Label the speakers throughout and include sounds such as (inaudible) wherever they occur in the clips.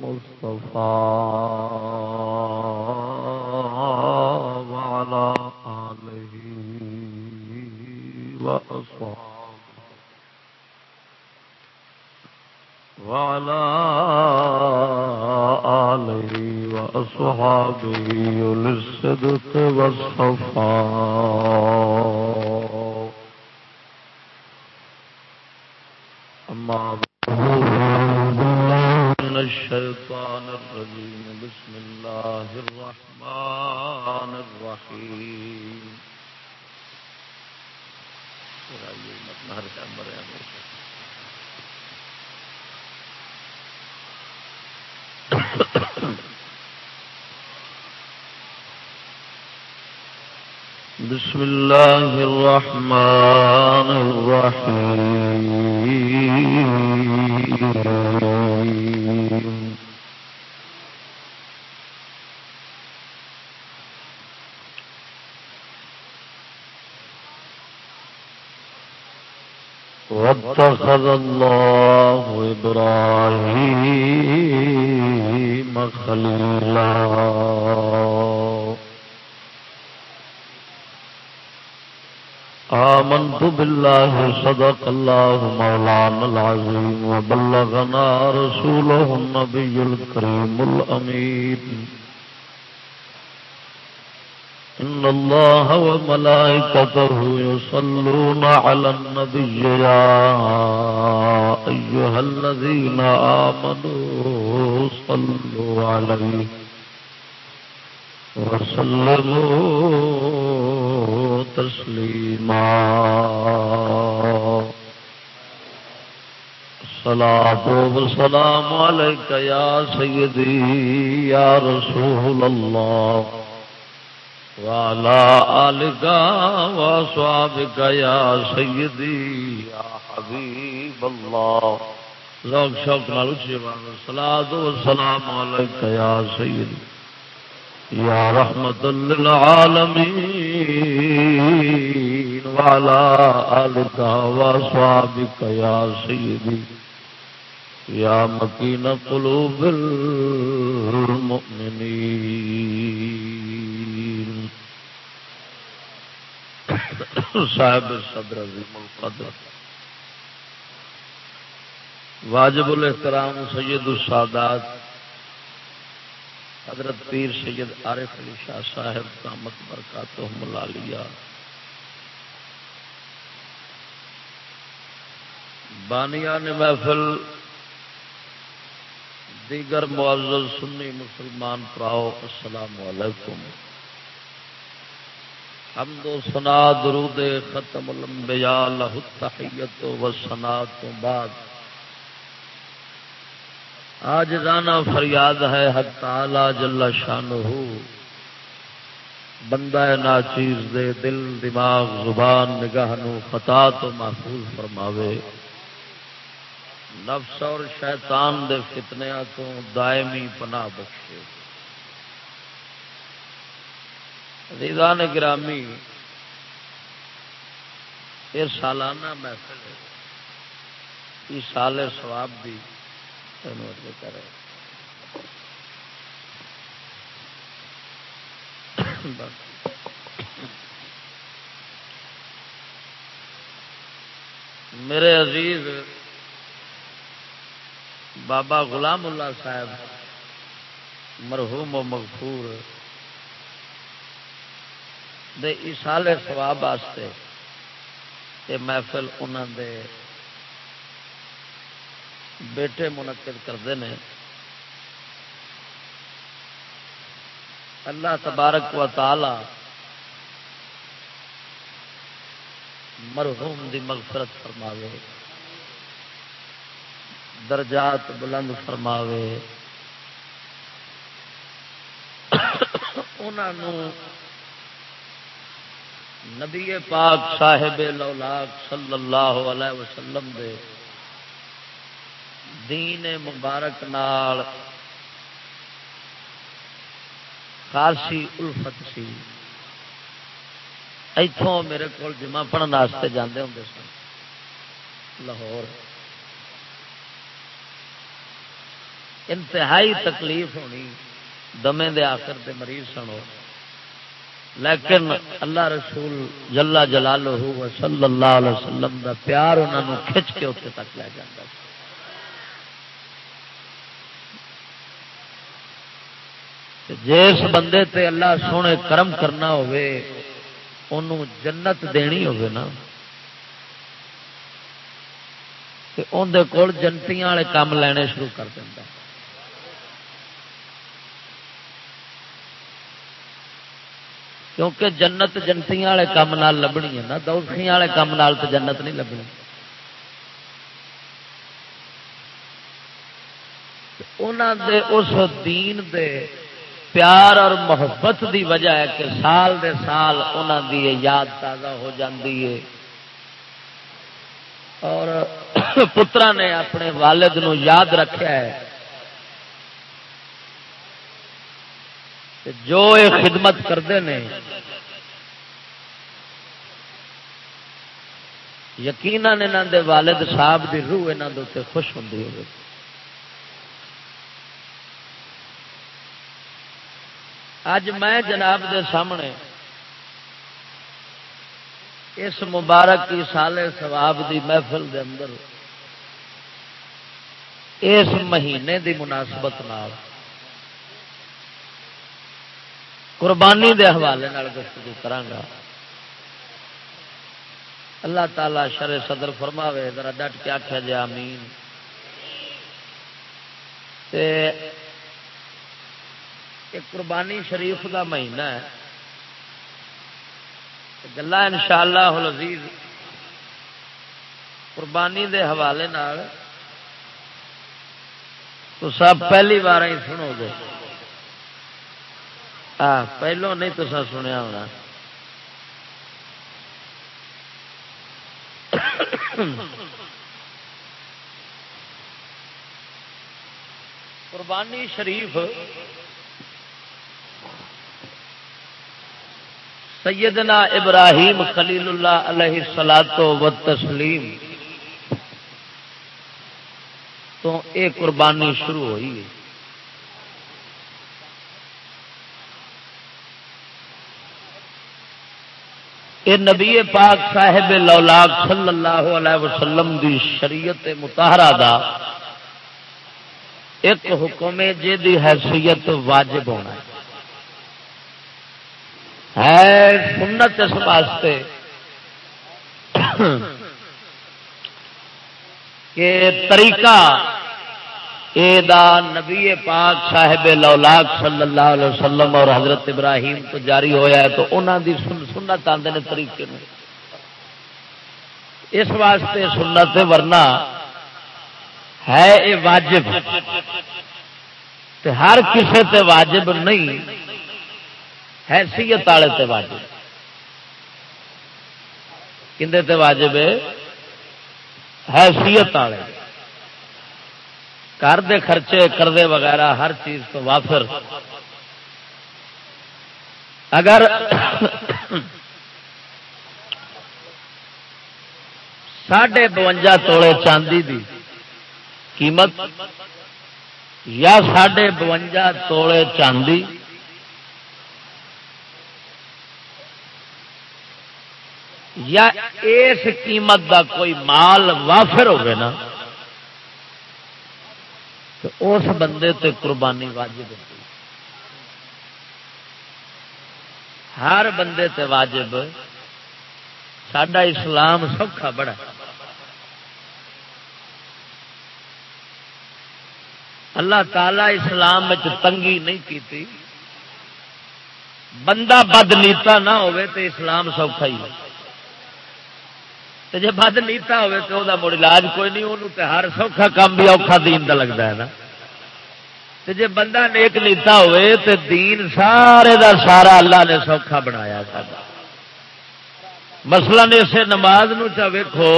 Speaker 1: المصطفى وعلى آله وأصحابه وعلى آله وأصحابه للصدق والصفاء واتخذ الله إبراهيم خليلا. آمنت بالله صدق الله مولانا العظيم وبلغنا رسوله النبي الكريم الأمين. إن الله وملائكته يصلون على النبي يا أيها الذين آمنوا صلوا عليه وسلموا تسليما صلاة والسلام عليك يا سيدي يا رسول الله والا وعلى آلك وصحابك يا سيدي يا حبيب الله ذوق شوق نال صلاة والسلام عليك يا سيدي يا رحمة للعالمين وعلى آلك وصحابك يا سيدي يا مكين قلوب المؤمنين صاحب صدر عظیم القدر۔ واجب الاحترام سید السادات حضرت پیر سید عارف علی شاہ صاحب کامت برکات ملا لیا بانیا نے محفل دیگر معزز سنی مسلمان پراؤ، السلام علیکم۔ حمد و سنا درود ختم الانبیاء لہ التحیت و سنا تو بعد۔ آج رانا فریاد ہے حق تعالی جل شان بندہ ناچیز دے دل، دماغ، زبان، نگاہ نو خطا تو محفوظ فرماوے۔ نفس اور شیطان دے فتنیا تو دائمی پناہ بخشے۔ ریزان گرامی، یہ سالانہ محفل ہے۔ یہ سال سواب بھی کرے میرے عزیز، بابا غلام اللہ صاحب مرحوم و مغفور دے اسال سواب واسطے یہ محفل انہوں دے بیٹے منعقد کرتے ہیں اللہ تبارک و تعالی مرحوم دی مغفرت فرماوے، درجات بلند فرماوے۔ انہوں نبی پاک صاحب لولاک صلی اللہ علیہ وسلم دے دین مبارک نال خاصی الفت سی۔ اتوں میرے کو جمع پڑھنے جاندے ہوں سن۔ لاہور۔ انتہائی تکلیف ہونی۔ دمے دے آخر دے مریض سنو۔ لیکن اللہ رسول جلا جلال صلی اللہ علیہ وسلم دا پیار انہوں کھچ کے اتنے تک لے جاتا جس بندے تے اللہ سونے کرم کرنا ہوئے انہوں جنت دینی ہوگی نا۔ اندر کول جنتیاں والے کام لینے شروع کر دینا کیونکہ جنت جنتیاں والے کام لبنی ہے نا دوسیاں والے کام تو جنت نہیں لبنی۔ دے اس دین دے پیار اور محبت دی وجہ ہے کہ سال دے سال انہوں دی یاد تازہ ہو جاتی ہے۔ اور (coughs) پترا نے اپنے والد نو یاد رکھا ہے۔ جو یہ خدمت کرتے ہیں یقین دے والد صاحب کی روح یہاں خوش ہوں اج میں جناب دے سامنے اس مبارک کی سال سواب دی محفل دے اندر، اس مہینے دی مناسبت نال قربانی دے حوالے گفتگو کرانگا اللہ تعالی شر صدر فرماوے، ذرا ڈٹ کے آخیا جی آمین۔ تے ایک قربانی شریف دا مہینہ ہے۔ گلا ان شاء اللہ قربانی دے حوالے تو سب پہلی بار ہی سنو گے۔ پہلو نہیں تو سنیا ہونا۔ قربانی شریف سیدنا ابراہیم خلیل اللہ علیہ سلاد و تسلیم تو ایک قربانی شروع ہوئی۔ ہے یہ نبی پاک صاحب لولاک صلی اللہ علیہ وسلم دی شریعت متحرہ دا ایک حکم جی دی حیثیت واجب ہونا ہے۔ ہے سنت اس واسطے کہ طریقہ نبی پاک صاحب لولاک صلی اللہ علیہ وسلم اور حضرت ابراہیم تو جاری ہویا ہے تو انہوں دی سنت آتے ہیں طریقے میں اس واسطے سنت ورنہ ہے یہ واجب۔ ہر کسی تے واجب نہیں۔ حیثیت والے تے واجب۔ کھے تے واجب؟ حیثیت والے۔ گھر دے خرچے کردے وغیرہ ہر چیز تو وافر۔ اگر ساڑھے بونجا توڑے چاندی دی قیمت یا ساڑھے بونجا توڑے چاندی یا اس قیمت دا کوئی مال وافر ہوگا نا تو اس بندے تے قربانی واجب ہوتی۔ ہر بندے تے واجب۔ سڈا اسلام سوکھا بڑا۔ اللہ تعالی اسلام تنگی نہیں کی بندہ بد نیتا نہ تو اسلام سوکھا ہی جی بد نیتا ہوے تو وہ مڑ علاج کوئی نہیں وہ ہر سوکھا کام بھی اوکھا دین دا لگتا ہے نا۔ جی بندہ نیک نیتا ہوے تو دین سارے دا سارا اللہ نے سوکھا بنایا سا۔ مسئلہ نے اسے نماز نو چا ویکھو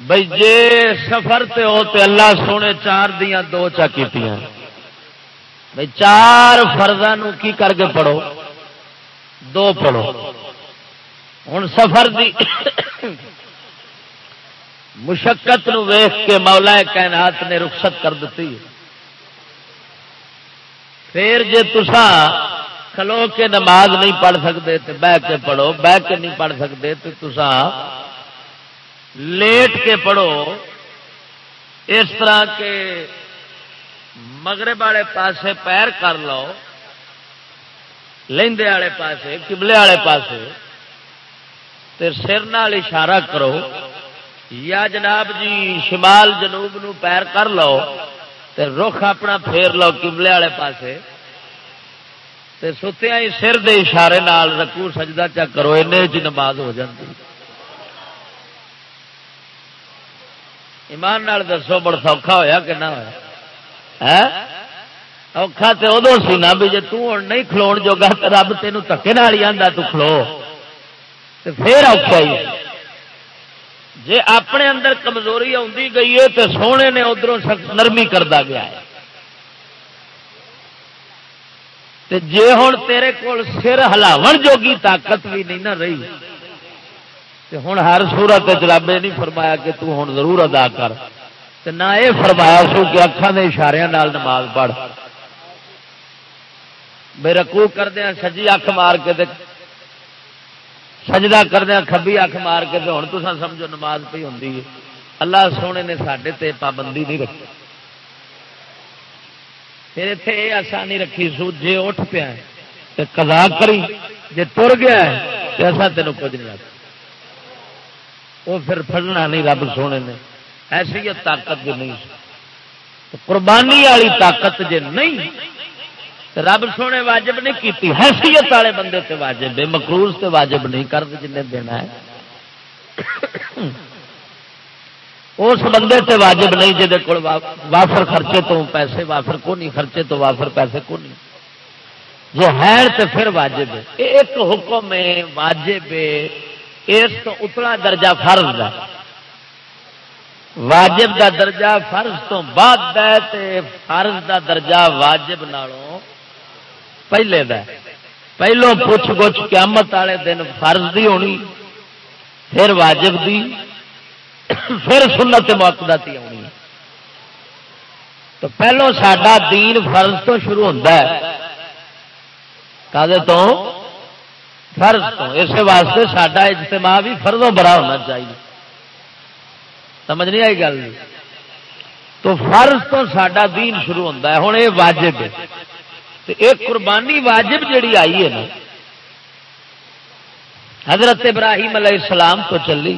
Speaker 1: بھائی جے سفر تے ہو تے اللہ سونے چار دیاں دو چا کیتیاں۔ بھائی چار فرضاں نو کی کر کے پڑھو؟ دو پڑھو۔ ہوں سفر دی مشقت ویخ کے مولا کائنات نے رخصت کر دیتی پھر جے تسا کھلو کے نماز نہیں پڑھ سکتے تو بہ کے پڑھو، بہ کے نہیں پڑھ سکتے تو تسا لیٹ کے پڑھو۔ اس طرح کے مغرب والے پاسے پیر کر لو، لیندے والے پاسے کبلے والے پاسے۔ سر نال اشارہ کرو۔ یا جناب جی شمال جنوب نو پیر کر لو تے رخ اپنا پھیر لو کملے والے پاسے۔ تے ستیا ہی سر دے اشارے نال رکو سجدہ چا کرو چ نماز ہو جاتی ایمان نال دسو، بڑا سوکھا ہویا کہ نہ ہوا اوکھا تے ادو سی نا بھی جی تم نہیں کھلو جو گا رب تینوں تکے نال ہی آتا تو کھلو۔ پھر اوکھا ہی جی اپنے اندر کمزوری آتی گئی ہے تو سونے نے ادھر نرمی کرتا گیا ہے۔ جی ہوں تیرے کول سر ہلاو جوگی طاقت بھی نہیں نہ رہی ہوں ہر سورت چلابے نہیں فرمایا کہ تو ہوں ضرور ادا کر۔ نہ یہ فرمایا سو کہ اکھان کے اشارے نماز پڑھ۔ بے رکو کردیا سجی اکھ مار کے سجدہ کردیا کبھی اکھ مار کے ہوں تو سمجھو نماز پی ہوں اللہ سونے نے سڈے تے پابندی نہیں رکھی۔ پھر اتنے یہ آسانی رکھی سو جی اٹھ پیا کلا کری جی تر گیا تو ایسا تینوں کچھ نہیں لگتا۔ وہ پھر پڑنا نہیں رب سونے نے۔ ایسی طاقت جو نہیں۔ قربانی والی طاقت جی نہیں رب سونے واجب نہیں کی حیثیت والے بندے تے واجب بے مکروز تے واجب نہیں کر جن دینا ہے۔ اس بندے تے واجب نہیں جہد وافر خرچے تو پیسے، وافر کو نہیں خرچے تو وافر پیسے کو نہیں جو ہے تو پھر واجب ہے۔ ایک حکم ہے، واجب ہے۔ اس تو اتنا درجہ فرض ہے۔ واجب دا درجہ فرض تو بعد ہے فرض دا درجہ واجب نالوں پہلے دا پہلو پوچھ گچھ قیامت والے دن فرض دی ہونی، پھر واجب دی، پھر سنت موقع تی آنی تو پہلو سڈا دین فرض تو شروع ہوتا ہے۔ تو؟ فرض تو۔ اس واسطے سڈا اجتماع بھی فرضوں بڑا ہونا چاہیے۔ سمجھ نہیں آئی گل؟ تو فرض تو سڈا دین شروع ہوتا ہے ہوں یہ واجب ہے۔ ایک قربانی واجب جڑی آئی ہے نا، حضرت ابراہیم علیہ السلام تو چلی۔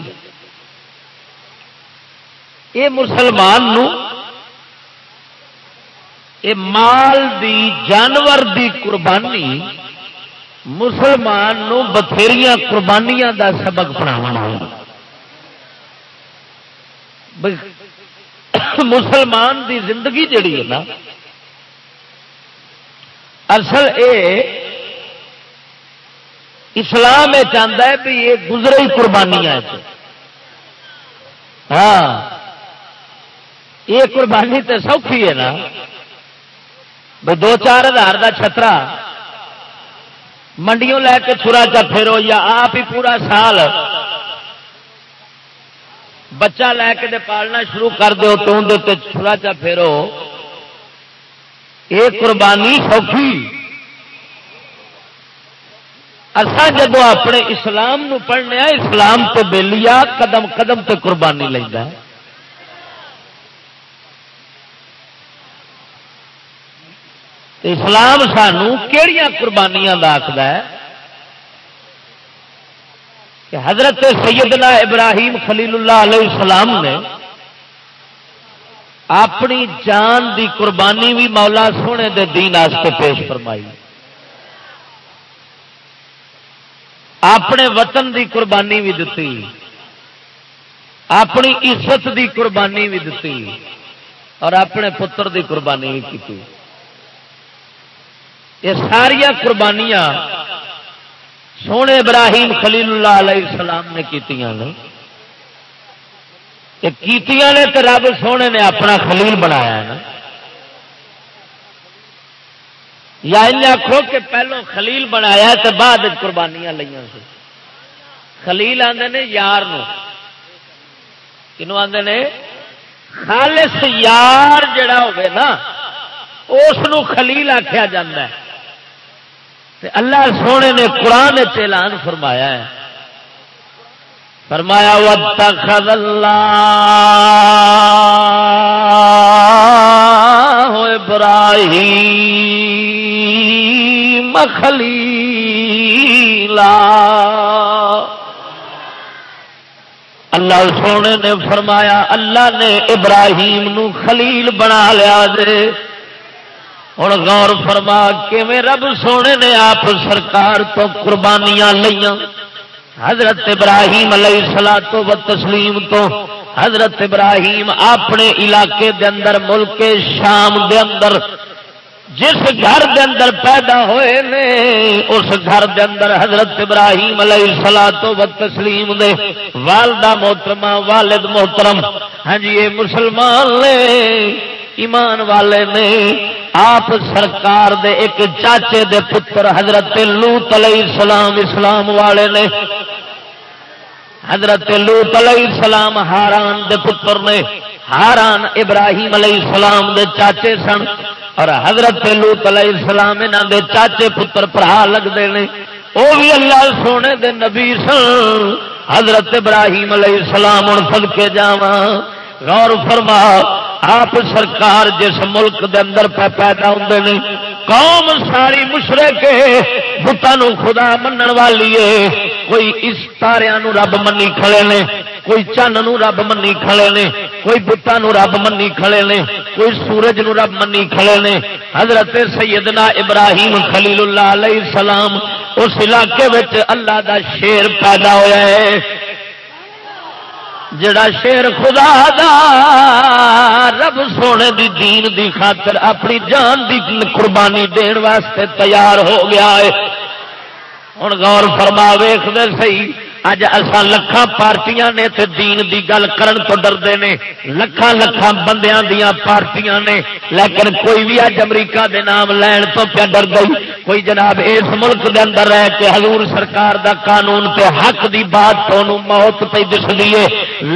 Speaker 1: یہ مسلمان نو، اے مال دی، جانور دی قربانی مسلمان نو بتھیری قربانیاں دا سبق پڑھانا مسلمان دی زندگی جڑی ہے نا اصل اے اسلام یہ چاہتا ہے بھی یہ گزرے قربانیاں ہاں۔ یہ قربانی تو سوکھی ہے نا۔ بھائی دو چار ہزار کا چھترا۔ منڈیوں لے کے چھرا چا پھرو یا آپ ہی پورا سال بچہ لے کے پالنا شروع کر دو تو اندر چھرا چا پھیرو یہ قربانی سوکھی اصا جب اپنے اسلام نو پڑھنے اسلام تو بےلیا قدم قدم تے قربانی لینا اسلام سانو کہڑی قربانیاں آخر ہے؟ کہ حضرت سیدنا ابراہیم خلیل اللہ علیہ السلام نے اپنی جان دی قربانی بھی مولا سونے دے دین آستے پیش فرمائی۔ اپنے وطن دی قربانی بھی دتی۔ اپنی عزت دی قربانی بھی دتی۔ اور اپنے پتر دی قربانی بھی کی یہ ساریا قربانیاں سونے ابراہیم خلیل اللہ علیہ السلام نے۔ کیتیاں نے تو رب سونے نے اپنا خلیل بنایا نا۔ یا آخو کہ پہلو خلیل بنایا تو بعد قربانیاں لیا خلیل آتے نے یار کنو آدھے نے؟ خالص یار جڑا ہوگا نا، اس خلیل آخیا جا اللہ سونے نے قرآن اعلان فرمایا ہے۔ فرمایا، واتخذ اللہ ابراہیم خلیلا اللہ سونے نے فرمایا، اللہ نے ابراہیم نو خلیل بنا لیا دے ہوں غور فرما رب سونے نے آپ سرکار تو قربانیاں لیا حضرت ابراہیم علیہ سلا تو تسلیم تو حضرت ابراہیم اپنے علاقے دے اندر، ملک شام دے اندر، جس گھر دے اندر پیدا ہوئے نے، اس گھر دے اندر حضرت ابراہیم علیہ سلا تو و تسلیم دے والدہ محترمہ، والد محترم ہاں جی یہ مسلمان نے ایمان والے نے آپ سرکار دے ایک چاچے دے پتر حضرت لوت علیہ السلام اسلام والے نے حضرت لوت علیہ السلام ہاران دے پتر نے ہاران ابراہیم علیہ السلام دے چاچے سن اور حضرت لوت علیہ السلام انہوں دے چاچے پتر پرا لگتے ہیں وہ بھی اللہ سونے دے نبی سن حضرت ابراہیم علیہ السلام ہوں سد کے جاوا غور فرما آپ سرکار جس ملک دے اندر پہ پیدا ہوتے ہیں قوم ساری مشرے کے بتان خدا منن والی ہے۔ کوئی اس تاریا رب منی کھڑے نے، کوئی چن رب منی کھڑے نے، کوئی بتان رب منی کھڑے نے، کوئی سورج نو رب منی کھڑے نے۔ حضرت سیدنا ابراہیم خلیل اللہ علیہ السلام اس علاقے اللہ دا شیر پیدا ہوا ہے۔ جڑا شیر خدا دا، رب سونے دی دین دی خاطر اپنی جان دی قربانی دین واسطے تیار ہو گیا ہے۔ ہوں گور فرما ویخ دے سی اج اصا لکھان پارٹیاں نے تے دین دی گل کرن تو ڈردے نے۔ لکھان لکھان بندیاں دیاں پارٹیاں نے۔ لیکن کوئی بھی اج امریکہ دے نام لین تو پیا ڈر گئی۔ کوئی جناب اس ملک دے اندر رہ کے حضور سرکار دا قانون تے حق دی بات تو موت پہ دس دیے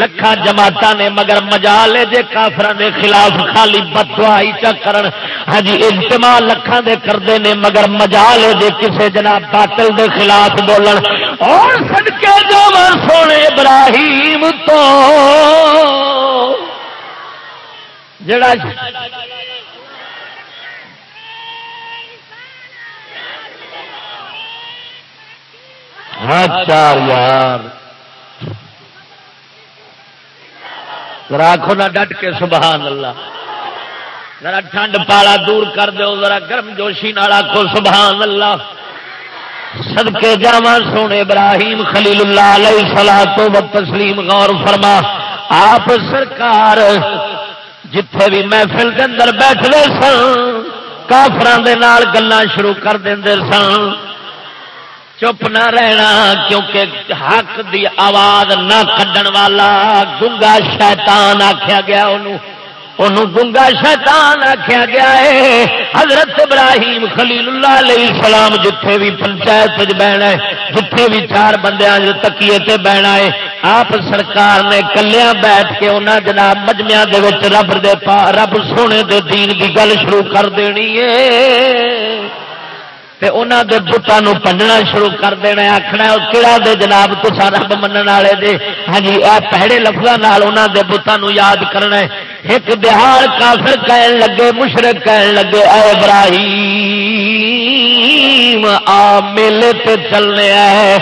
Speaker 1: لکھان جماعت نے مگر مجا لے جے کافران دے خلاف خالی بتوائی چا کرن۔ ہاں جی اجتماع لکھان دے کردے نے مگر مجا لے جے کسے جناب باطل دے خلاف بولن۔ اور صدقے سونے ابراہیم تو جڑا ہاں، چار یار۔ راکھو نہ ڈٹ کے، سبحان اللہ۔ ذرا ٹھنڈ پالا دور کر دو ذرا گرم جوشی نال آخو سبحان اللہ۔ سدکے جا سونے ابراہیم خلیل اللہ علیہ سلا تو تسلیم غور فرما، آپ سرکار جتھے بھی محفل کے اندر بیٹھتے سن کافران دے نال گلان شروع کر دیں سن۔ چپ نہ رہنا، کیونکہ حق دی آواز نہ کڈن والا، گنگا شیطان آخیا گیا انہوں۔ گنگا شیطان آخیا گیا ہے۔ حضرت ابراہیم خلیل اللہ علیہ السلام جتھے بھی پنچایت بہنا ہے، جتھے بھی چار بندے تکیے تے بہنا ہے، آپ سرکار نے کلیا بیٹھ کے انہاں جناب مجمیا رب دے پا رب سونے دے دین کی گل شروع کر دینی ہے۔ انہوں دے بتان پنجنا شروع کر دینا آخنا کہڑا دے جناب تو سارا رب من والے دے؟ ہاں جی آ پہڑے لفظوں دے بتان یاد کرنا ایک بہار کافر کہن لگے، مشرق کہن لگے، اے ابراہیم، آ میلے تے چلنے ہے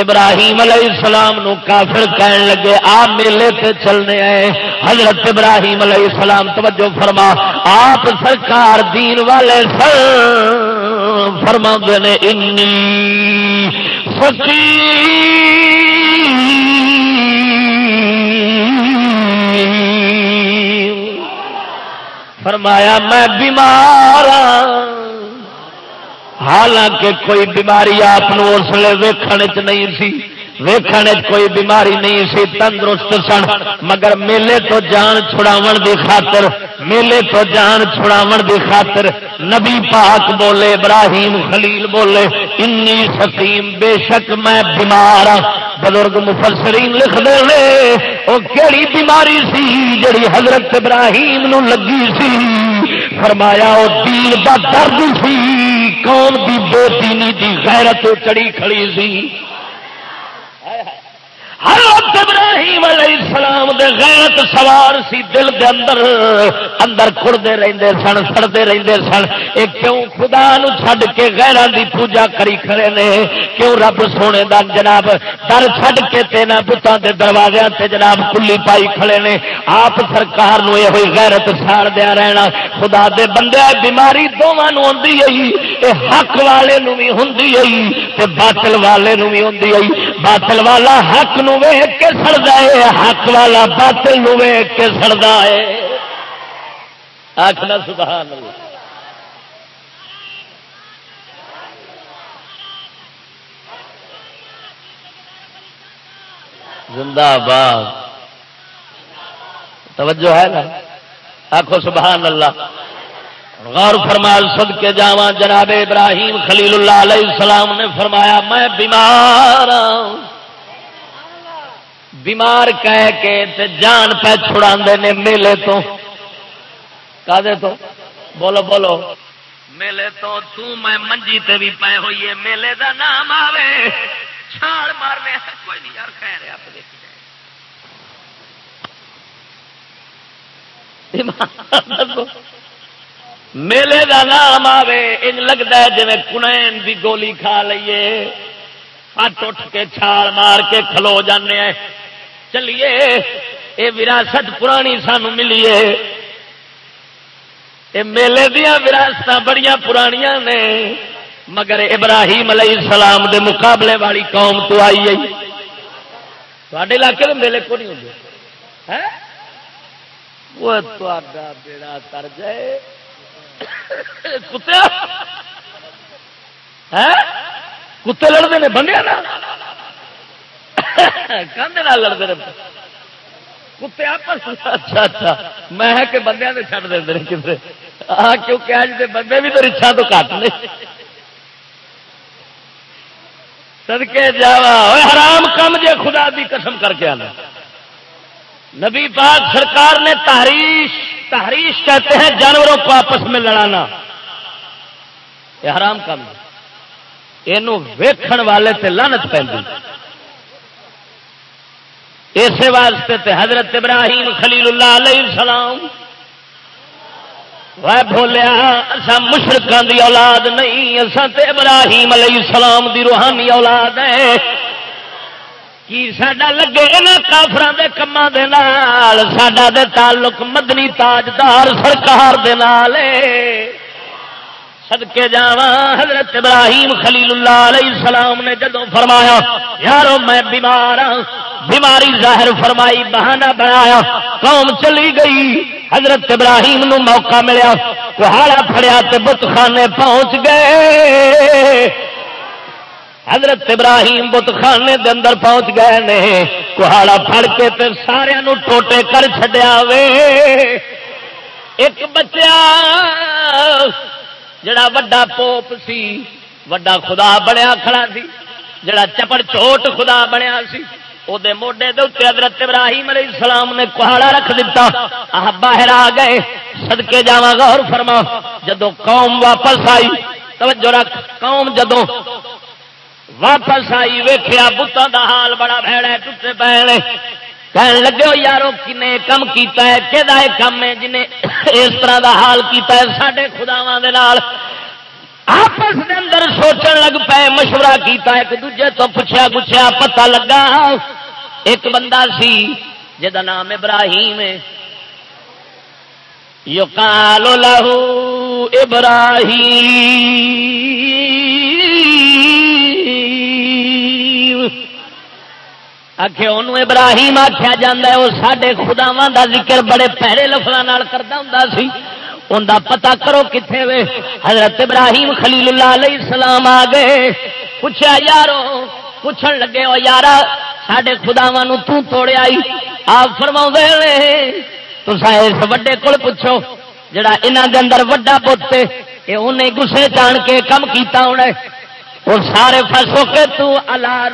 Speaker 1: ابراہیم علیہ السلام نو کافر کہن لگے آپ میلے تے چلنے آئے۔ حضرت ابراہیم علیہ السلام توجہ فرما، آپ سرکار دین والے سر فرما نے، انی فقیر۔ فرمایا، میں بیمار ہوں حالانکہ کوئی بیماری آپ اس لیے ویکن چ نہیں سی، ویکھن کوئی بیماری نہیں سی، تندرست سن۔ مگر میلے تو جان چھڑاون دی خاطر، میلے تو جان چھڑاون دی خاطر نبی پاک بولے، ابراہیم خلیل بولے، انی سکیم بے شک میں بیمار ہاں۔ بزرگ مفسرین لکھ دے وہ کیڑی بیماری سی جڑی حضرت ابراہیم نو لگی سی؟ فرمایا وہ دین دا درد سی۔ قوم دی بے دینی دی غیرت چڑی کھڑی سی۔ حضرت ابراہیم علیہ السلام دے غیرت سوار سی دل دے اندر اندر کھڑتے رہتے سن سڑتے رہتے سن۔ اے کیوں خدا نو چھڈ کے غیران دی پوجا کری کھڑے نے؟ کیوں رب سونے دا جناب در چھڈ کے تینا بتان دے دروازے تے جناب کلی پائی کھڑے نے؟ آپ سرکار نو یہ ہوئی غیرت ساڑ دیا رہنا۔ خدا دے بندے بیماری دونوں نو ہوندی اے حق والے نو بھی ہوندی ہے تے باطل والے نو بھی ہوندی ہے باطل والا حق نو ویگ کے سڑتا ہے، حق والا باطل نو ویگ کے سڑتا ہے۔ آخنا سبحان اللہ۔ زندہ باد توجہ ہے نا؟ آخو سبحان اللہ۔ غور فرمال سد کے جاوا جناب ابراہیم خلیل اللہ علیہ السلام نے فرمایا، میں بیمار ہوں۔ بیمار کہہ کے تے جان پہ چھڑا نے میلے تو۔ کدے تو؟ بولو بولو۔ میلے تو تو میں منجی تے بھی پے ہوئیے۔ میلے دا نام آوے۔ چھاڑ مارنے کوئی نہیں یار، خیر آپ میلے دا نام آوے۔ ان لگتا ہے جی کنین دی گولی کھا لیے ہٹ اٹھ کے چھال مار کے کھلو جانے ہیں۔ چلیے یہ وراثت پرانی سانو ملیے۔ یہ میلے دیا وراثت بڑی پرانیاں نے، مگر ابراہیم علیہ السلام دے مقابلے والی قوم تو آئی ہے۔ تے علاقے میں میلے کو نہیں ہوتے وہ بیڑا کر جائے۔ کتے؟ کتے لڑتے ہیں بندے نا۔ کندھ لڑتے رہتے کتے آپس اچھا اچھا میں کہ بندے نے چڑھ دیں کتنے ہاں کیونکہ اج کے بندے بھی تو رچا تو کٹ نے سدکے جا حرام کم جے خدا دی قسم کر کے آنا نبی پاک سرکار نے تحریش تحریش کہتے ہیں جانوروں کو آپس میں لڑانا یہ حرام کم یہ ویکھن والے تے لانت پہ اسی واسطے تے حضرت ابراہیم خلیل اللہ علیہ السلام وہ بولیا اصا مشرقوں دی اولاد نہیں اصا تے ابراہیم علیہ السلام دی روحانی اولاد ہے۔ کی سڈا لگے یہاں کافران کے کما سڈا دے تعلق مدنی تاجدار سرکار دے نال سدکے جا حضرت ابراہیم خلیل اللہ علیہ السلام نے جدو فرمایا، یارو میں بیمار ہوں بیماری ظاہر فرمائی، بہانہ بنایا، قوم چلی گئی، حضرت ابراہیم نو موقع ملیا کوہاڑا پھڑیا تے بت خانے پہنچ گئے۔ حضرت ابراہیم بت خانے دے اندر پہنچ گئے نے کوہاڑا پھڑ کے تے سارے نو ٹوٹے کر چڈیا وے۔ ایک بچہ جڑا وڈا پوپ سی، وڈا خدا بنیا کھڑا سی، جڑا چپڑ چوٹ خدا بنیا سی وہ موڈے دے حضرت ابراہیم علیہ السلام نے کہاڑا رکھ دیتا آ باہر آ گئے سدکے جا غور فرما۔ جدو قوم واپس آئی، توجہ رکھ، قوم جدو واپس آئی ویخیا بتان دا حال بڑا بھڑا ٹوٹے پے کہنے لگے ہو یارو کن کم کیتا ہے کہ کم ہے جنہیں اس طرح دا حال کیتا ہے سڈے خداوا آپس دے اندر سوچن لگ پے مشورہ کیتا ایک دوجے تو پوچھا پوچھا پتا لگا ایک بندہ سی جا نام ابراہیم ہے۔ یو کالو لہو ابراہیم۔ آخے انہوں ابراہیم آخیا جا وہ سڈے خداوا کا ذکر بڑے پیڑے لفظوں کرتا ہوں سی۔ ان کا پتا کرو کتنے وے۔ حضرت ابراہیم خلیل اللہ علیہ السلام آ گئے۔ پوچھا، یارو، پوچھن لگے وہ یار سڈے خداوا توڑیا آپ فرما تو اس وڈے کول پوچھو، جڑا یہاں دے اندر وڈا پوت یہ انہیں گسے جان کے کم کیتا ہونا اور سارے فسو کے تو الار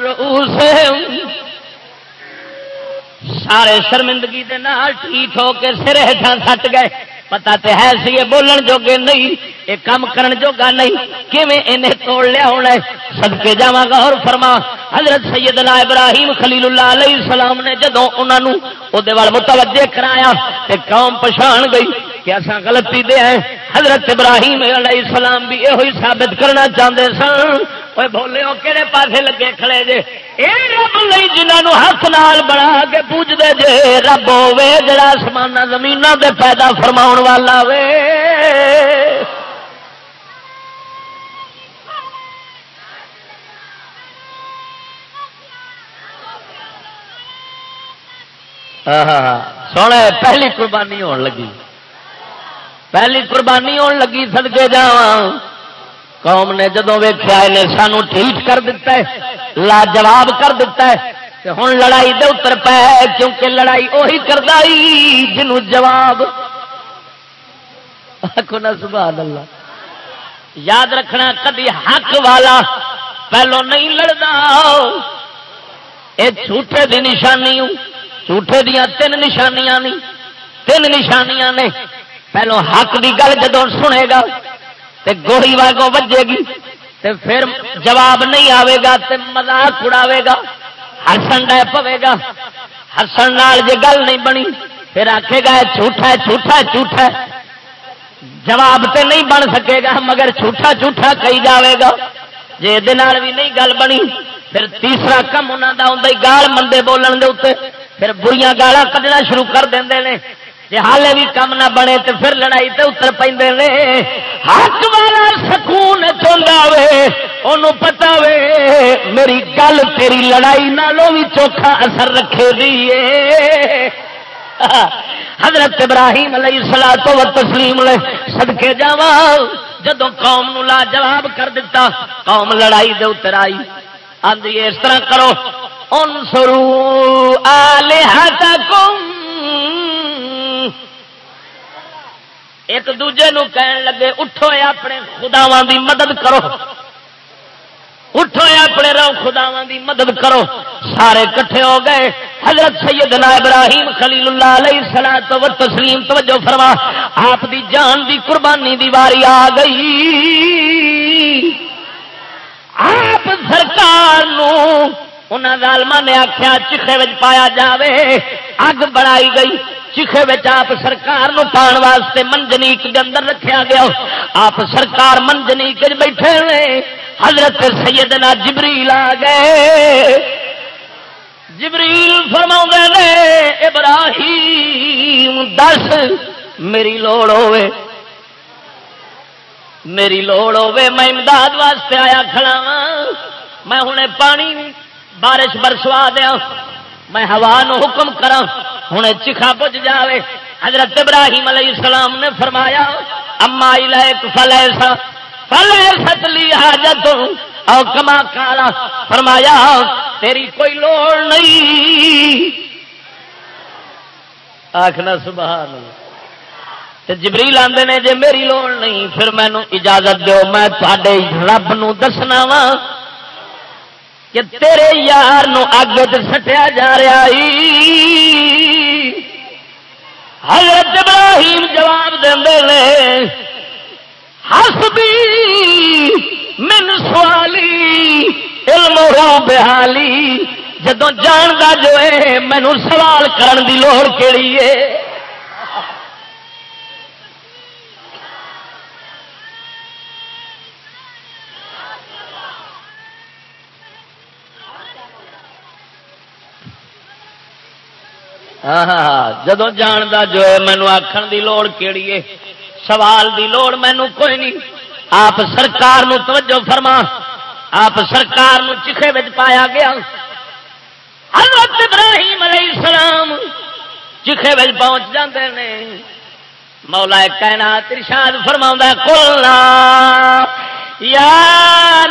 Speaker 1: سارے شرمندگی دے نال ٹھیک ہو کے سر ہٹا سٹ گئے۔ پتا تو ہے سی یہ بولن جوگے نہیں، یہ کام کرن جوگا نہیں۔ کیویں انہیں توڑ لیا ہونا ہے؟ سب کے گا اور فرما، حضرت سیدنا ابراہیم خلیل اللہ علیہ السلام نے جدو انہوں وال متوجہ کرایا تے قوم پہچان گئی۔ کہ اصا غلطی دے ہیں۔ حضرت ابراہیم علیہ السلام بھی یہ ثابت کرنا چاہتے سن۔ بولے وہ کہڑے پاسے لگے کھڑے جے۔ اے رب نہیں جنہوں ہاتھ نال بنا کے پوچھتے جے، رب ہوے جڑا آسمان زمین دے پیدا فرما والا وے۔ سونے، پہلی قربانی ہون لگی۔ پہلی قربانی ہون لگی سدکے جا قوم نے جدو ویخیا سانو ٹھیک کر دیتا ہے، لاجواب کر دیتا ہے۔ کہ ہوں لڑائی دے اتر پہ کیونکہ لڑائی وہی کرتا جنوں جواب۔ سبحان اللہ یاد رکھنا، کدی حق والا پہلو نہیں لڑتا یہ جھوٹے دی نشانی جھوٹے دیا تین نشانیاں نہیں تین نشانیاں نے۔ پہلو حق کی گل جدو سنے گا تے گوڑی واگو بجے گی تے پھر جواب نہیں آئے گا تے مزاق اڑاوے گا ہسن ڈے پوے گا۔ ہسن نال گل نہیں بنی، پھر آکھے گا جھوٹا جھوٹا جھوٹا جواب تے نہیں بن سکے گا، مگر جھوٹا جھوٹا کہی جاوے گا۔ جی یہ بھی نہیں گل بنی، پھر تیسرا کم انہوں کا آتا گال مندے بولن دے اتنے پھر بڑیاں گالا کھنا شروع کر دیں جی ہالے بھی کم نہ بنے تو پھر لڑائی تے اتر پہ حق والا سکون چاہتا وے ان پتا وے میری گل تیری لڑائی نالوں بھی چوکھا اثر رکھے دیے حضرت ابراہیم علیہ سلا تو تسلیم لے سدکے جا جدو قوم نو لا جواب کر دیتا قوم لڑائی دے اتر آئی آدھی اس طرح کرو ان سرو آلے ایک دوجے نو کہن لگے، اٹھو اپنے خداواں دی مدد کرو۔ اٹھو اپنے رو خداواں دی مدد کرو۔ سارے کٹھے ہو گئے۔ حضرت سیدنا ابراہیم خلیل اللہ علیہ سلا تو تسلیم، توجہ فرما۔ آپ دی جان دی قربانی دی واری آ گئی۔ آپ سرکار نو ظالما نے آخیا چیخے پایا جاوے۔ اگ بڑھائی گئی۔ چیخے آپ سرکار نو پان واسطے منجنیک کے اندر رکھا گیا۔ آپ سرکار منجنیک بیٹھے ہوئے۔ حضرت سیدنا جبریل آ گئے۔ جبریل فرما نے، ابراہیم، دس، میری لوڑ ہوے میری لوڑ ہوے میں امداد واسطے آیا کھڑا ہاں۔ میں ہوں پانی بارش برسوا دیا۔ میں ہوا نو حکم کرا ہوں چیخا بج جائے حضرت ابراہیم علیہ السلام نے فرمایا، اما فل ایسا ستلی حاجت او کما کالا، فرمایا، تیری کوئی لوڑ نہیں۔ آخنا سبحان جبریل آدھے نے جی میری لوڑ نہیں، پھر مینو اجازت دو میں تے رب نو دسنا وا کہ تیرے یار نو اگ سٹیا جا رہا حضرت ابراہیم جواب دے ہسبی من سوالی، علم ہو بحالی۔ جدو جانتا جو ہے مینو سوال کرن دی لوڑ کیڑی ہے؟ ہاں ہاں, جدو جانتا جو ہے مینو آخر دی لوڑ کیڑی ہے سوال دی لوڑ مینو کوئی نہیں آپ سرکار نو توجہ فرما آپ سرکار نو چیخے بچ پایا گیا حضرت ابراہیم علیہ السلام چیخے بچ پہنچ جاندے نے مولا کائنات ارشاد فرما کلنا یا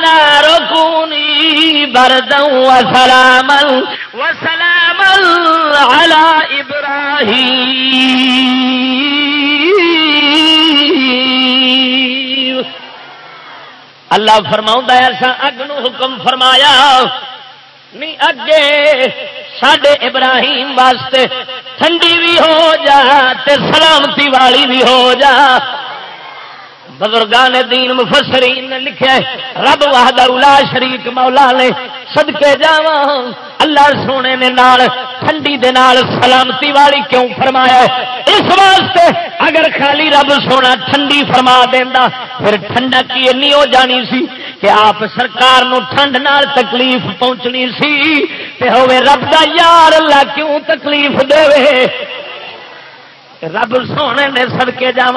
Speaker 1: نارو بردا وسلاما وسلاما على إبراهيم. اللہ فرماؤں ایسا اگ نو حکم فرمایا، نہیں اگے سڈے ابراہیم واسطے ٹھنڈی بھی ہو جا تے سلامتی والی بھی ہو جا۔ بزرگان دین مفسرین نے لکھا ہے، رب وحدہ الا شریک مولا نے صدقے جاواں، اللہ سونے نے نال، ٹھنڈی دے نال سلامتی والی کیوں فرمایا اس واسطے اگر خالی رب سونا ٹھنڈی فرما دینا پھر ٹھنڈا کی اینی ہو جانی سی کہ آپ سرکار نو ٹھنڈ نال تکلیف پہنچنی سی، تے ہوے رب دا یار اللہ کیوں تکلیف دے رب سونے نے سڑکے جا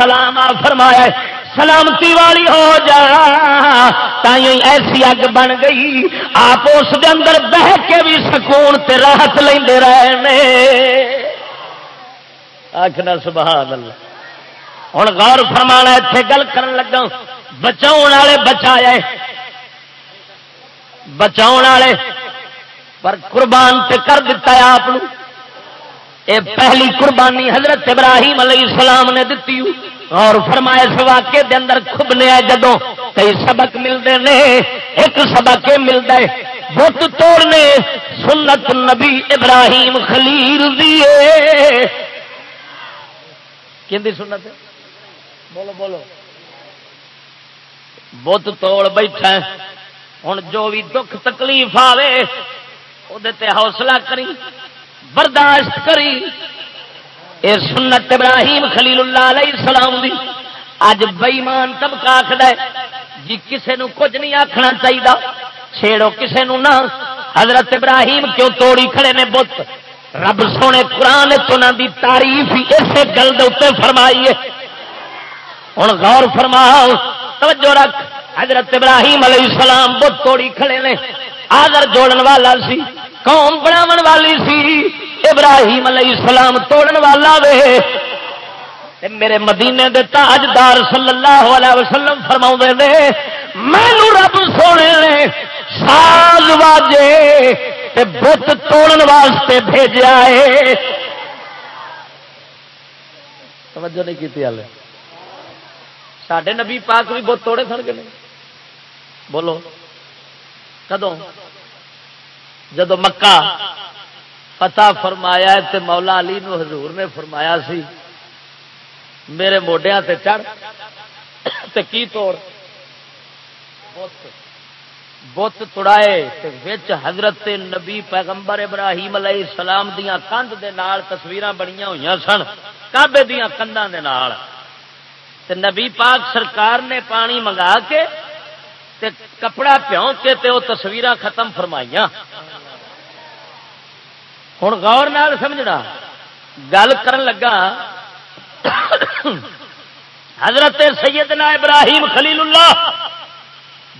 Speaker 1: سلام فرمایا سلامتی والی ہو جا تھی ایسی اگ بن گئی۔ آپ اس دے اندر بہ کے بھی سکون تے راحت لے رہے آخنا سبحان اللہ۔ ہوں غور فرمانا اتنے گل کر لگا بچاؤ والے بچایا بچاؤ والے، پر قربان تے کر دیتا ہے آپ اے پہلی قربانی حضرت ابراہیم علیہ السلام نے دیتی اور فرمایا اس واقعے دے اندر کھبنے جدو کئی سبق ملتے ہیں ایک سبق یہ ملتا ہے، بت توڑنے سنت نبی ابراہیم خلیل دیے کہ سنت؟ بولو بولو۔ بت توڑ بیٹھا ہوں جو بھی دکھ تکلیف آوے وہ حوصلہ کری۔ برداشت کری۔ اے سنت ابراہیم خلیل اللہ علیہ السلام دی۔ اج بئیمان طبقہ آخر جی کسے نو کچھ نہیں آخنا چاہیے چھیڑو کسے نو نہ۔ حضرت ابراہیم کیوں توڑی کھڑے نے بت؟ رب سونے قرآن چنا دی تعریف ہی اسے گل دے فرمائیے ہوں غور فرماؤ، توجہ رکھ۔ حضرت ابراہیم علیہ السلام بت توڑی کھڑے نے۔ آدر جوڑن والا سی، قوم بناو والی سی، ابراہیم علیہ السلام توڑن والا وے۔ میرے مدینے دے تاجدار صلی اللہ علیہ وسلم فرما نے مینو رب سونے نے ساز واجے بت توڑن واسطے بھیجا ہے۔ توجہ نہیں کی ہل سڈے نبی پاک بھی بت توڑے سن گئے بولو۔ کدوں؟ جدو مکہ پتا فرمایا تے مولا علی نو حضور نے فرمایا سی، میرے موڈیا تے چڑھ۔ تے کی توڑ؟ بت۔ تڑائے وچ حضرت نبی پیغمبر ابراہیم علیہ السلام دیا کندھ دے نال تصویر بنی ہوئی سن کابے دیا کندھاں دے نال۔ تے نبی پاک سرکار نے پانی منگا کے تے کپڑا پیوں کے تے وہ تصویر ختم فرمائیاں۔ ہوں گور نال سمجھنا۔ گل کر لگا۔ حضرت سیدنا ابراہیم خلیل اللہ۔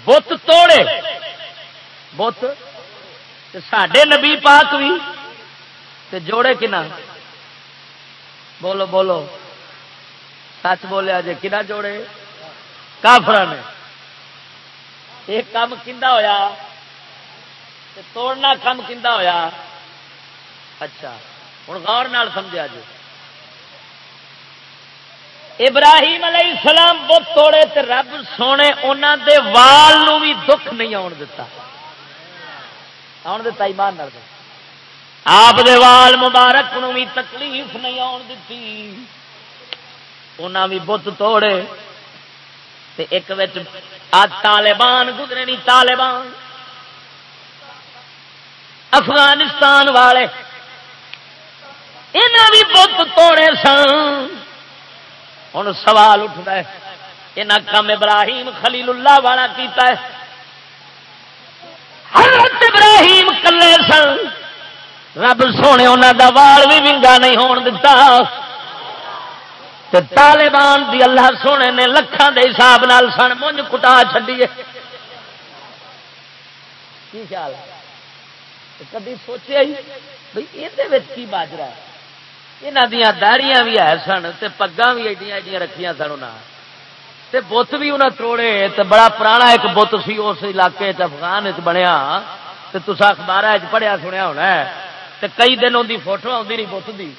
Speaker 1: بت توڑے۔ بت؟ سڈے نبی پاک بھی تے جوڑے کنا۔ بولو بولو۔ سچ بولیا جی کنا جوڑے؟ کافر نے۔ یہ کام کھا ہوا توڑنا کام کھا ہوا اچھا ہوں غور نال سمجھا جی۔ ابراہیم علیہ السلام بت توڑے تے رب سونے انہوں دے وال نو بھی دکھ نہیں آن دتا۔ آن دتا ایمان نال آپ دے وال مبارک نو بھی تکلیف نہیں آن دیتی انہاں بھی بت توڑے تے ایک طالبان گزرے نہیں، طالبان۔ افغانستان والے یہاں بھی بت توڑے سن۔ ہوں سوال اٹھتا ہے یہاں کام ابراہیم خلیل اللہ والا کیتا ہے۔ حضرت ابراہیم کلے سن۔ رب سونے انہوں دا وال بھی ونگا نہیں ہون دتا۔ تے طالبان دی اللہ سونے نے لکھان دے حساب نال سن مونج کٹا چڈیے کی خیال ہے؟ کدی سوچے بھائی یہ کی باجرا ہے؟ یہاں دیا داڑیاں بھی ہے سن پگا بھی ایڈیاں ایڈیاں رکھیاں سن بت بھی انہیں توڑے تو بڑا پرانا ایک بت سی اس علاقے افغان بنیا۔ تو تصا اخبار پڑھیا سنیا ہونا ہے۔ تو کئی دن ان کی فوٹو آتی رہی بت کی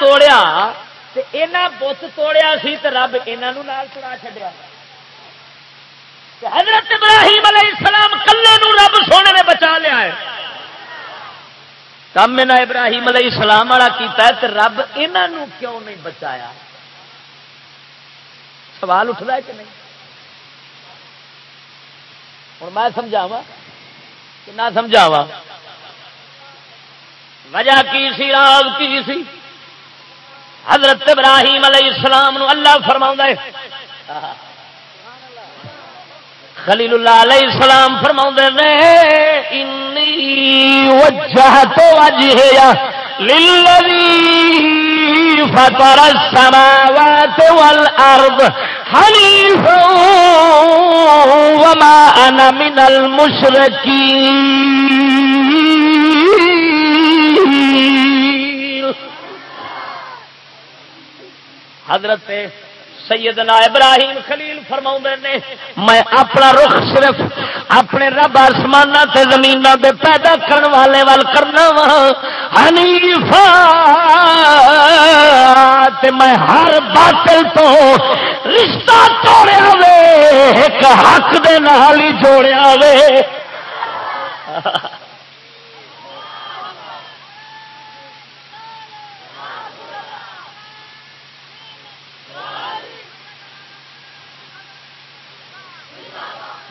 Speaker 1: توڑیا بت توڑیا سی تو رب یہاں توڑا چڈیا حضرت ابراہیم علیہ السلام کلے نو رب سونے نے بچا لیا ہے کم میں ابراہیم علیہ السلام والا کیتا ہے تو رب یہاں کیوں نہیں بچایا سوال اٹھتا ہے کہ نہیں ہوں میں سمجھاوا کہ نہ سمجھاوا وجہ کی سی راز کی سی حضرت ابراہیم علیہ السلام نو اللہ فرما ہے۔ خلیل اللہ علیہ السلام فرما نے وجہ تو وجہ للذي فطر السماوات والأرض حنيفا وما أنا من المشركين حضرت سیدنا ابراہیم خلیل فرما نے، میں اپنا رخ صرف اپنے رب آسمان سے زمین دے پیدا کرنے والے وال کرنا وا۔ حنیفا میں ہر باطل تو رشتہ توڑیا وے، ایک حق دے نال ہی جوڑیا وے۔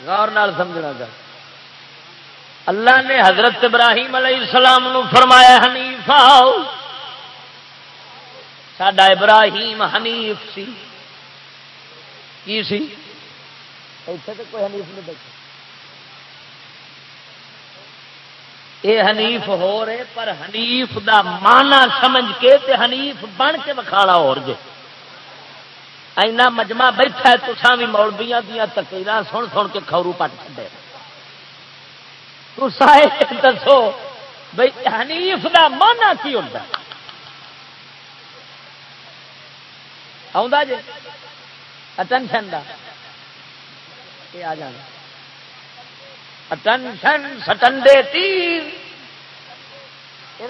Speaker 1: غور نال سمجھنا چاہ اللہ نے حضرت ابراہیم علیہ السلام نو فرمایا حنیف آؤ سڈا ابراہیم حنیف سی۔ کی سی؟ اتنے تو کوئی حنیف نہیں دیکھا یہ حنیف ہو رہے پر حنیف دا مانا سمجھ کے تے حنیف بن کے بکھاڑا ہو جائے اینا مجمع بیٹھا ہے تو بھی مولبیاں دیا تکیر سن سن کے کورو پٹ چڈے تو دسو بھائی حنیف دا مانا کی ہوتا جی اٹینشن کا یہ آ جانا۔ اٹینشن سٹنڈے تیر۔ یہ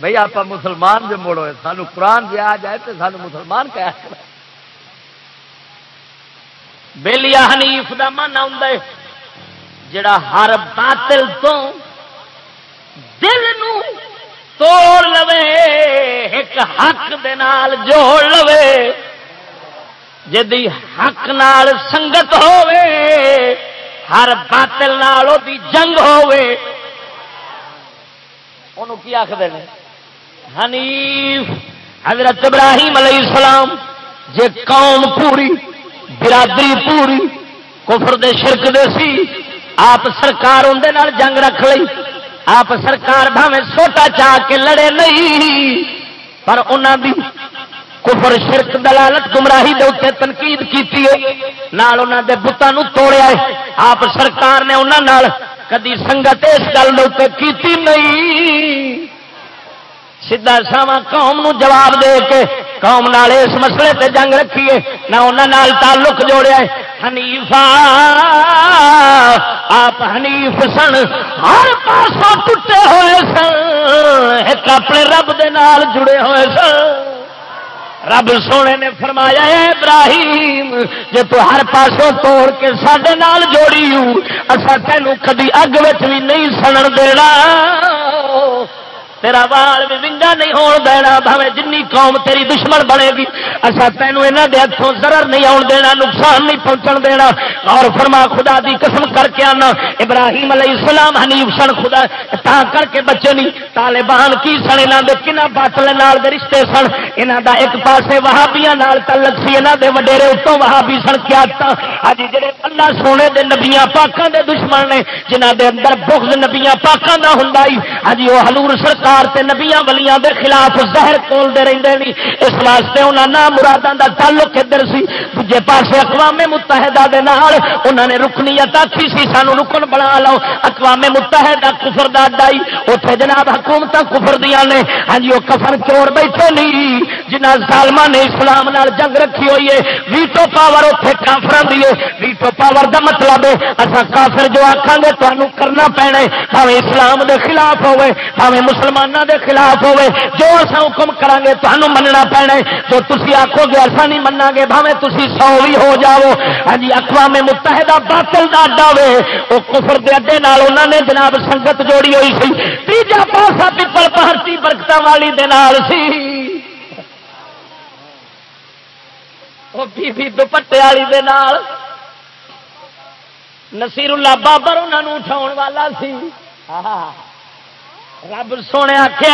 Speaker 1: بھائی آپ مسلمان جو مڑو سانو قرآن جی آ جائے تو سانو مسلمان کیا بےلیا حنیف کا من آ جڑا ہر باطل تو دل نو توڑ لو ایک حق دے نال جوڑ لو جدی حق نال سنگت ہوے ہر باطل نال جنگ ہوے انہوں کی آخر حنیف، حضرت ابراہیم علیہ السلام جے قوم پوری، برادری پوری، کفر دے، شرک دے سی، آپ سرکار اندر جنگ رکھ لی آپ سرکار بھاوے سوٹا چاہ کے لڑے نہیں، پر انہوں دی کفر، شرک، دلالت، گمراہی دے اتنے تنقید کی دے بتانو توڑیا ہے۔ آپ سرکار نے انہوں کدی سنگت اس گل کی نہیں۔ سیدا ساوا قوم نو جواب دے کے قوم نال اس مسئلے تے جنگ رکھیے۔ نہ انہوں تعلق جوڑیا حنیفا آپ حنیف سن۔ ہر پاسوں ٹوٹے ہوئے سن۔ ایک اپنے رب دے نال جڑے ہوئے سن۔ رب سونے نے فرمایا ہے، ابراہیم جی تو ہر پاسوں توڑ کے سڈے نال جوڑی اصا تینوں کدی اگ بھی نہیں سنن دینا۔ تیرا وال بھی ونگا نہیں ہون دینا، بھاوے جنی قوم تیری دشمن بنے گی۔ اصا تینوں یہاں دے ہاتھوں ضرر نہیں آن دینا، نقصان نہیں پہنچن دینا۔ اور فرما، خدا دی قسم کر کے آنا۔ ابراہیم علیہ السلام حنیف سن، خدا تا کر کے بچے نہیں۔ طالبان کی سن یہاں کے کنا باطل نال دے رشتے سن۔ یہاں دا ایک پاسے وہابیاں نال تعلق سی یہاں دے وڈیرے اتوں وہابی سن، کیا اج جڑے اللہ سونے دے نبیاں پاکاں دے دشمن نے جنہ دے اندر بغض نبیاں پاکاں دا ہوندا ہی اج وہ حضور سرکار سرکار تے نبیاں ولیاں دے خلاف زہر کول دے رہندے نہیں۔ اس واسطے انہاں نہ مرادوں کا تعلق ادھر سی۔ دوجے پاسے اقوام متحدہ دے نال انہوں نے رکنیت آخی سی، سانو رکن بنا لو۔ اقوام متحدہ کفر دا ڈائی اتنے جناب حکومت کفر دیا نے۔ ہاں جی وہ کفن چور بیٹھے نہیں۔ جنہ سالما نے اسلام نال جنگ رکھی ہوئی ہے، ویٹو پاور اتنے کافر دی ہے۔ ویٹو پاور دا مطلب ہے اصا کافر جو آخان گے تمہیں کرنا پینا ہے۔ بھاوے اسلام دے خلاف ہوے بھاوے مسلمانوں دے خلاف ہوے جو اصا حکم کریں گے تمہیں مننا پینا جو تھی آخو گے اصا نہیں منا گے بھاوے تھی سو بھی ہو جاؤ۔ ہاں جی اقوام متحدہ باطل کا اڈا وے وہ کفر دے اڈے نال انہوں نے جناب سنگت جوڑی ہوئی سی۔ تیجا پاسا پیپل پہرتی برکت والی دے نال سی۔ دوپٹے والی دے نال۔ نصیر اللہ بابر انہوں اٹھاؤ والا سی۔ رب سونے آخیا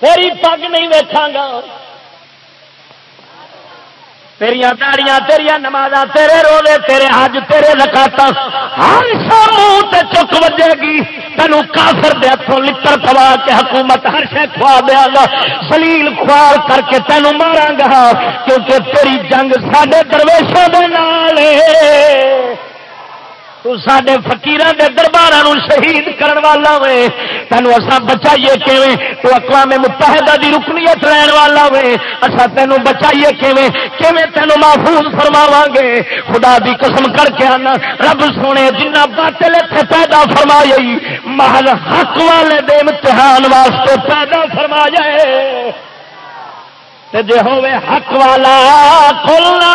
Speaker 1: تیری پگ نہیں ویکھا گا۔ تیریا داڑیاں تیریا نماز تیرے روزے، تیرے حج، تیرے لکاتا ہر منہ چک وجے گی۔ تینوں کافر دے ہاتھوں لکڑ پوا کے حکومت ہر شہ کھوا دیا گا۔ سلیل خوار کر کے تینوں مارا گا، کیونکہ تیری جنگ سڈے درویشوں کے نال تو سڈے فکیر کے دربار شہید کرن والا وے۔ تینوں اصا بچائیے کیویں؟ تو اقوام متحدہ دی رکنیت لین والا وے۔ اصا تینوں بچائیے کیویں؟ کیویں تینوں محفوظ فرماوا گے خدا دی قسم کر کے آنا۔ رب سونے، جنہ باطل اتنے پیدا فرما محل حق والے دے امتحان واسطے پیدا فرما جائے ہوے حق والا کھلنا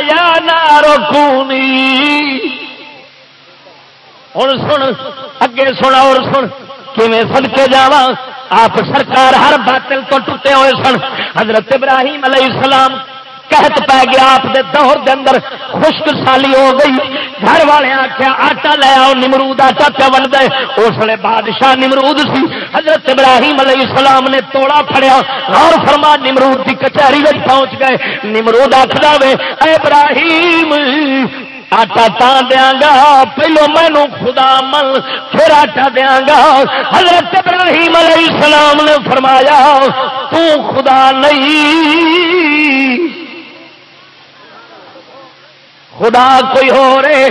Speaker 1: یا نہ رکونی؟ ہوں سن، اگے سنا اور سن، کیویں سد کے آپ سرکار ہر باطل تو ٹوٹے ہوئے سن۔ حضرت ابراہیم علیہ السلام قحط پی گیا آپ دے دور دے اندر خشک سالی ہو گئی۔ گھر والے آخیا آٹا لے آؤ، نمرود آٹا پہ بن گئے اس لیے بادشاہ نمرود سی۔ حضرت ابراہیم علیہ السلام نے توڑا پڑیا اور فرما، نمرود کی کچہری میں پہنچ گئے۔ نمرود آخر وے ابراہیم، آٹا تا دیا گا، پہلو مینو خدا مل، پھر آٹا دیا گا۔ حضرت ابراہیم علیہ السلام نے فرمایا، تو خدا نہیں۔ خدا کوئی ہو رہے۔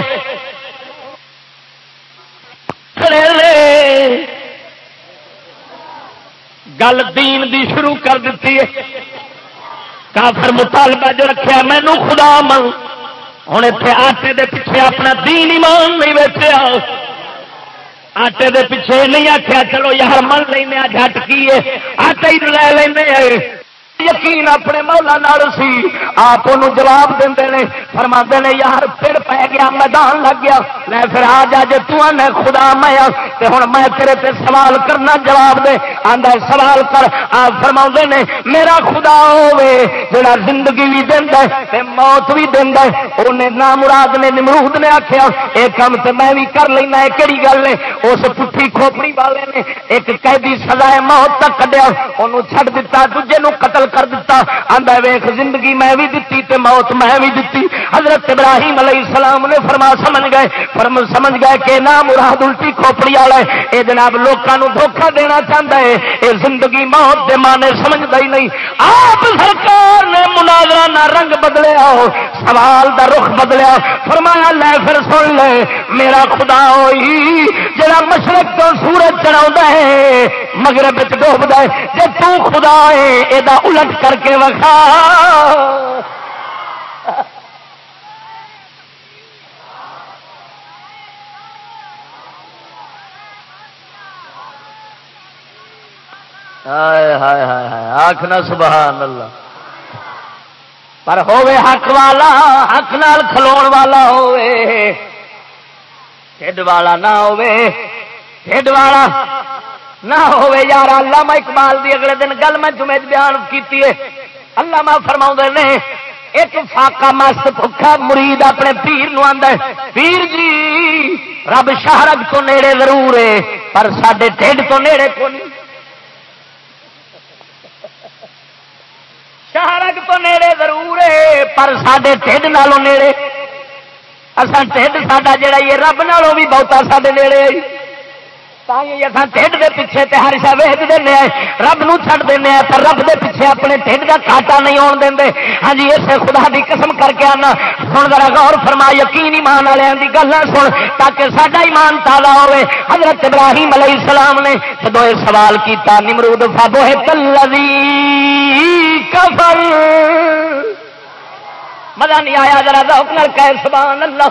Speaker 1: گل دین دی شروع کر دیتی ہے۔ کافر مطالبہ جو رکھا مینو خدا من۔ ہوں اتنے آٹے دے پیچھے اپنا دین ایمان نہیں ویچیا۔ آٹے دے پیچھے نہیں آخیا چلو یار من لینا جٹ کی آٹے ہی لے لینا یقین اپنے مولا نال سی۔ آپ جواب دے نے فرما نے، یار پھر پی گیا، میدان لگ گیا۔ میں پھر آ جا جی تے خدا میں ہوں میں تیرے تے سوال کرنا جواب دے۔ آدھا سوال کر۔ آپ فرما نے، میرا خدا ہوے جڑا زندگی بھی دینا تے موت بھی دینا انہیں نام مراد نے، نمرود نے آخیا یہ کام تو میں بھی کر لینا ہے کہڑی گل ہے؟ اس پٹھی کھوپڑی والے نے ایک قیدی سزا موت تک کڈیا انہوں چھڈ دیتا دوجے قتل کر دیتا آندا ویخ زندگی میں بھی دتی تے موت میں بھی دتی۔ حضرت ابراہیم علیہ السلام نے فرما، سمجھ گئے، فرم، سمجھ گئے کہ نہ مراد الٹی کھوپڑی والا ہے۔ اے جناب لوگوں دھوکھا دینا چاہتا ہے۔ اے زندگی موت دے مانے سمجھتا ہی نہیں۔ آپ سرکار نے مناظرہ نہ رنگ بدلیا سوال دا رخ بدلیا۔ فرمایا، لے پھر سن لے، میرا خدا ہوئی جڑا مشرق تو سورج چڑھا ہے، مغرب ڈوبتا ہے جی تو خدا ہے یہ الٹ کر کے وکھا آخنا سبحان اللہ۔ پر ہوے حق والا، حق نال کھلو والا ہوے ٹھڈ والا نہ ہوے ٹھڈ والا نہ ہوے یار، علامہ اقبال دی اگلے دن گل میں تمہیں بیان کی علامہ فرما نے، ایک فاقا مست بھوکا مرید اپنے پیر نو آدھا پیر جی رب شہرگ تو نیڑے ضرور ہے، پر سڈے ٹھڈ تو نیڑے کو نہیں شہرگ تو نیڑے ضرور ہے، پر سڈے ٹھڈ نالوں نیڑے۔ اصل ٹھڈ ساڈا جڑا یہ رب نالوں بھی بہتا سڈے نیڑے ٹھنڈ دے پیچھے ہر شا ویچ دینا رب نو چڑ دینا پر رب دے پیچھے اپنے ٹھنڈ کا کھاٹا نہیں آن دیں ہاں جی اسے خدا دی قسم کر کے آنا۔ سن ذرا غور فرما یقین ایمان والوں کی گلا سن تاکہ ساڈا ایمان تازہ ہوے حضرت ابراہیم علیہ السلام نے جب یہ سوال کیتا، نمرود فابو تلوی کفر۔ مزہ نہیں آیا، ذرا ذوق نال کہ سبحان اللہ۔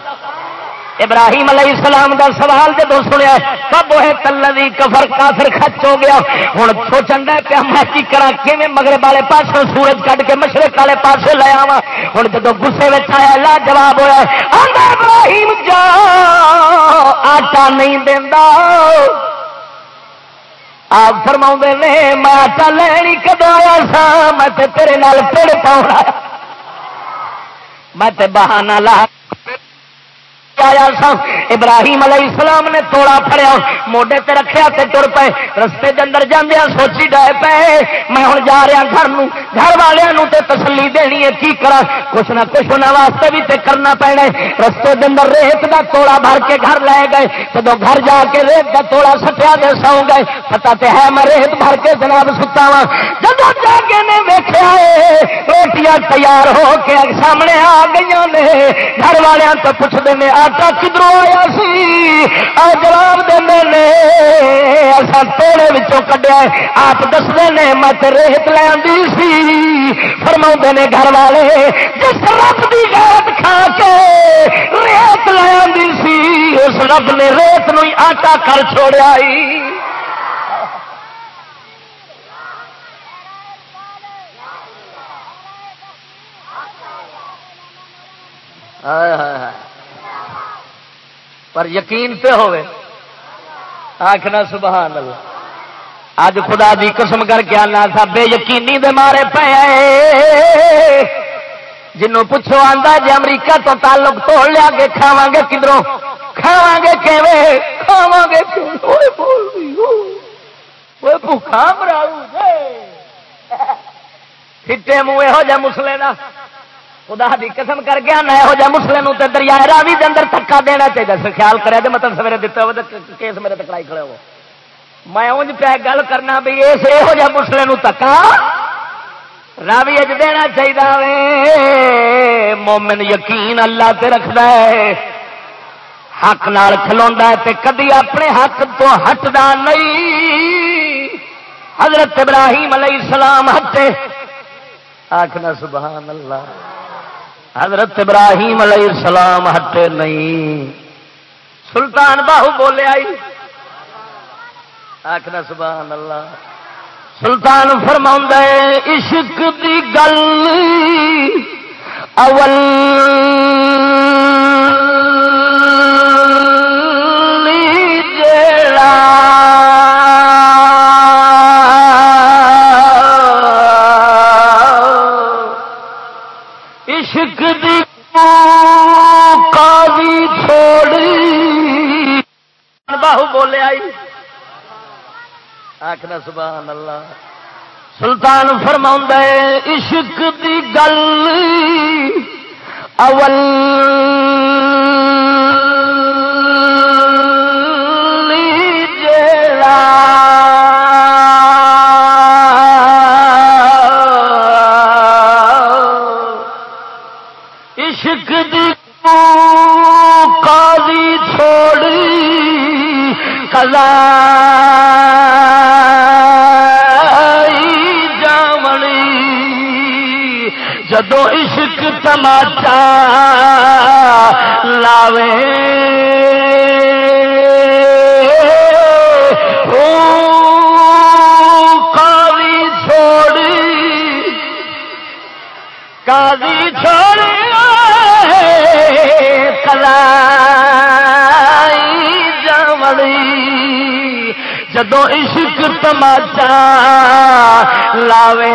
Speaker 1: ابراہیم علیہ السلام دا سوال جب سنیا کب وہ تلوی کفر کافر خچ ہو گیا۔ ہوں سوچن دے پیا میں کی کرا کیویں مغرب والے پاس سورج کٹ کے مشرق والے پاس لے آوا ہوں جب غصے میں آیا لا جواب ہوا ابراہیم جا، آٹا نہیں دینا آپ فرما نے، میں آٹا لینی کدو آیا سا؟ میں تیرے نال پیڑ پاؤں میں بہانا لا آیا سا؟ ابراہیم علیہ السلام نے توڑا پڑیا موڈے تے رکھیا تے تر پے، رستے دے اندر جاندیا سوچی ڈے پے، میں ہن جا رہا گھر نو گھر والوں تے تسلی دینی ہے، کی کرا کچھ نہ کچھ انہاں واسطے بھی تے کرنا پینا رستے دے اندر ریت دا توڑا بھر کے گھر لے گئے جدو گھر جا کے ریت دا توڑا سٹیا دے سو گئے پتا تے ہے میں ریت بھر کے جناب ستا وا جدو جا کے نے ویکھیا روٹیاں تیار ہو کے سامنے آ گئی نے، گھر والوں تو پوچھتے ہیں آٹا کدھروں آیا سی آ جواب دے اصا توڑے بچوں کڈیا آپ دستے نے مت ریت لینی سی فرما نے گھر والے جس رب کی گیت کھا کے ریت لینی سی اس رب نے ریت نو آٹا کر چھوڑیا ہائے ہائے ہائے پر یقین پہ ہوئے۔ آخنا سبحان اللہ۔ اج خدا دی قسم کر کے آنا سا بے یقینی دے مارے پے۔ جنوں پوچھو آندا جی امریکہ تو تعلق توڑ لیا گے کھاوا گے کدھروں کھاوا گے کیویں؟ کھاوا گے بھوکا مراؤ پھٹے منہ یہو جہ مسلے کا خدا دی قسم کر گیا نہ یہو جہ مسلم تے دریا راوی دے اندر تھکا دینا چاہیے۔ سر خیال کرے تو مطلب سویرے دیتے ہو کیس میرے تکڑائی کھڑے ہو میں انج پہ گل کرنا بھی اس یہو جہ مسلم تکا راوی اج دینا چاہیے مومن یقین اللہ تے رکھدا ہے۔ حق نال کھلوندا ہے تے کدی اپنے حق تو ہٹدا نہیں۔ حضرت ابراہیم علیہ السلام ہٹے۔ آخنا سبحان اللہ۔ حضرت ابراہیم علیہ السلام ہٹے نہیں۔ سلطان باہو بولے آئی۔ آخر سبحان اللہ۔ سلطان فرما عشق دی گل اول آخنا سبحان اللہ۔ سلطان فرما عشق دی گل اول عشق دی قاضی چھوڑی کلا جدو عشق تماچا لاوے۔ کالی چھوڑی کالی چھوڑی کلا جدو عشق تماچا لاوے۔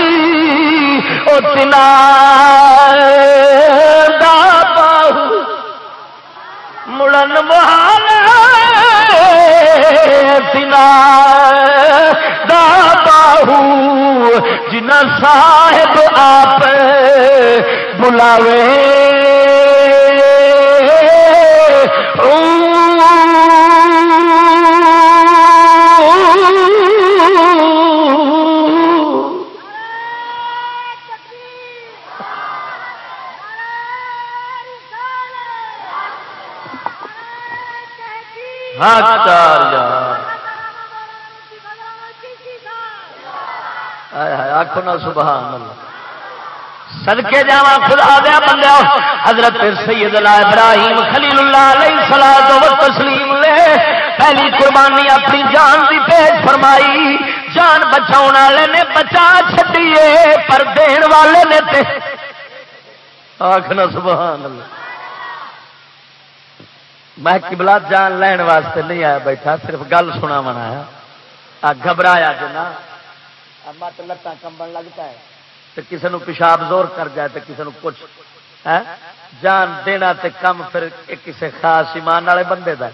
Speaker 1: بوتنا باہو مڑن محال تنا دا باہو جنا صاحب آپ بلاوے۔ ہاں، آخو نا سبحان اللہ۔ سدکے جا خدا دیا بندہ۔ حضرت سید ابراہیم خلیل اللہ علیہ سلاد و تسلیم لے پہلی قربانی اپنی جان کی پیش فرمائی۔ جان بچاؤ والے نے بچا چڈیے پر دین والے نے تے آخنا سبحان اللہ۔ میں کبلا جان لین واسطے نہیں آیا بیٹھا، صرف گل سنا منایا۔ گھبرایا جنا مت لتان کمبن لگتا ہے تو کسی نے پیشاب زور کر جائے تو کسی نے کچھ ہاں؟ جان دینا تے کم پھر کسی خاص ایمان والے بندے کا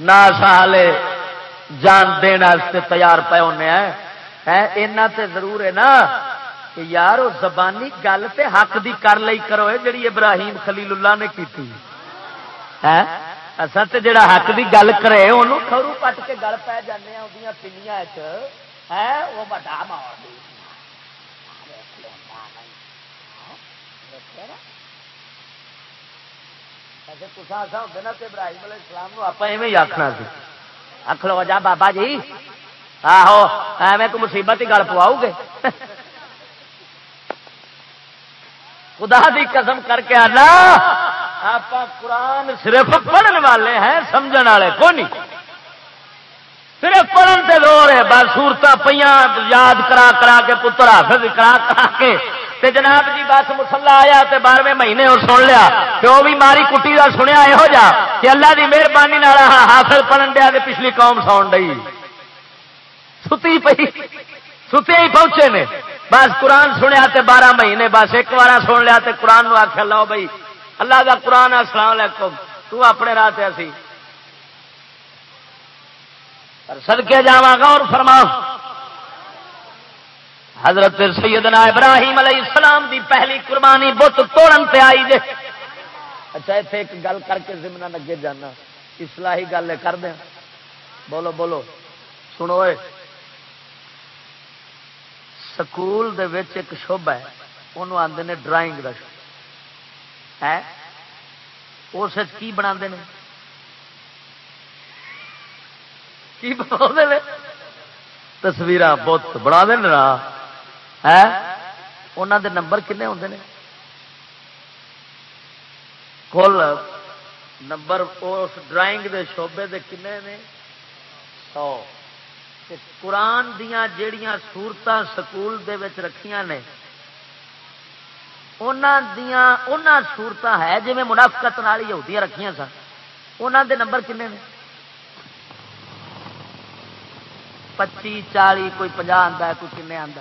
Speaker 1: نہ سالے جان دینا تیار پے ہونے ہاں، اینا تے ضرور ہے نا کہ یار، وہ زبانی گل تے حق دی کر لئی کرو جڑی ابراہیم خلیل اللہ نے کی اصل تو جڑا حق دی گل کرے انہوں کھرو پٹ کے گل پی جانے وہ پنیا وہ بڑا ماحول ابراہیم علیہ السلام آپ آخنا سی۔ آخ جا بابا جی۔ آہو، ایویں کو مصیبت ہی گل پواؤ گے خدا دی قسم کر کے آنا۔ آپ قرآن صرف پڑھن والے ہیں سمجھ والے کو نہیں صرف پڑھن سے زور ہے، بس سورت پہ یاد کرا کرا کے پتر حافظ کرا کرا کے۔ تے جناب جی بس مسلا آیا تے بارہویں مہینے اور سن لیا۔ کہ وہ بھی ماری کٹی کا سنیا یہو جا کہ اللہ کی مہربانی حافظ پڑھن دیا پچھلی قوم ساؤن ڈی ستی پی ستے ہی پہنچے نے۔ بس قرآن سنیا تے بارہ مہینے، بس ایک بار سن لیا تے قرآن نو آخیا لو بھائی اللہ کا قرآن السلام علیکم۔ تو اپنے راہ تے اسی۔ سدکے جا گا اور فرما۔ حضرت سیدنا ابراہیم علیہ السلام دی پہلی قربانی بت توڑن پہ آئی جے۔ اچھا اتنے ایک گل کر کے زمنا لگے جانا۔ اسلحی گل کر دیں۔ بولو بولو۔ سنو سکول دے وچ ایک شوبہ ہے انہوں آتے ڈرائنگ کا ہے؟ اس کی بنا کی بنا تصویر بت بنا دینا ہے؟ انہوں دے نمبر کنے ہوتے ہیں کل نمبر اس ڈرائنگ دے شعبے دے کنے نے؟ سو۔ قرآن دیا جڑیاں سورت سکول دے وچ رکھیاں نے سورت ہے جی منافقت نال یہودیاں رکھیاں سن انہوں دے نمبر کنے نے پچی چالی کوئی پناہ آتا ہے کوئی کنے آتا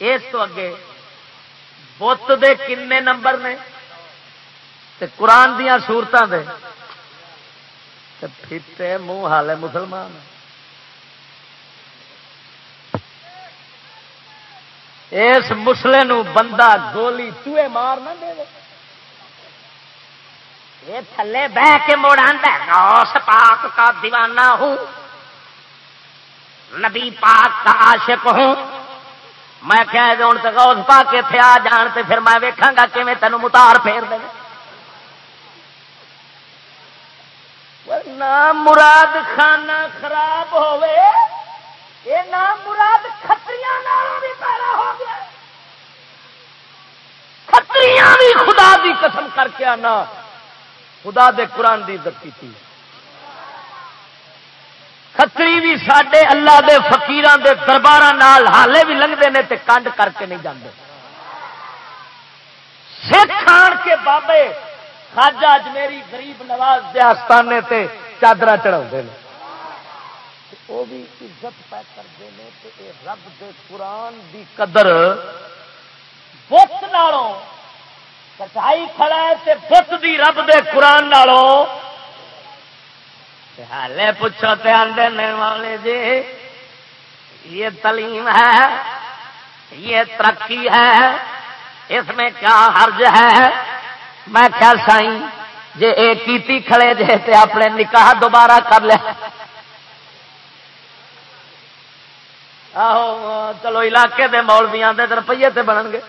Speaker 1: اس تو اگے بت دے کنے نمبر نے تے قرآن دیا سورتوں دے پھیتے منہ حال ہے مسلمان اس مسلے نو بندہ گولی چوئے مار نہ دے یہ تھلے بہ کے موڑ آس پاک کا دیوانہ ہوں۔ نبی پاک کا عاشق ہوں۔ میں کہہ دوں تو غوث پا کے تھے آ جان تے پھر میں ویکھاں گا کہ میں تینوں متار پھیر دے۔ نام مراد خانہ خراب ہوئے یہ نام مراد کتریاں بھی پیدا ہو گیا کتریاں بھی خدا دی قسم کر کے آنا۔ خدا دے قرآن دی عزت کی تھی کتری بھی سڈے اللہ دے فقیران دے دربار حالے بھی لنگتے ہیں تے کنڈ کر کے نہیں جاندے۔ سکھ آن کے بابے خاجا اجمیری غریب نواز دے آستانے تے چادر چڑھا وہ بھی عزت پہ کرتے ہیں رب دے قرآن دی قدر بت نالوں کٹائی کھڑا ہے تے بت دی رب دے قرآن نالوں۔ حالے پوچھو تے آدھے والے جی یہ تعلیم ہے، یہ ترقی ہے، اس میں کیا حرج ہے؟ میں کیا سائی جی ایک کیتی کھڑے جے تے اپنے نکاح دوبارہ کر لیا آہو چلو علاقے دے مولویاں دے روپیے تے بنن گے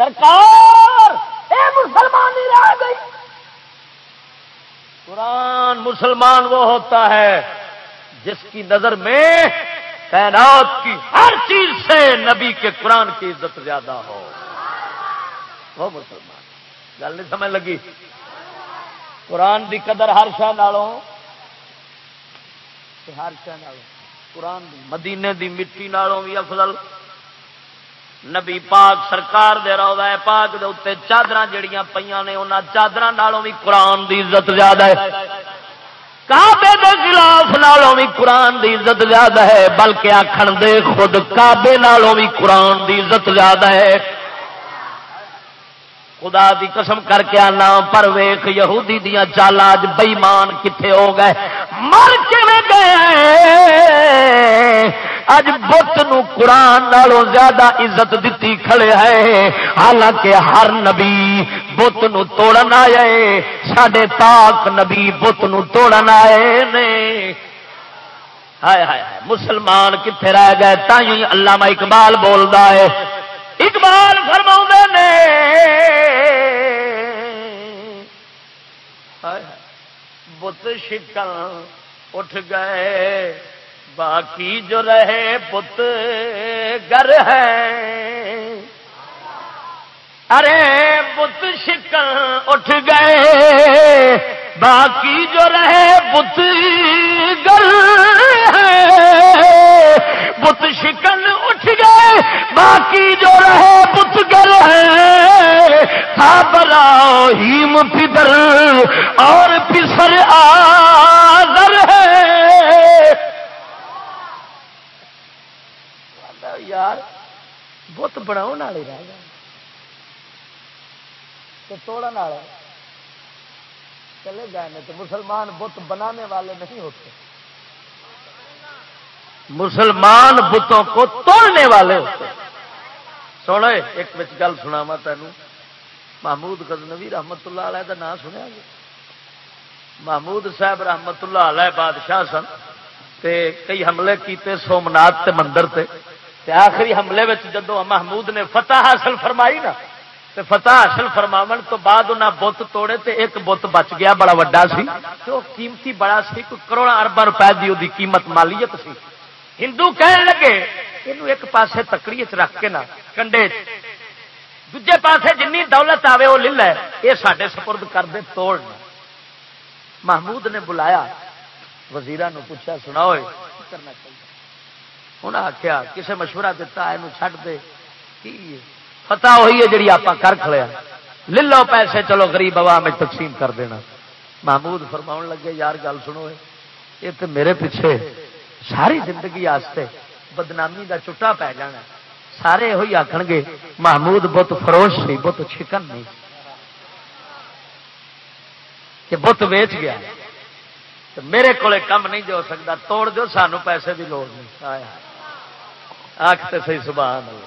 Speaker 1: سرکار اے مسلمان ہی رہ گئی قرآن مسلمان وہ ہوتا ہے جس کی نظر میں کائنات کی ہر چیز سے نبی کے قرآن کی عزت زیادہ ہو وہ مسلمان گل نہیں سمجھ لگی قرآن دی قدر ہر شہ نالوں ہر شہ قرآن دی، مدینے دی مٹی نالوں بھی افضل۔ نبی پاک سرکار دے روضہ پاک دے اتنے چادر جڑیاں پہ نے انہوں چادر نالوں بھی قرآن دی عزت زیادہ ہے۔ کابے دے خلاف نالوں بھی قرآن دی عزت زیادہ ہے، بلکہ آخر دے خود کابے نالوں بھی قرآن دی عزت زیادہ ہے۔ خدا دی قسم کر کے آنا، پر ویخ یہودی دیا چال اج بئیمان کتنے ہو گئے؟ مر کے گئے؟ اج بت قرآن نالوں زیادہ عزت دیتی کھڑے ہے۔ حالانکہ ہر نبی بت توڑن آئے۔ سڈے تاک نبی بت توڑن آئے نے۔ ہائے ہائے مسلمان کتنے رہ گئے؟ تھی علامہ اقبال بولتا ہے۔ اقبال فرما نے۔ بت شکن اٹھ گئے۔ باقی جو رہے پت گر ہے۔ ارے، بت شکن اٹھ گئے۔ باقی جو رہے بت گر ہے۔ بت شکن اٹھ گئے، باقی جو رہے بت گل ہے بلا ہیم پدر اور پسر آدر ہے۔ یار، بت بنا والے رہ گئے توڑن والے چلے گئے تو مسلمان بت بنانے والے نہیں ہوتے۔ مسلمان بتوں کو توڑنے والے ہوتے سونا ایک بچ گل سنا وا تین محمود غزنوی رحمت اللہ علیہ کا نام سنیا جی۔ محمود صاحب رحمت اللہ علیہ بادشاہ سن تے کئی حملے کیتے سومنات تے مندر تے۔ تے آخری حملے میں جدو محمود نے فتح حاصل فرمائی نا، تے فتح حاصل فرماو تو بعد انہیں بت توڑے تے ایک بت بچ گیا، بڑا وڈا سی۔ تو قیمتی بڑا سی کوئی کروڑا اربا روپئے کی قیمت مالیت سی۔ ہندو کہنے لگے یہ ایک پاسے تکڑی چ رکھ کے نا کنڈے دجے پاسے جن دولت آئے وہ لے لے یہ سارے سپرد کر دے توڑ۔ محمود نے بلایا وزیر پوچھا سنا ہوئے کرنا چاہیے؟ انہیں آخیا کسے مشورہ دتا یہ چڈ دے۔ کی پتا ہوئی ہے جی آپ کر کھڑیا ہاں۔ لے لو پیسے، چلو غریب عوام میں تقسیم کر دینا۔ محمود فرما لگے، یار، گل سنو یہ تو میرے پیچھے ساری زندگی آستے بدنامی دا چٹا پی جانا۔ سارے یہ آخ گے، محمود بت فروش سی بت چکن نہیں۔ کہ بت ویچ گیا۔ تو میرے کو کم نہیں جو سکتا، توڑ دو، سانو پیسے کی لوڑ نہیں۔ آخ تو سی سبحان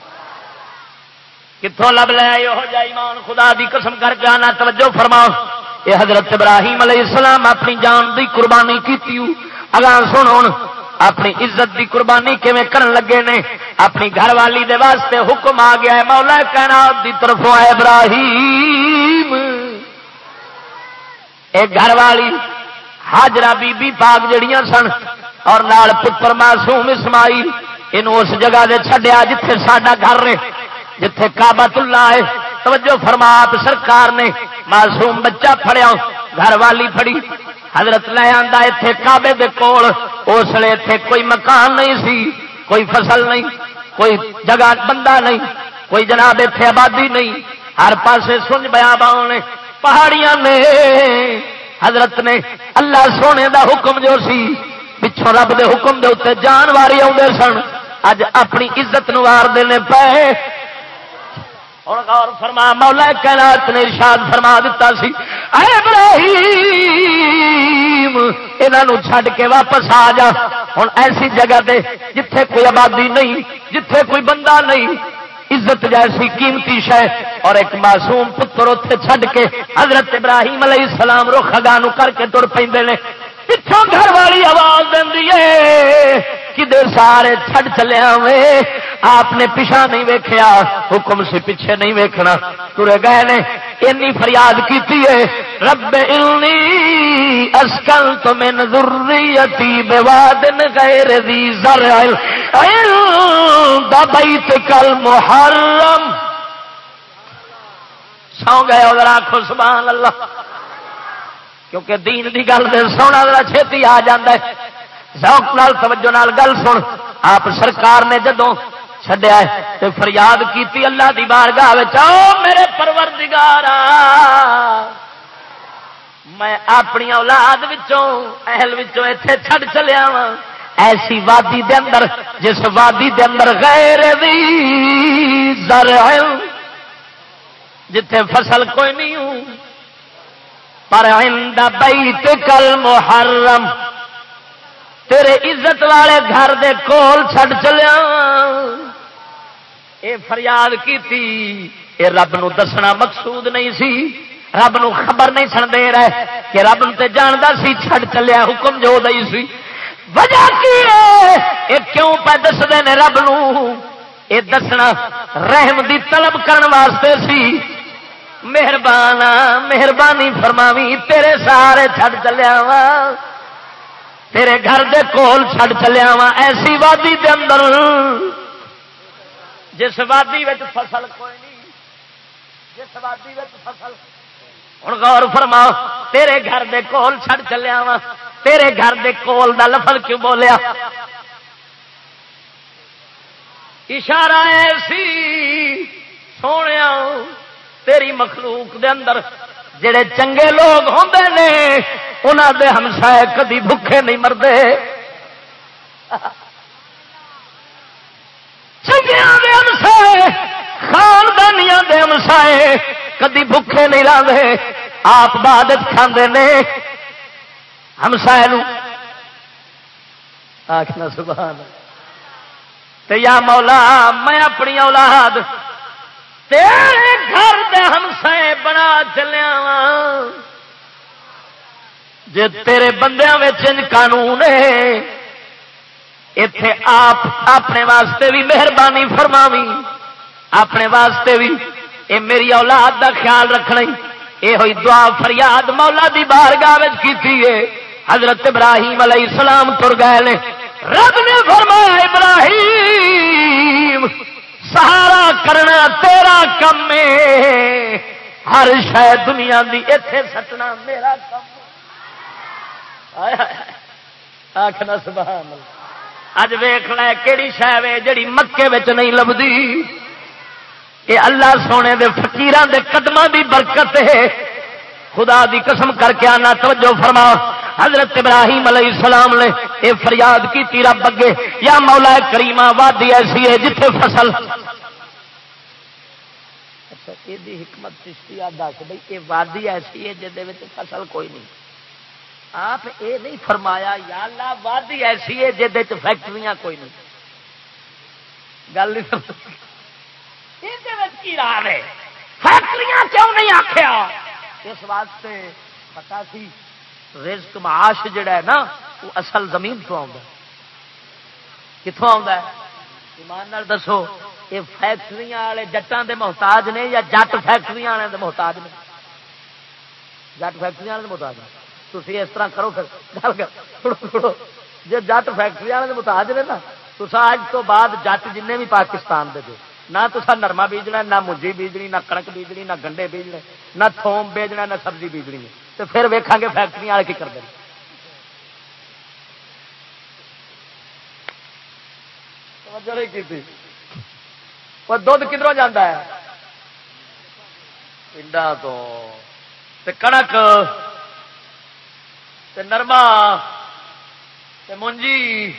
Speaker 1: کتوں لب لیا یہ ایمان، خدا دی قسم کر کے آنا، توجہ فرماؤ۔ یہ حضرت ابراہیم علیہ السلام اپنی جان دی قربانی کی اگاں سن اپنی عزت دی قربانی کیویں کرن لگے نے؟ اپنی گھر والی دے واسطے حکم آ گیا ہے، مولا کائنات دی طرفوں ابراہیم۔ ایک گھر والی، حاجرہ بی بی پاک جڑیاں سن، اور نال پتر معصوم اسماعیل ان اس جگہ دے چھڈیا جتھے ساڈا گھر نے جتھے کعبۃ اللہ ہے۔ توجہ فرما، آپ سرکار نے معصوم بچہ پھڑیا۔ گھر والی پھڑی۔ حضرت لے آندا ایتھے کعبے دے کول، اس لیے ایتھے کوئی مکان نہیں سی، کوئی فصل نہیں، کوئی جگہ بندہ نہیں، کوئی جناب ایتھے آبادی نہیں۔ ہر پاسے سنج بیا باؤ نے، پہاڑیاں نے۔ حضرت نے اللہ سونے دا حکم جو سی، پچھوں رب دے حکم دے اتنے جان واری آدھے سن۔ اج اپنی عزت نوار دینے پے۔ ہوں غور فرما، مولا کائنات نے ارشاد فرما دیتا سی، اے ابراہیم انہوں چھڈ کے واپس آ جا۔ ہوں ایسی جگہ دے جتھے کوئی آبادی نہیں، جتھے کوئی بندہ نہیں۔ عزت جیسی قیمتی شہ اور ایک معصوم پتر اتنے چھڈ کے حضرت ابراہیم علیہ السلام رخ اگانو کر کے تر پہ پچھوں گھر والی آواز دینی کدے سارے چھڈ چلیا وے آپ نے پیچھا نہیں ویکیا حکم سے پیچھے نہیں ویکھنا۔ ترے گئے نے، اینی فریاد کی رب انی اسکل تو من ذریتی بوادن غیر ذی زرع عند بیت کل محرم سو گئے اگر آخو سبحان اللہ۔ کیونکہ دین دی گل سونا ذرا چھتی آ جاندے ذوق نال توجہ نال گل سن۔ آپ سرکار نے جدوں چھڈیا تو فریاد کیتی اللہ دی بارگاہ میرے پروردگارا میں اپنی اولاد وچوں، اہل وچوں ایتھے چھڈ چلیا وا ایسی وادی دے اندر، جس وادی دے اندر غیر دی زرع جتھے فصل کوئی نہیں ہوں۔ پر عند بیت کل محرم۔ تیرے عزت والے گھر دے کول چھڈ چلیا اے فریاد کی تھی اے رب نو دسنا مقصود نہیں سی۔ رب نو خبر نہیں سن دے رہے کہ رب تے جاندا سی چھڈ چلیا، حکم جو دئی سی۔ وجہ کی اے کیوں پہ دس دے نے رب نو؟ اے دسنا رحم دی طلب کرن واسطے سی۔ مہربان مہربانی فرماوی، تیرے سارے چھڈ چلیا وا تیرے گھر دے کول چھڑ چلیا وا ایسی وادی دے اندر۔ جس وادی فصل کوئی نہیں، جس وادی فصل۔ ہوں غور فرما تیرے گھر دے کول چھڑ چلیا وا تیرے گھر دے کول دا لفظ کیوں بولیا؟ اشارہ ایسی سونے تیری مخلوق دے اندر جڑے چنگے لوگ ہوں نے انہوں دے ہمسائے کدی بھوکے نہیں مرتے۔ چنگیا ہمسائے، خاندانیاں دے ہمسائے کدی بھوکے نہیں لاندے آپ بادت کھاندے نے۔ ہمسائے آخنا سبحان تے یا مولا، میں اپنی اولاد تیرے گھر دے ہمسائے بنا چلیا جے تیرے بندیاں قانون ہے اتے آپ اپنے واسطے بھی مہربانی فرماوی۔ اپنے واسطے بھی۔ اے میری اولاد دا خیال رکھنا یہ ہوئی دعا فریاد مولا دی بارگاہ کی حضرت ابراہیم علیہ السلام تر گئے رب نے فرمایا، ابراہیم! سہارا کرنا تیرا کم ہے۔ ہر شاید دنیا دی اتے سٹنا میرا کم۔ آخنا سبحان اج ویخ لے کہڑی شہ جڑی مکے نہیں لبھی یہ اللہ سونے دے فکیران دے قدم دی برکت ہے۔ خدا دی قسم کر کے آنا، توجہ فرما۔ حضرت ابراہیم علیہ السلام نے یہ فریاد کی رب اگے۔ یا مولا کریما وادی ایسی ہے جتھے فصل یہ حکمت چشتی دس بھائی یہ وادی ایسی ہے جہد فصل کوئی نہیں آپ یہ نہیں فرمایا یا اللہ وادی ایسی ہے جہد فیکٹریاں کوئی نہیں گل کی راہ ہے فیکٹریاں کیوں نہیں آخیا اس واسطے پتا سی رزق معاش جڑا ہے نا وہ اصل زمین تو آ کتوں آ ایمان دسو یہ فیکٹری والے جٹان دے محتاج نے یا جٹ فیکٹری والے دے محتاج نے؟ جٹ فیکٹری والے محتاج نے۔ تھی اس طرح کرو گل جی جٹ فیکٹری والے محتاج نے نا تو اج تو بعد جٹ جن بھی پاکستان دے دے۔ نہ تو نرما بیجنا، نہ منجی بیجنی، نہ کنک بیجنی، نہ گنڈے بیجنے، نہ تھوم بیجنا، نہ سبزی بیجنی۔ تو پھر ویکھا گے فیکٹری والے کی کرتے دھد کدھر جانا ہے؟ پنڈا تو۔ کنک نرما۔ مونجی۔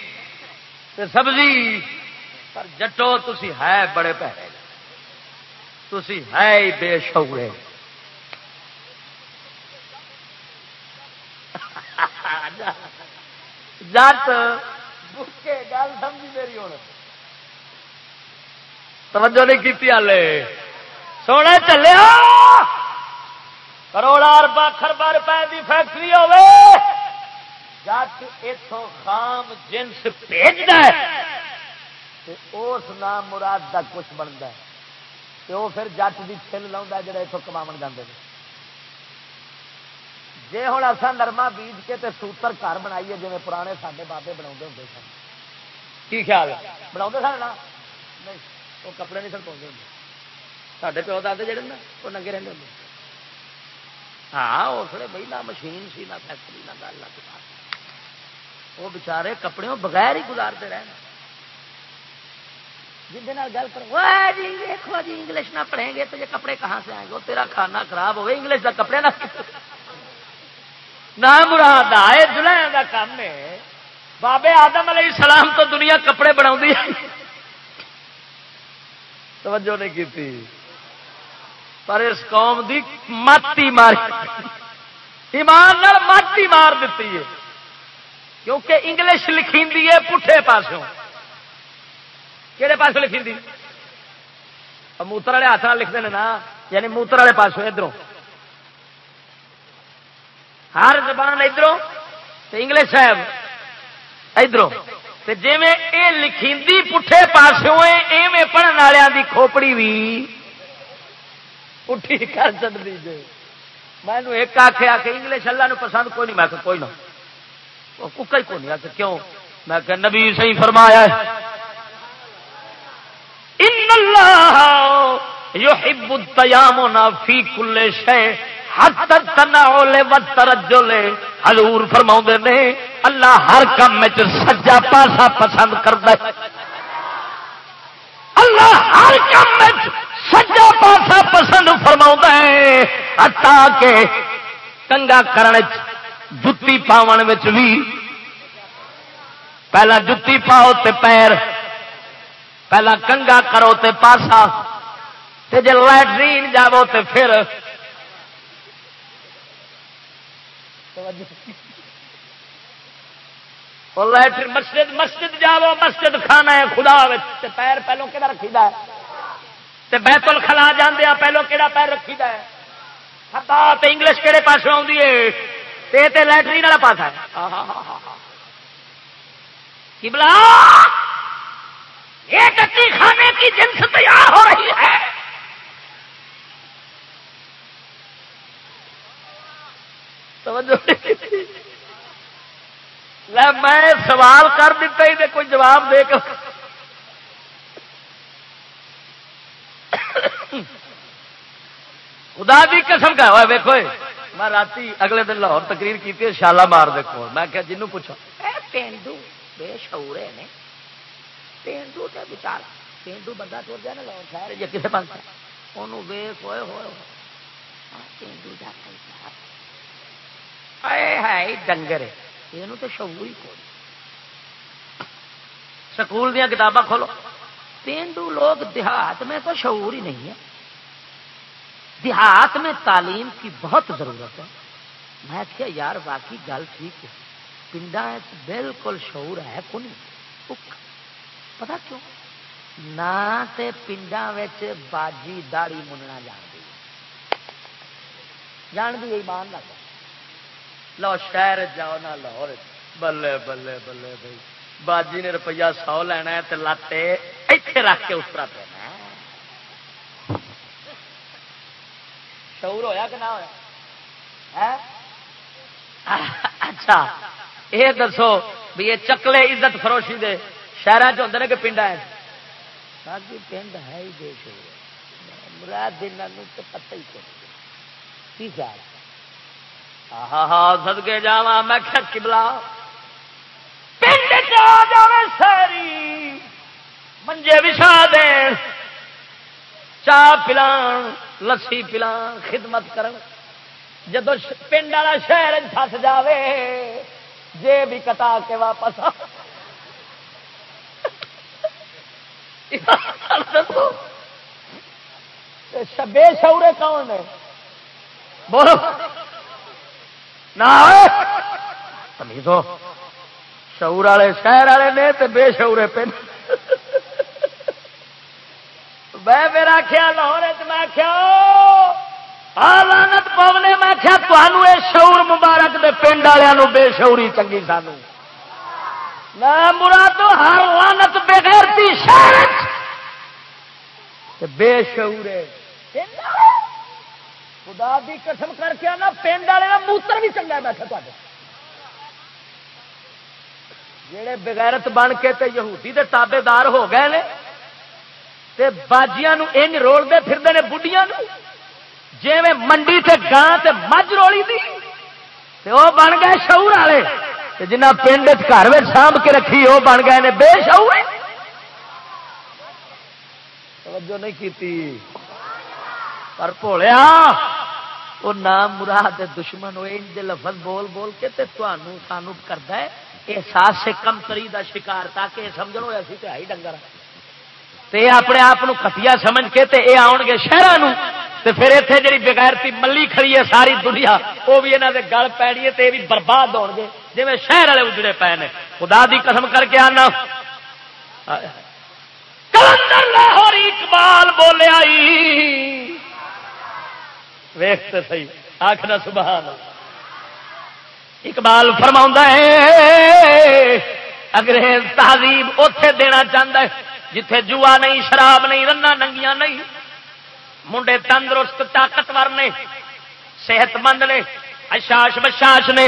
Speaker 1: سبزی۔ پر جٹو تھی ہے بڑے پیرے تھی ہے ہی بے شعورے۔ (laughs) جٹ۔ گل سمجھی میری ہوں توجہ نہیں کی ہلے سونا چلیا کروڑا اربا خربا روپے کی فیکٹری ہوے جٹ اتوں خام جنس بھیجنا اس نام مراد کا کچھ بنتا ہے۔ وہ پھر جٹ کی چھل لا جا اتوں کما جاتے ہیں جی ہوں اصا نرما بیج کے تے سوتر گھر بنائیے جی پرانے سارے بابے بنا ہوں۔ سن کی خیال بنا سن نا نہیں۔ وہ کپڑے نہیں سن پاؤں سارے پیو دے جڑے نا وہ ننگے رہتے ہوں ہاں اس لیے بھائی نہ مشین سی نہ فیکٹری نہ گل نہ وہ بچارے کپڑے بغیر ہی گزارتے رہے جن گل کرو جی دیکھو جی انگلش نہ پڑھیں گے تو یہ کپڑے کہاں سے آئیں گے تیرا کھانا خراب ہوئے انگلش کا کپڑے نہ نہ مراد آئے دلہن کا کام ہے بابے آدم علیہ السلام تو دنیا کپڑے بنا توجہ نہیں کی تھی۔ پر اس قوم دی ماتی مار ایمان ماتی مار دیتی ہے۔ کیونکہ انگلش لکھی ہے پٹھے پاسوں۔ کہڑے پاسوں لکھی موتر والے ہاتھ لکھتے ہیں نا یعنی موتر والے پاسوں ادھر ہر زبان ادھر انگلش ہے ادھر جی یہ لکھی پٹھے پاسوں ایویں پڑھنے والوں کی کھوپڑی بھی پٹھی کر چڑ جی میں ایک آخیا کہ انگلش اللہ نو پسند کوئی نہیں۔ میں کوئی نہ۔ ککا ہی کو نہیں۔ آ کیوں؟ میں کہ نبی صحیح فرمایا ان اللہ یحب التیامنا فی کل شے حتی تنعول و ترجل حضور فرماؤں دے نے، اللہ ہر کام میں سجا پاسا پسند کرتا ہے۔ اللہ ہر کام میں سجا پاسا پسند فرما ہے۔ کہ کنگا کرنے جتی پاون وچ بھی پہلا جتی پاؤ تے پیر، پہلا کنگا کرو تے پاسا، تے جے لائٹرین جاو تے پھر لائٹرین مسجد مسجد جاو مسجد کھانا ہے خدا پیر پہلو کہ رکھی ہے؟ بیت الخلا جانے پہلو کہڑا پیر رکھی دا ہے انگلش کہڑے پاس آئی ہے؟ لٹرین والا پاس ہے۔ بلا یہ ٹکی کھانے کی جنس تیار ہو رہی ہے۔ میں سوال کر دیتا ہی کوئی جواب دے کر خدا بھی قسم کا ہوا ویکو میں رات اگلے دن لاہور تقریر کی شالا مار دیکھو میں کیا جنوں پوچھا؟ پینڈو، بے شعور نے۔ پینڈو تے بچار پینڈو بندہ ٹر جائے نا لاہور شہر، یا کسی پاس انہوں ویخ ہوئے ہوئے۔ ہاں، پینڈو جاتا ہے ڈنگر یہ تو شعور ہی کوئی سکول دیا کتاباں کھولو۔ پینڈو لوگ دیہات میں تو شعور ہی نہیں ہے۔ دیہات میں تعلیم کی بہت ضرورت ہے۔ میں کیا یار باقی گل ٹھیک ہے۔ پنڈا بالکل شعور ہے کون پتا کیوں؟ نہ پنڈا باجی داڑی مننا جان دی۔ جان دی ایمان لگ لو شہر جاؤ نہ لاہور۔ بلے بلے بلے بھائی۔ باجی نے روپیہ سو لینا ہے تو لاتے ایتھے رکھ کے اترا پینا شعور ہویا کہ نہ ہوا اچھا یہ دسو بھی یہ چکلے عزت فروشی دے شہر چند کہ پنڈا ہے باقی پنڈ ہے ہی بے شعور۔ مراد دن پتہ ہی کی خیال ہاں ہاں جا میں کبلا پنڈ ساری منجے بچھا دے۔ چاہ پلان، لسی پلان، خدمت کرن۔ جدو پنڈ والا شہر پس جائے جے بھی کتا کے واپس بے شعورے کون نے بولو۔ نہ شعور والے شہر والے نے تو بے شعورے پہ میں میرا خیال لاہور میں کیا لانت پونے میں کیا تمہوں یہ شعور مبارک دے پنڈ والوں بے شعوری چنگی سانو مراد ہر لانت بغیر شہر بے شعور خدا دی قسم کر کے آنا پنڈ والے کا موتر بھی چنگا بیٹھا تے جڑے بغیرت بن کے تے یہودی دے تابے دار ہو گئے نے، تے باجیاں نو انج رولتے پھرتے ہیں بڑھیا جی میں منڈی تے گاں تے مجھ رولی دی، تے وہ بن گئے شعور والے۔ تے جنہ پنڈ گھر میں سانب کے رکھی وہ بن گئے نے، بے شعور۔ توجہ نہیں کی پر بھولیا وہ نام مراد دشمن ہوئے ان لفظ بول بول کے تے سانو کرتا ہے احساس سے کم تری دا شکار تاکہ یہ سمجھ لو اسی تو ہے ڈنگر تے اپنے آپ کٹیا سمجھ کے تے اے آن گے شہر تے پھر اتنے جی بغیرتی ملی کھڑی ہے ساری دنیا وہ بھی یہاں کے گل پیڑی ہے بھی برباد ہو گے جی شہر والے اجڑے پے نے خدا دی قسم کر کے آنا کلندر لاہور اقبال بولیا ویختے سی آخنا سبحان اقبال فرما ہے، انگریز تہذیب اتے دینا چاہتا ہے، جتھے جوا نہیں، شراب نہیں رنا ننگیاں نہیں۔ منڈے تندرست، طاقتور نے صحت مند نے، اشاش بشاش نے،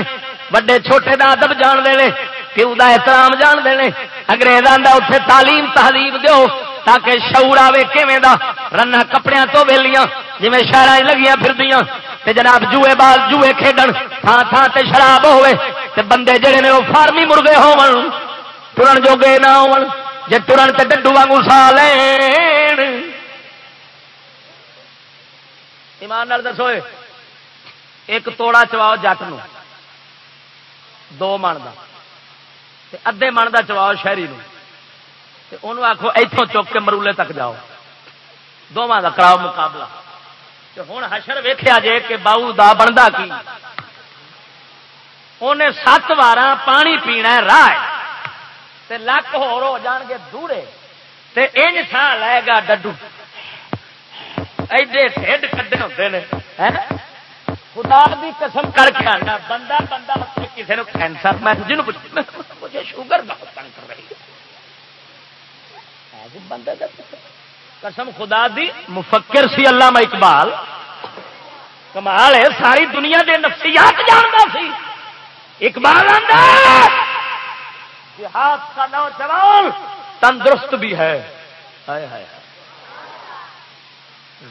Speaker 1: وڈے چھوٹے دا ادب جانتے ہیں پیو کا احترام جانتے ہیں اگریزوں کا اتنے تعلیم تہذیب دو تاکہ شعور آئے کیویں دا؟ رنا کپڑے تو ویلیاں جی شہر لگیاں پھردیاں۔ تے جناب جوئے بال جوئے کھیڈن تھان تھان تے شراب ہوئے تے بندے جڑے نے وہ فارمی مرغے ہون ٹرن جوگے نہ ہون جے ٹرن تے ڈڈو وانگو سا لین۔ ایمان نال دسو ایک توڑا چواؤ جٹ نو دو من کا ادے من کا چواؤ شہری نو آخو اتوں چک کے مرولے تک جاؤ۔ دونوں کا کراؤ مقابلہ۔ ہوں حشر ویخیا جے کہ باؤ دا بنتا کی۔ انہیں سات وار پانی پینا راہ لک ہو جان گے دورے۔ انج تھا لے گا ڈڈو۔ ایڈے ٹھڈ کھڈے ہوتے ہیں؟ خدا بھی قسم کر کے آنا۔ بندہ بندہ کسی نے کینسر میں جن مجھے شوگر بہت تنگ کر رہی ہے۔ بندہ قسم خدا دی، مفکر سی اللہ اقبال۔ کمال ہے، ساری دنیا دے نفسیات جانتا سی۔ اقبال جہاد کا نوجوان تندرست بھی ہے۔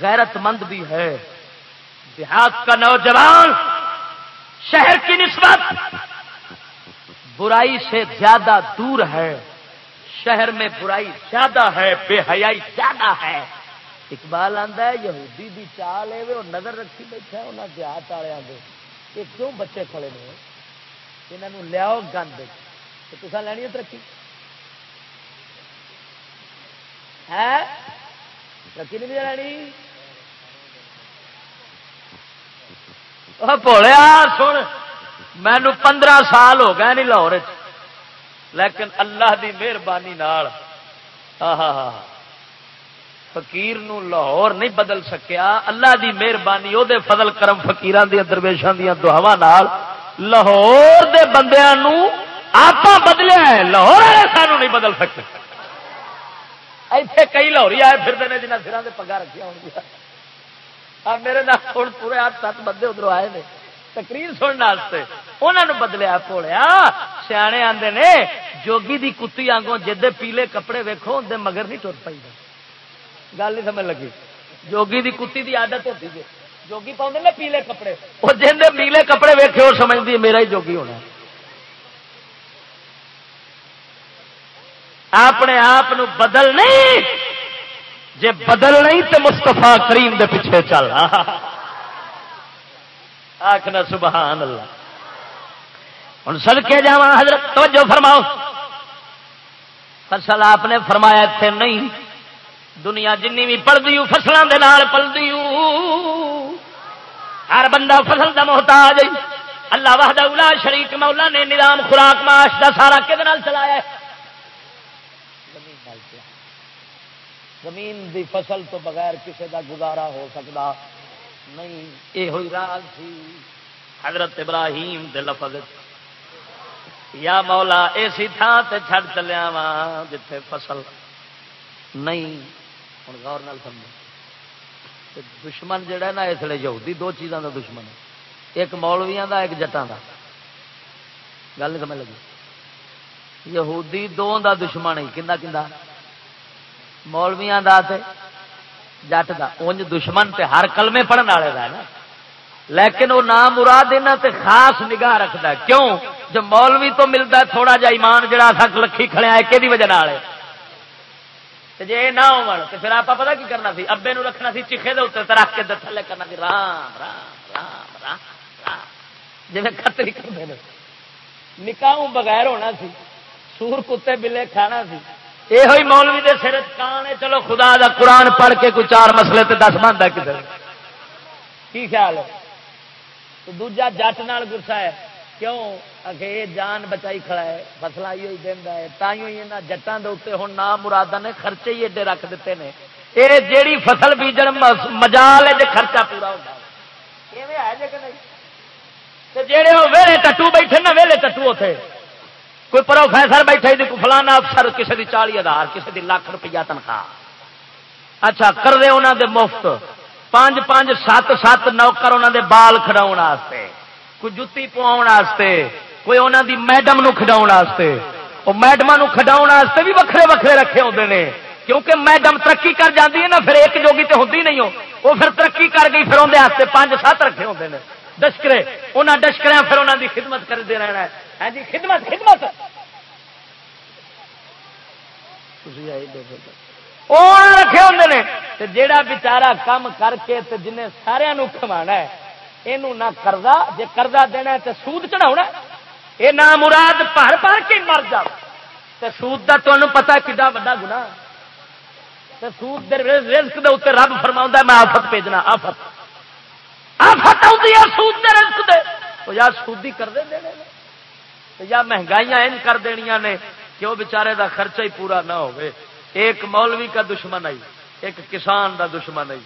Speaker 1: غیرت مند بھی ہے۔ دیہات کا نوجوان شہر کی نسبت برائی سے زیادہ دور ہے۔ شہر میں برائی زیادہ ہے، بے حیائی زیادہ ہے۔ اقبال آتا ہے، یہودی دی چال ہے، وہ نظر رکھی بیٹھا انہیں دیہات والوں کے یہ کیوں بچے کھڑے نے؟ یہاں لیاؤ گند تو تصا لینی ہے ترقی؟ ہے؟ ترقی نہیں لینی؟ بولیا سن مینو پندرہ سال ہو گئے نہیں لاہور لیکن اللہ دی مہربانی فقیر نو لاہور نہیں بدل سکیا۔ اللہ دی مہربانی وہ فضل کرم فکیران دیا درویشان دیا دعوا لاہور دے بندیاں نو آپ بدلیا ہے لاہور والے سانو نہیں بدل سکتے۔ ایتھے کئی لاہوری آئے پھرتے ہیں جنہیں سرا سے پگا رکھا ہو میرے نام ہوں پورے آٹھ سات بندے ادھر آئے نے۔ تقریر سننے انہوں نے بدلیا پوڑیا سیانے آتے نے، جوگی دی کتی آگوں جدے پیلے کپڑے ویکو اندر مگر نہیں ٹر پائی گل نہیں سمجھ لگی۔ جوگی دی کتی دی عادت ہوتی ہے جی۔ جوگی پاؤں نے پیلے کپڑے۔ وہ جن پیلے کپڑے ویکے وہ سمجھتی میرا ہی جوگی ہونا۔ اپنے آپ بدل نہیں۔ جے بدل نہیں تو مستفا کریم دے پیچھے چل۔ (laughs) آخنا سبحان اللہ۔ ہوں سڑکے جا حضرت توجہ فرماؤ۔ فصل آپ نے فرمایا اتنے نہیں۔ دنیا جن بھی پڑتی فصلوں کے نال پلتی ہر بندہ فصل کا محتاج اللہ وحدہ اولا شریک، مولا نے نظام خوراک معاش کا سارا کہ چلایا زمین دی فصل تو بغیر کسی کا گزارا ہو سکتا نہیں یہ ہوئی راز سی حضرت ابراہیم دے لفظ یا مولا، ایسی تھان سے چھڑ چلیا وا جتھے فصل نہیں۔ ہوں غور نال سمجھ دشمن جڑا نا، اس لیے یہودی دو چیزوں کا دشمن ہے۔ ایک مولویا کا ایک جٹان کا گل نہیں سمجھ لگی؟ یہودی دو دا دشمن ہی۔ کھا کھا مولویا کا جٹ کا انج دشمن تے ہر کلمے پڑھنے والے کا نا لیکن وہ نام مراد یہاں تے خاص نگاہ رکھتا ہے کیوں جو مولوی تو ملتا ہے تھوڑا جا ایمان جڑا سک لکھی کھڑے ہے کہ وجہ جی نہ ہو پھر آپ پتا کی کرنا سی ابے نو رکھنا سی چیخے دے اتنے رکھ کے تھلے کرنا سی رام رام رام رام رام جی کتری کرتے ہیں نکاح بغیر ہونا سی سور کتے بلے کھانا سی یہ مولوی دے سر کان چلو خدا دا قرآن پڑھ کے کوئی چار مسلے تے دس بنتا کدھر؟ کی خیال ہے؟ دوجا جٹ نال گسا ہے کیوں؟ یہ جان بچائی کھڑا ہے فصل آئی ہوئی دینا ہے یہاں جٹان کے اتنے ہوں نہ مرادہ نے خرچے ہی ایڈے رکھ دیتے ہیں یہ جیڑی فصل بیجن مجال ہے جی خرچہ پورا ہوتا ہے۔ جہے وہ ویلے ٹٹو بیٹھے نا ویلے ٹٹو اتنے کوئی پروفیسر بیٹھے کوئی فلانا افسر کسی کی چالی ہزار کسی کی لاکھ روپیہ تنخواہ۔ اچھا کر دے انہوں دے مفت۔ پانچ پانچ سات سات نوکر انہوں دے بال کھڑاؤ کوئی جتی پواؤ کوئی انہوں دی میڈم نو کھڈاؤ وہ میڈم کھڈاؤ بھی وکھرے وکھرے رکھے ہوتے ہیں کیونکہ میڈم ترقی کر جاتی ہے نا، پھر ایک جوگی تو ہوتی نہیں ہو۔ وہ پھر ترقی کر گئی، پھر اندر پانچ سات رکھے ہوتے ہیں ڈشکرے انہیں ڈشکریا پھر انہوں کی خدمت کرتے رہنا ہے۔ ہاں جی خدمت خدمت۔ رکھے ہوں جا بچارا کام کر کے جن سارا کما ہے یہ نہ جی کردہ دینا تو سود چڑھا یہ نہ مراد پار پار کے مر جا تو سود کا تمہیں پتا کھا وا گنا سود رزق دے اتنے رب فرما میں آفت بھیجنا آفت۔ آفت آتی ہے سود دے رزق دے۔ تو یا سودی کر دے دینے یا مہنگائیاں ان کر دنیا نے کہ وہ بچارے دا خرچہ ہی پورا نہ ہو ایک مولوی کا دشمن آئی، ایک کسان دا دشمن آئی۔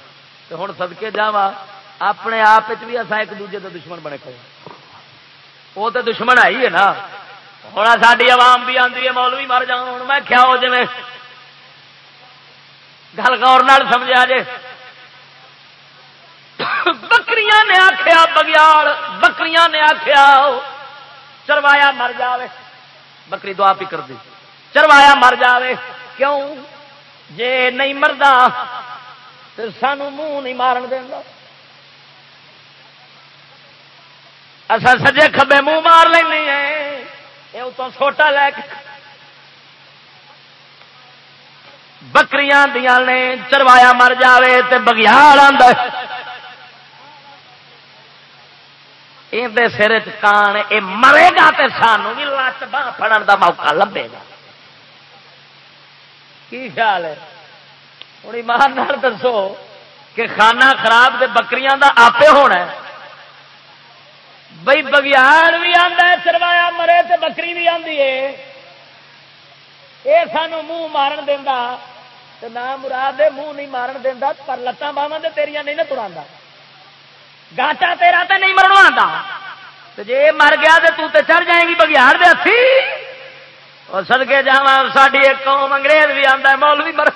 Speaker 1: تو ہوں سدکے جا اپنے آپ بھی اصا ایک دوجے کا دشمن بنے کھڑے وہ تو دشمن آئی ہے نا۔ ہوں ساری عوام بھی آتی ہے، مولوی مر جا ہوں میں کیا ہو جی گل گور سمجھا جے۔ بکریاں نے آخیا بگیاڑ بکریاں نے آخیا چروایا مر جائے بکری دعا پی کر دی چروایا مر جائے کیوں جے نہیں مردا تو سانو منہ نہیں مارن دینا اصل سجے کبے منہ مار لینی ہے یہ تو چھوٹا لے کے بکریاں دیا نے چروایا مر جائے تو بگیال آدھا یہ سر چان یہ مرے گا تو سانو بھی لت باہ پڑن کا موقع لبے گا۔ کی خیال ہے؟ ہوں ایمان دسو کہ کھانا خراب دے بکریاں دا آپ ہونا ہے۔ بھائی بگیان بھی آتا ہے چروایا مرے تو بکری بھی آتی ہے۔ یہ سانو منہ مارن دینا نہ مراد منہ نہیں مارن دینا پر لتان باہم تو تیریا نہیں نہ تڑا گاٹا تیرا تو نہیں مرنا آتا جی مر گیا تو تے چڑھ جائے گی بگیار دے ہاتھی اور سدکے جا ساری ایک قوم انگریز بھی آتا مول بھی مر۔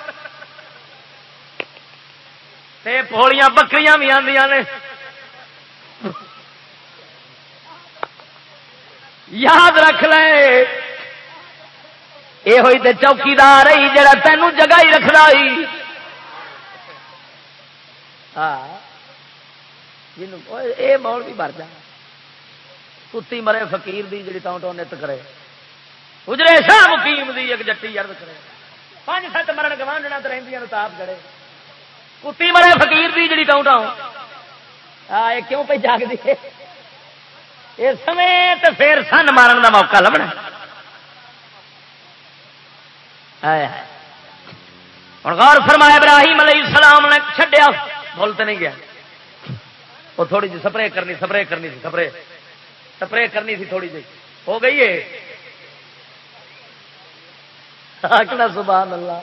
Speaker 1: پولیاں بکریاں بھی آدی نے۔ یاد رکھ لے۔ یہ ہوئی تے چوکیدار ہی جڑا تینوں جگہ ہی رکھنا ہی۔ ہاں۔ یہ مول بھی مر جا۔ کتی مرے، فقیر دی جی ٹاؤں ٹاؤں نت کرے۔ اجرے شاہ مقیم دی ایک جٹی ارد کرے۔ پانچ سات مرن گوانڈنا تو رہی تاپ جڑے۔ کتی مرے، فقیر دی جڑی ٹاؤں ٹاؤں ہاں یہ کیوں پہ جاگ دی اس سمے تو پھر سن مارن کا موقع لبنا ہوں غور فرمایا، ابراہیم علیہ السلام نے چڈیا بولتے نہیں گیا۔ وہ تھوڑی جی سپرے کرنی سپرے کرنی تھی، سپرے۔ سپرے کرنی تھی تھوڑی جی۔ ہو گئی ہے؟ سبحان اللہ۔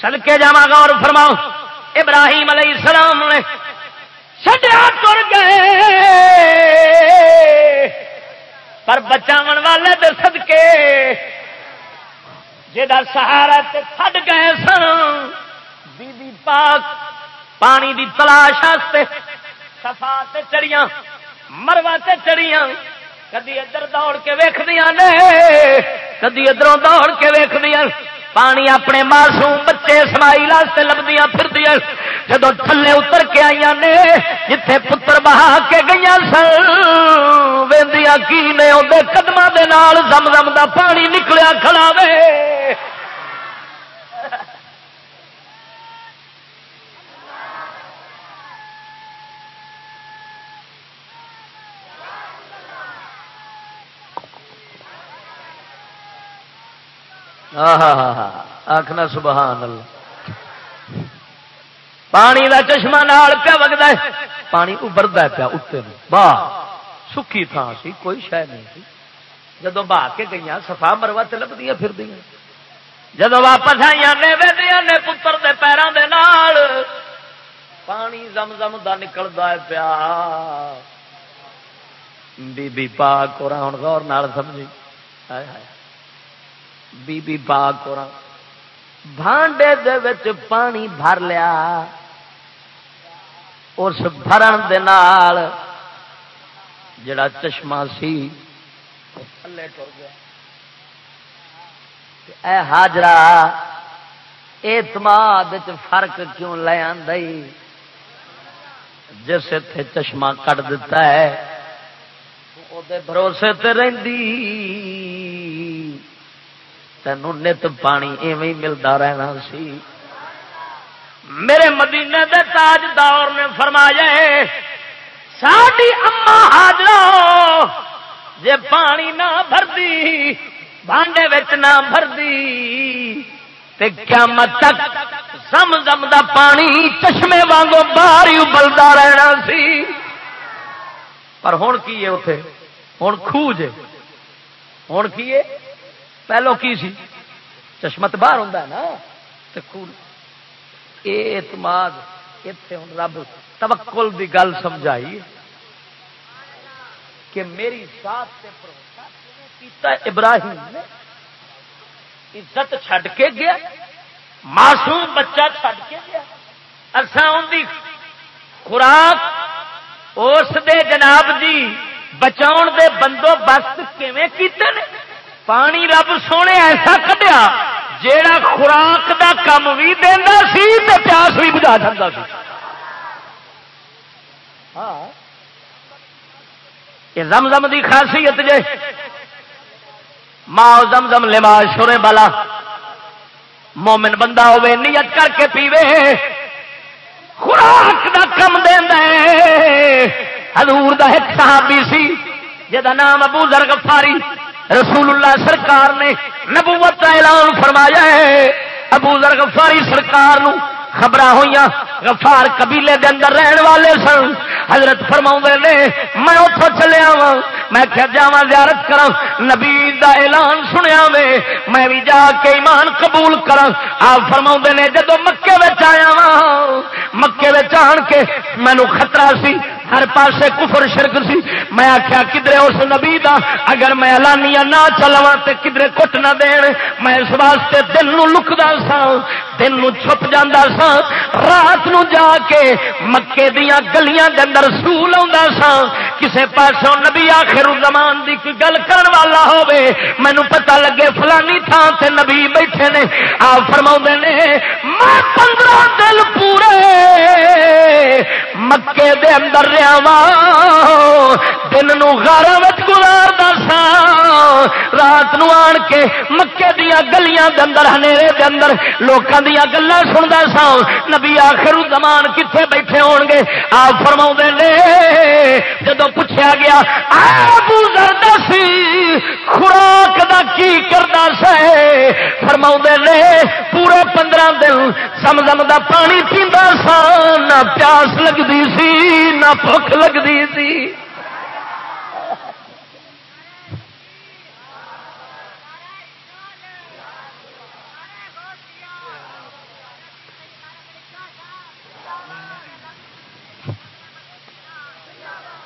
Speaker 1: سڑکے جا گا اور فرماؤ ابراہیم علیہ السلام نے چڈیا تر گئے پر بچاو والے دے سدکے جا سہارا چڈ گئے سن بی بی پاک پانی دی تلاش سفا چڑیاں مروا چڑیاں کدی ادھر دوڑ کے ویخدیا نے، کدی ادھر دوڑ کے ویخدیا پانی اپنے معصوم بچے سمائی لاستے لبدیاں پھر جدو تھلے اتر کے آئی نے، جتھے پتر بہا کے گئی سن، ویندیاں کی نے اندر قدم دے نال زم زم دا پانی نکلیا کھڑا وے۔ آخنا سبحان اللہ۔ پانی کا چشمہ نال پیا وگتا ہے؟ پانی ابردا پیا اتنے باہ سکی تھان سی، کوئی شہ نہیں سی۔ جدو بہ کے گئی سفا مروا تے پھر دیا جدو واپس آئی نے ودیا نے پتر دے پیروں دے نال۔ پانی زم زم دا نکلتا ہے پیا۔ بی بی پاک اور ہوں غور نال سمجھی۔ ہائے ہائے۔ بی بی پاک اور بھانڈے دے وچ پانی بھر لیا اس بھرن دے نال جڑا چشمہ سی تھلے ٹر گیا اے حاجرہ اعتماد فرق کیوں لے آئی جس اتے چشمہ کٹ دیتا ہے وہ بھروسے تے رہندی تینوں نت پانی ایویں ملتا رہنا سی۔ میرے مدینے دے تاج دور نے فرمایا ساری اما حاضر جے پانی نہ بھردی بانڈے نہ بھردی، تے قیامت تک سم زم دا پانی چشمے وانگو باہر ہی ابلتا رہنا سی۔ پر ہوں کی ہے اتے ہوں خوج ہوں کی ہے؟ پہلو کی سی؟ چشمت باہر ہوں نا؟ خوج اعتماد اتنے ہوں رب تبکل کی گل سمجھائی کہ میری ساتھ ابراہیم نے۔ عزت چھڈ کے گیا، معصوم بچہ چھڈ کے گیا۔ اصا ان کی خوراک، اس دے جناب جی بچاؤ دے بندوبست کیتے نے؟ پانی رب سونے ایسا کھڈیا جیڑا خوراک دا کم بھی دینا سی تے پیاس بھی بجا سکتا سی۔ ہاں۔ یہ زم زم کی خاصیت جے۔ ماں زم زم لما شورے بالا۔ مومن بندہ ہوے نیت کر کے پیوے۔ خوراک دا کم دینا حضور دا ایک صحابی سی جہاں نام ابو ذر غفاری۔ رسول اللہ سرکار نے نبوت کا اعلان فرمایا ہے۔ ابو ذر غفاری سرکار نو خبر ہوئی غفار قبیلے دے اندر رہن والے سن۔ حضرت فرما نے، میں اتوں چلیا وا میں کیا جا زیارت کرا نبی دا اعلان سنیا وے۔ میں بھی جا کے ایمان قبول کرا آپ فرما نے جدو مکے آیا وا مکے آن کے مینو خطرہ سی۔ ہر پاسے کفر، شرک سی۔ میں آخیا کدھر اس نبی دا؟ اگر میں لانیا نہ چلوا تو کدھر کٹ نہ دین، میں اس واسطے دل نو لکدا سا دل نو چھپ جانا سا رات نو جا کے مکے دیا گلیاں دے اندر سو لا سا، کسے پاسوں نبی آخر زمان دی کوئی گل کرن والا ہوے مینو پتہ لگے فلانی تھان تے نبی بیٹھے نے۔ آ فرما نے، میں پندرہ دل پورے مکے دے اندر رہا
Speaker 2: دن گارا گزارتا سا۔ رات نو آن کے مکے دیا گلیاں دے اندر، ہنیرے دے اندر لوکاں دیا گلا سنتا سا۔ نبی آخر زمان کتنے بیٹھے ہون گے آپ فرما نے، جدو پوچھا گیا آپ سی خوراک دا کی کرنا سہ فرما نے، پورے پندرہ دن سمزم دا پانی پیندا سا، نہ پیاس لگتی سی، نہ بھوک لگتی سی۔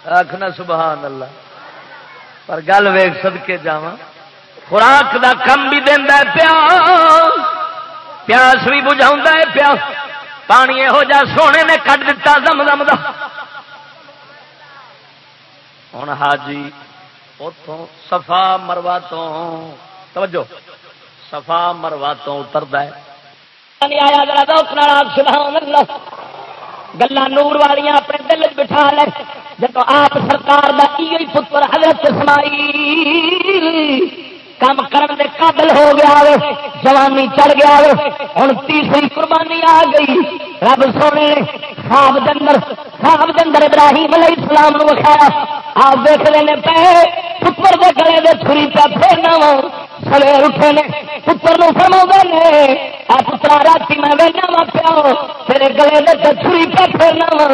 Speaker 1: آخنا سبحان اللہ۔ پر گل ویگ سد کے جا خوراک دا کم بھی دینا پیا پیاس۔ بھی بجھا ہے پیا پانی یہو جا سونے نے کٹ دتا دم دم دا۔ ہوں حاجی اتوں سفا مروا تو توجہ۔ سفا مروا تو اترتا ہے۔
Speaker 2: گلا نور والیا اپنے دل بٹھا لے۔ جب آپ سرکار کا یہ پتر حضرت اسماعیل کام کرن دے قابل ہو گیا جوانی چڑھ گیا ہوں تیسری قربانی آ گئی۔ رب سونے خواب دندر خواب دندر ابراہیم علیہ السلام نو وکھایا۔ آپ دیکھ رہے پے، پتر دے گلے دے چھری پہ پھیرنا وا سویر اٹھے نے، پتر نو فرما نے آ پترا رات میں وہنا وا پیا تیرے گلے دے چھری پہ پھیرنا وا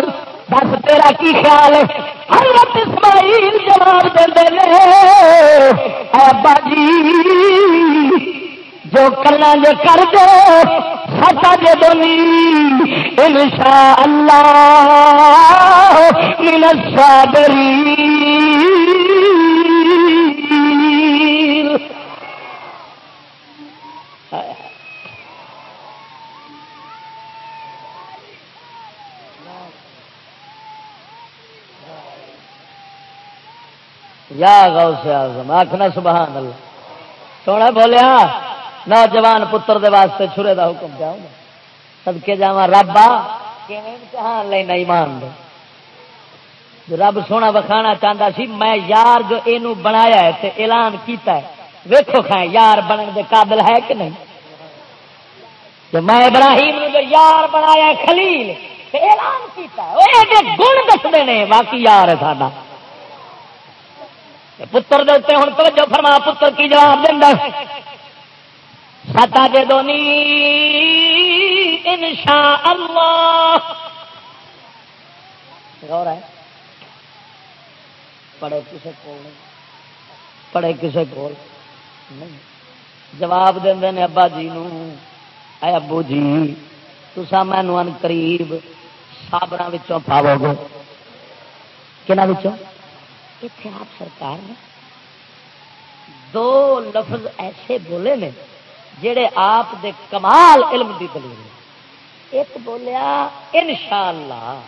Speaker 2: بس تیرا کی خیال ہے؟ حضرت اسماعیل جواب دے ابا جی جو کرنا جو کر دو سچا جے دونی ان شاء اللہ من الصابرین۔
Speaker 1: یا غوث اعظم آخنا سبحان اللہ۔ سونا بولیا، نوجوان پتر دے واسطے چھرے دا حکم کیا سدکے جا ربا امتحان لینا ایمان دے۔ رب سونا بکھانا چاہتا سی، میں یار جو یہ بنایا ہے تے اعلان کیتا ہے ویکو کھائیں، یار بننے دے قابل ہے کہ نہیں؟ جو میں ابراہیم نے جو یار بنایا ہے، خلیل، تے اعلان کیتا ہے۔ گن دستے ہیں باقی یار ہے ساڈا۔ پتر دے ہوں توجہ فرما، پتر کی جواب دینا ستا جے دونی ان شاء اللہ ہے۔ پڑھے کسے کو پڑھے کسے کو جواب دے نے ابا جی نو۔ اے ابو جی تسا مینو ان قریب سابر پاو گے۔ کہنا اتنے آپ سرکار نے؟ دو لفظ ایسے بولے نے جڑے آپ دے کمال علم دی دلیل ایک بولیا، انشاءاللہ۔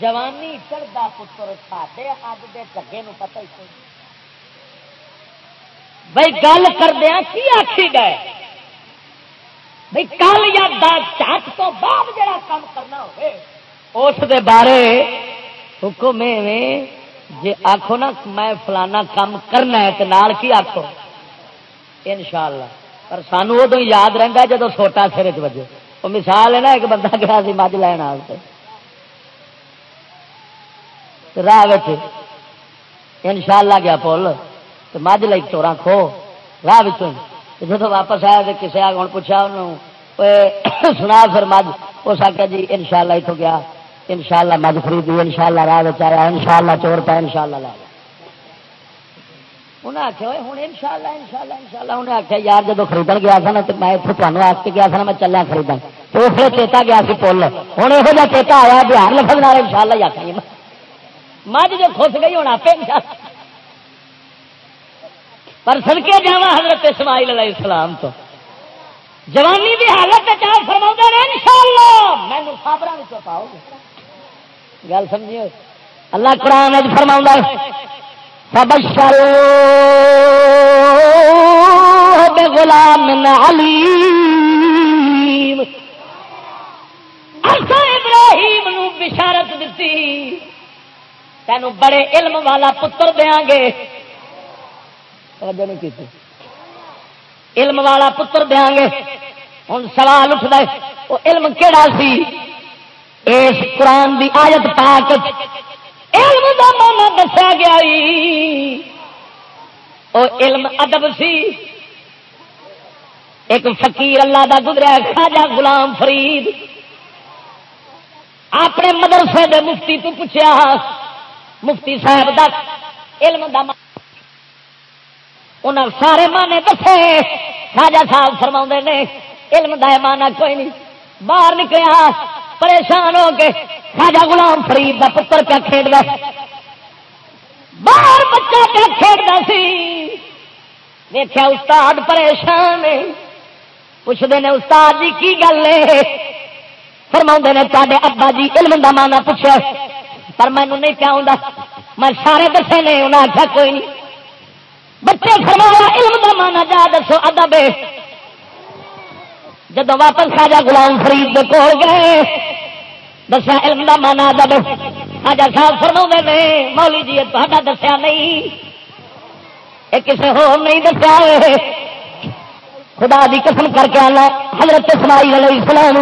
Speaker 1: جوانی چڑھتا پتر ساڈے اج دے جگے نو پتہ ہی کوئی بھائی گل کردیا کی آخی گئے؟ بھائی کل یا چاٹ تو بعد جڑا کام کرنا ہوئے، اس دے بارے حکم جی آخو نا میں فلانا کام کرنا ہے تو نال کی آخو ان شاء اللہ پر سانو ادو یاد رہتا جب سوٹا سر چجے وہ مثال ہے نا ایک بندہ گیا سی مجھ لین راہ ان شاء اللہ گیا پل۔ تو مجھ لائی چورا کھو۔ راہ جب واپس آیا تو کسی آ پوچھا انہوں سنا پھر مجھ۔ اس آخیا جی ان شاء اللہ اتوں گیا۔ ان شاء اللہ مجھ خریدی ان شاء اللہ راہ بچایا ان شاء اللہ چور پا ان شاء اللہ لا۔ انہیں آخیا ہوں ان شاء اللہ ان شاء اللہ ان شاء اللہ انہیں آخیا یار جب خرید گیا تھا نا تو میں اتنے تمہیں آس کے گیا تھا میں چلیا خرید تو اس لیے چیتا گیا سی پل۔ ہوں یہو جہاں چیتا آیا، بہار لفظ نال ان شاء اللہ آخا مجھ جو خس گئی ہونا پہ پر سن کے جا حضرت اسماعیل علیہ السلام تو۔ جوانی بھی حالت فرما ان شاء اللہ میں خبر پاؤ گے۔ گل سمجھیے؟ اللہ قرآن فرما غلام علیم ابراہیم نو بشارت دیتی تینوں بڑے علم والا پتر دیا گے۔ علم والا پتر دیا گے۔ ہوں سوال اٹھتا وہ علم کہڑا سی؟ اس قرآن دی آیت پاک علم کا مانا دسا گیا وہ علم ادب سی۔ ایک فقیر اللہ دا گزرا خاجا غلام فرید۔ اپنے مدرسے دے مفتی تو پوچھا مفتی صاحب دا علم دا انہوں سارے مانے دسے۔ خاجا صاحب فرما نے، علم دا مانا کوئی نہیں۔ باہر نکلیا پریشان ہو کے خاجا غلام فرید دا پتر پیا کھیڈ باہر بچہ پیا کھیڈتا سی؟ دیکھا استاد پریشان پوچھتے ہیں استاد جی کی گل ہے؟ فرما نے تے ابا جی علم کا مانا پوچھا پر مینو نہیں پیا میں سارے دسے نے انہیں آخیا کوئی نہیں۔ بچے فرمایا علم کا مانا جا دسو ادب جدو واپس خاجا گلام فرید کول گئے۔ دسیا، علم کا مانا ادب خاجا صاحب فرما نے مولی جی تا دسیا نہیں۔ یہ کسی ہو نہیں دسیا خدا دی قسم کر کے آنا، حضرت اسماعیل علیہ السلام،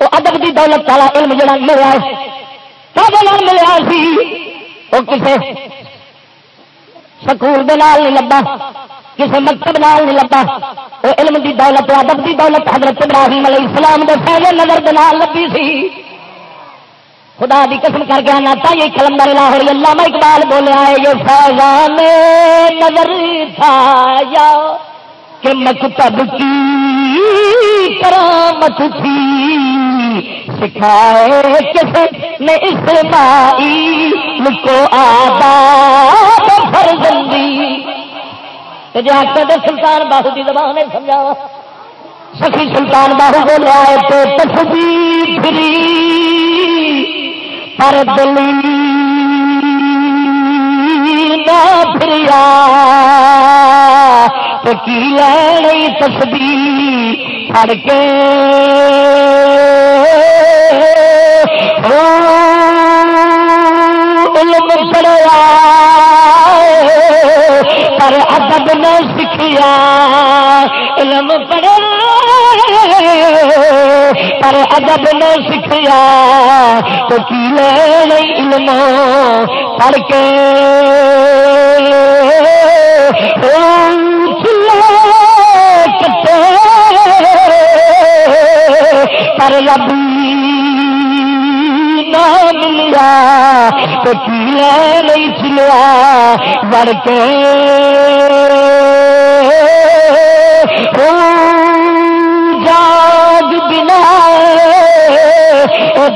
Speaker 1: وہ ادب دی دولت والا علم جڑا ملیا ملیا سی۔ وہ کسی سکول دال نہیں لبا کسی مکتب نال نہیں لبا، وہ علم دی دولت، ادب دی دولت حضرت ابراہیم علیہ السلام دے پہلے نظر دال لبی سی۔ خدا دی قسم کر کے آنا تھی کلندر لاہور اللہ اقبال بولیا ہے یہ فیضان نظر تھا، یا کہ مکتب کی کرامت تھی۔ سکھائے کس نے اسماعیل کو آباد فرزندی۔ جا کے سلطان باہو کی زبان ہے سمجھاوا۔ سخی سلطان باہو بولیا ہے تو پھری پر دلی نہ پھریا۔ کی لڑی تسبی پڑ کے۔ علم پڑیا پر ادب نے سیکھیا علم پڑے پر ادب نے سیکھیا تو کی لے علم پڑھ کے۔ پر ربی نہ ملیا تو کیلے نہیں چلیا بڑ کے۔ جاگ بنا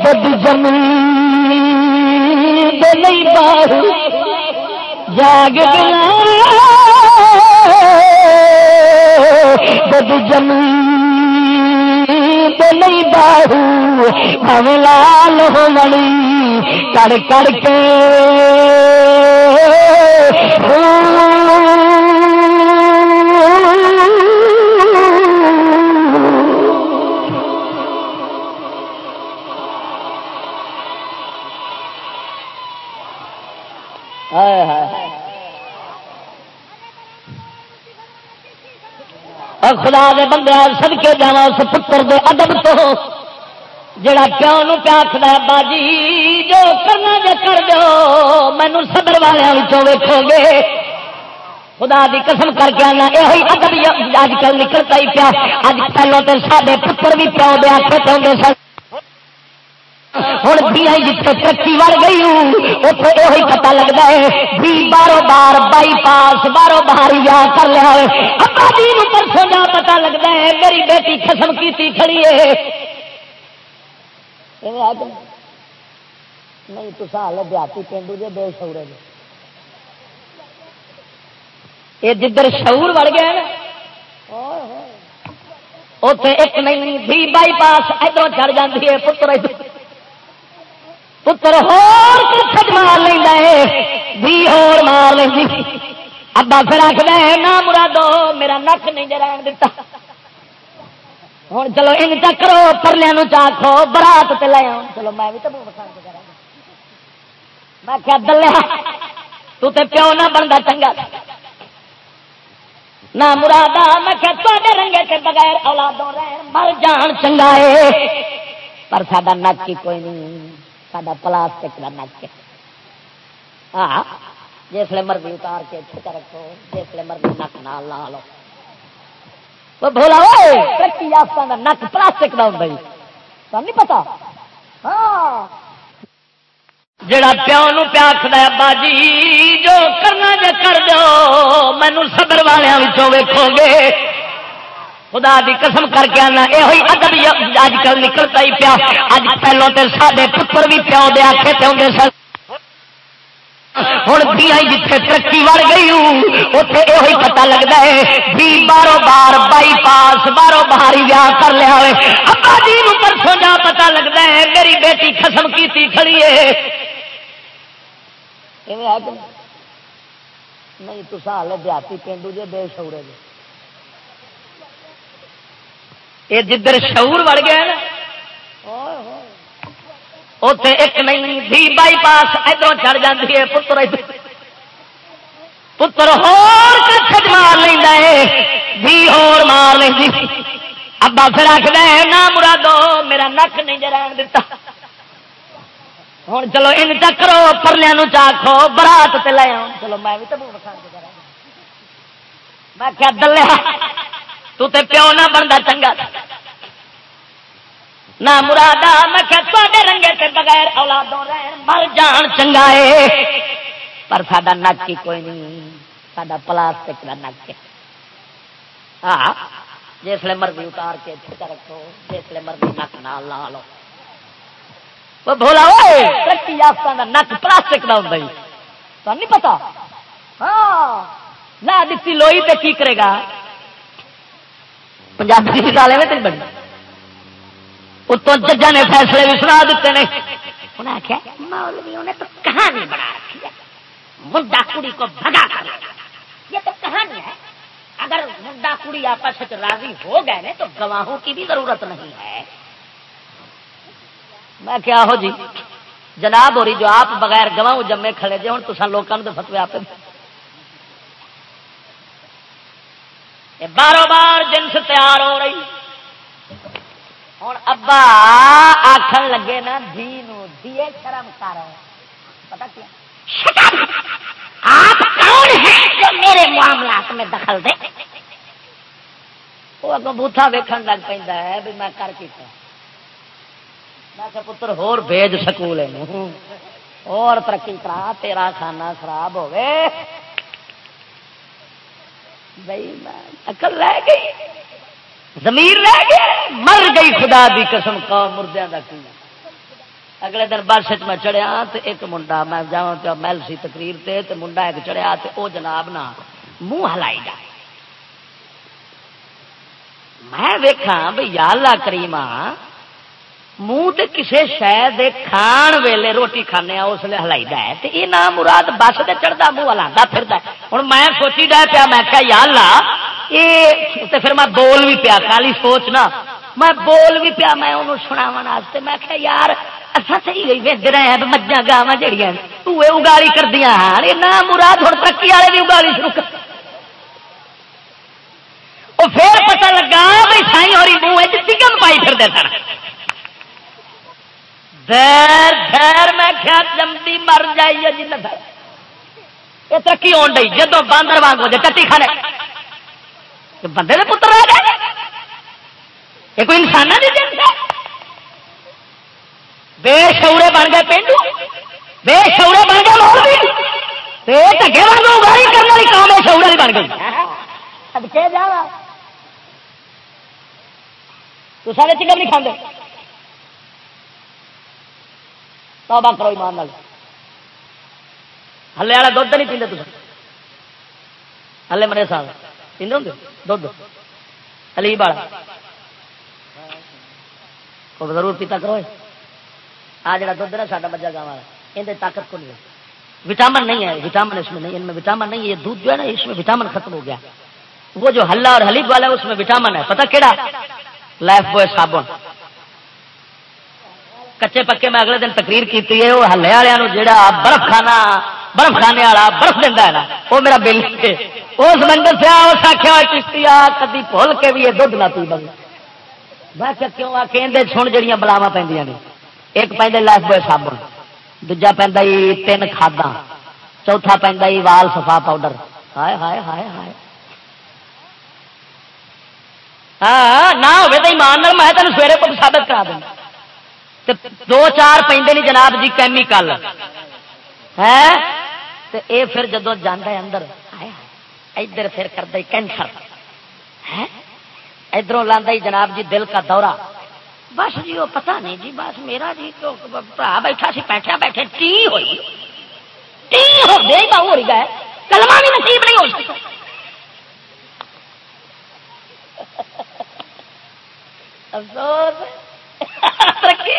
Speaker 1: بد زمین نہیں باہر۔ جاگ بنا، بد زمین نہیں باہو لال ہو مڑی کڑ کڑ کے۔ خدا دے بندے سد کے جا اس پتر دے ادب تو. جڑا پیو نو پیا آخر باجی، جو کرنا جو کر دو مینو صبر والوں ویکو گے. خدا دی قسم کر کے آنا یہ ادب اج کل نکلتا ہی پیا. اج پہلو تو سارے پتر بھی پیو دے آخر پہ سن. ہوں بھی جتنے ترقی وڑ گئی اتنے یہ پتا لگتا ہے بھی بارو بار بائی پاس بارو بار یا کر لیا ابا جی پرسوں جا پتا لگتا ہے میری بیٹی قسم کی کھڑی ہے نہیں تو سال دیہاتی پینڈو جی بے شعورے یہ جدھر شعور وڑ گیا اتنے ایک نہیں بھی بائی پاس ادھر چڑھ جاتی ہے پتر ادھر پتر ہور مار لینا ہے؟ بھی ہور مار لینی جی۔ ابا پھر آخر نہ مرادو، میرا نک نہیں جران دتا۔ ہوں چلو ان چکرو پرلیا چاخو برات تے لے آؤ چلو میں بھی تو پسند کرا۔ میں کیا دلیا، تو تے پیو نہ بنتا چنگا۔ نہ مرادا، میں کیا تے رنگے تے بغیر اولادوں رہن، مر جان چنگا ہے۔ پر ساڈا نک ہی کوئی نہیں۔ ساڈا پلاسٹک کا نک ہاں جسے مرضی اتار کے چھٹا رکھو جسے مرضی نک نہ لا لو بولا ترقی یافتہ کا نک پلاسٹک کا ہوں نہیں پتا ہاں جڑا پیو نو پیا آخر ابا جی جو کرنا جے کر دو مینو صبر والوں ویکو گے خدا دی قسم کر کے آنا یہ ادب اج کل نکلتا ہی پیا۔ اج پہلو تے سارے پتر بھی پیو دے آخے تے آدھے سر ہوں دیا جتھے ترقی وڑ گئی اتنے یہ پتا لگتا ہے۔ بھی بارو بار بائی پاس، بارو باہر ہی ویاہ کر لیا ہوئے۔ ابا جی پرسوں جا پتا لگتا ہے، میری بیٹی خسم کی کھڑی ہے۔ نہیں تو ہال دیہاتی پینڈو جی بے شعورے جی یہ جدھر شعور وڑ گیا نا اتے ایک نہیں، بھی بائی پاس ادھر چڑھ جاتی ہے، پتر پتر ہو مار لینا ہے، بھی ہور مار لیں ابا پھر آخر نہ مرادو، میرا نک نہیں جران دتا۔ ہوں چلو ان چکرو پرلیا چاخو برات تے لے آؤ۔ چلو میں بھی تو میں کیا دلیا ہاں۔ تو تے پیو نہ بنتا چنگا۔ نہ مرادا، میں کیا رنگے تے بغیر اولادوں رہن مر جان چنگا ہے۔ پر ساڈا نک ہی کوئی نہیں، ساڈا پلاسٹک کا نک ہے۔ ہاں جسے مرضی اتار کے چھٹا رکھو جسے مرضی نک نہ لا لو۔ بولا ترقی یافتہ کا نک پلاسٹک کا ہوں تو نہیں پتا؟ ہاں نہ دیتی لوئی تو کی کرے گا؟ پنجابی نکالے میں تین بڑی। اتوں ججا نے فیصلے بھی سنا دیتے ہیں انہیں آخیا مولویوں نے تو کہانی بنا رکھی ہے। منڈا کڑی کو بھگا کر یہ تو کہانی ہے। اگر منڈا کڑی آپس راضی ہو گئے تو گواہوں کی بھی ضرورت نہیں ہے۔ میں کیا ہو جی جناب ہو رہی جو آپ بغیر گواہ جمے کھڑے جی ہوں تو لوگوں نے تو فتوی آپ بارو بار جنس تیار ہو رہی۔ ہوں ابا آخر لگے نا دھی دیے شرم کر۔ پتا کیا؟ آپ کون ہیں جو میرے معاملات میں دخل دے؟ وہ اگوں بوتھا ویکن لگ پہ بھی میں کر کے میں پتر، ہور بھیج سکول اور ترقی کرا، تیرا کھانا خراب ہوے بھائی اکل لے گئی زمین لے گئی مر گئی، خدا دی قسم کا مردیا کا کی اگلے دن بس میں چڑھیا تو ایک منڈا، میں جا محل سی تقریر تے تے منڈا ایک چڑھیا تے او جناب نا منہ ہلائی جائے میں ویکھا بھائی اللہ کریمہ منہ تے کسے شہ کھان ویلے روٹی کھانے اس لیے ہلائی ہے۔ تے یہ نام مراد بس سے چڑھتا منہ ہلا پھر ہوں میں سوچی ڈا پیا، میں کیا یا اللہ، یہ پھر میں بول بھی پیا کالی سوچنا میں بول بھی پیا، میں انہوں سناو میں کیا یار اچھا صحیح گئی ویج رہے ہیں مجھا گاوا جہیا تو اگالی کر دیا ہاں یہ نام مراد ہوں ترقی والے بھی اگالی شروع کر۔ وہ پھر پتہ لگا بھائی سائی اور منہ جی چکن پائی پھر دے سر خیر خیر میں کیا جمدی مر جائیے جی یہ ترقی آن ڈی جدو باندر وانگ ہو جائے چٹی کھانے۔ بندے کے پتر رہ گئے۔ یہ کوئی انسان بے شعورے بن گئے پینڈو۔ بے شعورے بن گئے ٹگے واگ اگاڑی کرنے والی کام ہے شعورے بن گئی۔ تو سارے چکن نہیں کھانے توبہ کرو ایمان نال۔ ہلے والا دھد نہیں پیندے تصا ہلے مرے سال پیندے ہوں دھد ہلی بالا کو ضرور پیتا کرو آ جڑا دھد نا سا مجھا گاہ والا یہ طاقت کو نہیں۔ وٹامن نہیں ہے، وٹامن اس میں نہیں، ان میں وٹامن نہیں ہے یہ دودھ جو ہے نا، اس میں وٹامن ختم ہو گیا۔ وہ جو ہلا اور حلیب والا ہے، اس میں وٹامن ہے۔ پتا کہڑا لائف بوائے صابن۔ کچے پکے میں اگلے دن تقریر کی ہے، وہ ہلے والوں جہا برف خانہ برف خانے والا برف دینا ہے نا، وہ میرا بل اس منڈر سے اس آخیا چشتی آ، کدی بھول کے بھی یہ دھد نہ پی بند میں کیوں؟ آ کے سن جڑیاں بلاوا پہ ایک پہ لائف بوائے صابن دجا پہ تین کھادا چوتھا پہ وال سفا پاؤڈر۔ ہائے ہائے ہائے ہائے۔ ہاں نہ ہوئے تو ایمان میں تین سویرے کو ثابت کرا دوں دو چار پہ جناب جی کیمیکل ہے؟ اے پھر جدو جانا ہے اندر ادھر پھر کرتا کینسر۔ ادھر لانا جناب جی دل کا دورہ۔ بس جی وہ پتا نہیں جی بس میرا جی تو برا بیٹھا سی، بیٹھا بیٹھے ٹی ہوئی۔ ٹی ہو گئی ہو رہی ہے۔ کلمہ بھی نصیب نہیں ہو سکتا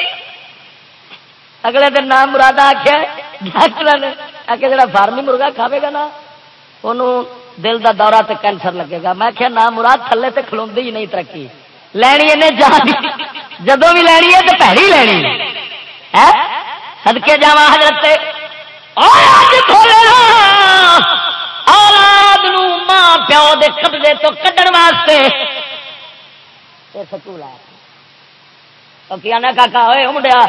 Speaker 1: اگلے دن نام مراد آخیا ڈاکٹر نے آ کے جڑا فارمی مرغا کھاوے گا نا انہوں دل دا دورہ تے کینسر لگے گا۔ میں کیا نام مراد تھلے تے کھلو ہی نہیں ترقی۔ لینی انہیں جان۔ جدو بھی لینی ہے تو پیڑی لینی سدکے جا حضرت اولاد ماں پیو دے قبضے تو کڈن واسطے۔ سکول آیا کیا کاکا ہوئے منڈیا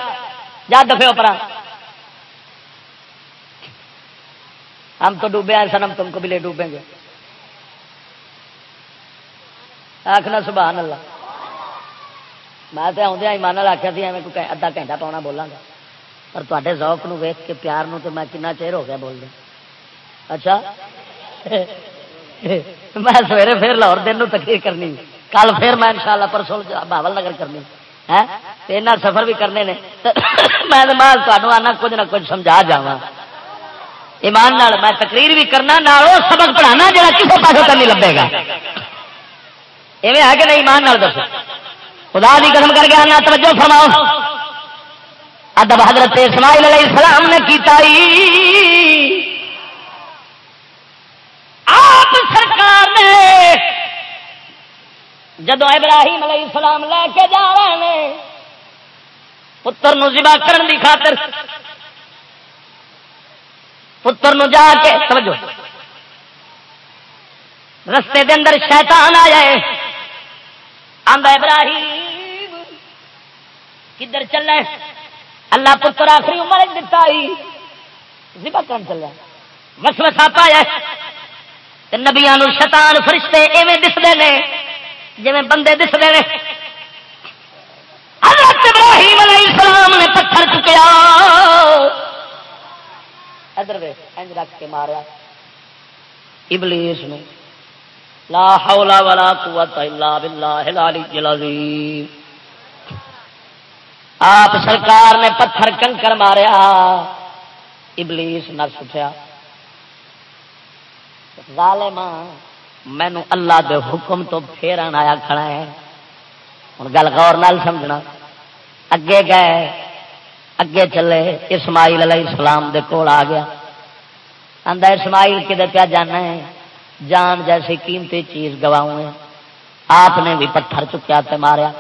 Speaker 1: جا دفے اوپر ہم تو ڈوبے ہیں سن ہم تم کو بھی لے ڈوبیں گے آخنا سبحان اللہ میں تو آدھے ایمان آخیا تھی میں کوئی ادھا گھنٹہ پاؤنا بولوں گا پر تے ذوق نو ویخ کے پیار نو تو میں کنا چیر ہو گیا بول دیا اچھا میں سویرے پھر لاہور دن تقریر کرنی کل پھر میں انشاءاللہ پرسوں بہبل نگر کرنی ہے سفر بھی کرنے نے میں تمہیں آنا کچھ نہ کچھ سمجھا جا ایمان نال میں تقریر بھی کرنا نہ سبق پڑھانا جا کسی پاس کا نہیں لبے گا۔ ایویں ہے کہ نہیں؟ ایمان نال دسو۔ خدا دی قدم کر کے آنا، توجہ فرماؤ۔ ادب حضرت اسماعیل علیہ السلام نے کیتا آپ سرکار نے جدو ابراہیم علیہ السلام لے کے جا رہے ہیں پتر نو ذبح کرن دی خاطر، پتر نو جا کے سمجھو رستے دے اندر شیطان آ جائے آندا ابراہیم، کدھر چلے؟ اللہ پتر آخری عمر دتا ذبح کرن چلے۔ وسوسہ پایا نبیا شیطان فرشتے ایویں دستے ہیں جی بندے دستے ہیں حضرت ابراہیم علیہ السلام نے پتھر چکیا۔ ادھر انج رکھ کے مارا ابلیس نے، لا حول ولا قوت الا بالله العلی العظیم۔ آپ سرکار نے پتھر کنکر ماریا۔ ابلیس نس اٹھیا۔ ظالماں مینو اللہ دے حکم تو پھر آیا کھڑا ہے۔ ہوں گل غور نال سمجھنا۔ اگے گئے، اگے چلے، اسماعیل علیہ السلام دے کول آ گیا۔ آدھا اسماعیل کدے پیا جانا ہے؟ جان جیسی قیمتی چیز گواؤں آپ نے بھی پتھر چکیا تے ماریا۔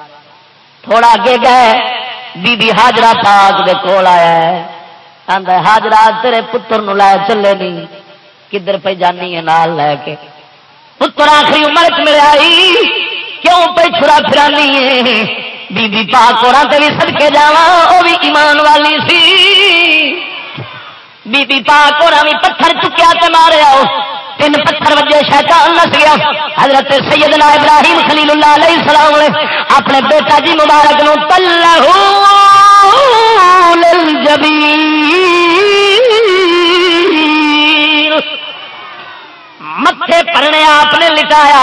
Speaker 1: تھوڑا اگے گئے، بی بی حاجرہ پاک دے کول آیا ہے۔ آدھا حاجرہ، تیرے پتر نو لے چلے نہیں کدھر پہ جانی ہے، نال لے کے۔ پتر آخری عمر چ میرے آئی. کیوں پہ چھڑا پھرانی ہے؟ بی بی پاک اور بھی سد کے جا وہ بھی ایمان والی سی. بی بی پاک اور بھی پتھر چکیا تے مارے آؤ تین پتھر وجے شیطان نس گیا. حضرت سیدنا ابراہیم خلیل اللہ علیہ السلام نے اپنے بیٹا جی مبارک نو تلہو للجبین. متے پرنے آپ نے لٹایا۔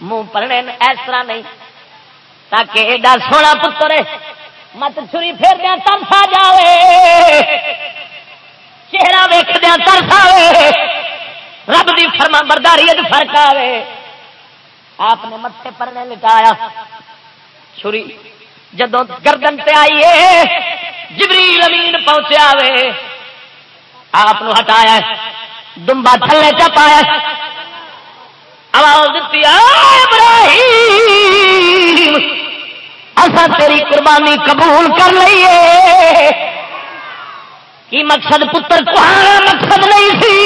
Speaker 1: منہ پرنے اس طرح نہیں، تاکہ ایڈا سونا پتر مت چھری پھر دیا ترسا جائے چہرہ ویک دیا ترس آئے رب دی فرما برداری فرق آئے آپ نے متے پرنے لٹایا۔ چھری جدو گردن پہ آئیے جبریل امین پہنچیا آپ ہٹایا۔ دمبا تھلے چ پایا۔ آواز دیتی اصا تیری قربانی قبول کر لیے کی مقصد پتر کہانا مقصد نہیں سی۔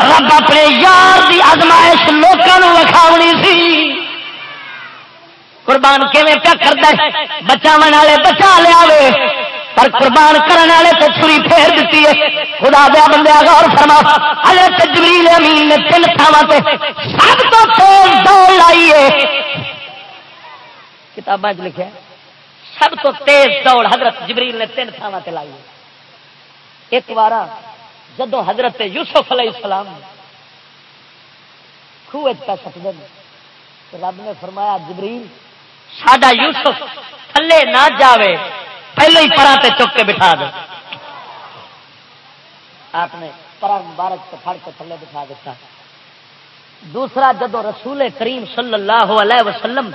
Speaker 1: رب اپنے یار دی ازمائش لوگوں وکھاونی سی۔ قربان کیون پیا کرتا بچا والے بچا لیا پر قربان کرنے والے تو چھری پھیر دیتی ہے۔ خدا دیا بندے غور فرما۔ حضرت جبریل امین نے تین تھاواں سب تو تیز دوڑ لائی ہے۔ کتابیں لکھا سب تو تیز دوڑ حضرت جبریل نے تین تھاواں لائی ہے۔ ایک بار جدو حضرت یوسف علیہ السلام خوہ پہ سکتے ہیں رب نے فرمایا، جبریل، ساڈا یوسف تھلے نہ جاوے۔ پہلے ہی پرا تے چک کے بٹھا دے۔ آپ نے پرا مبارک سے پھڑ کے تھلے بٹھا دیتا۔ دوسرا، جدو رسول کریم صلی اللہ علیہ وسلم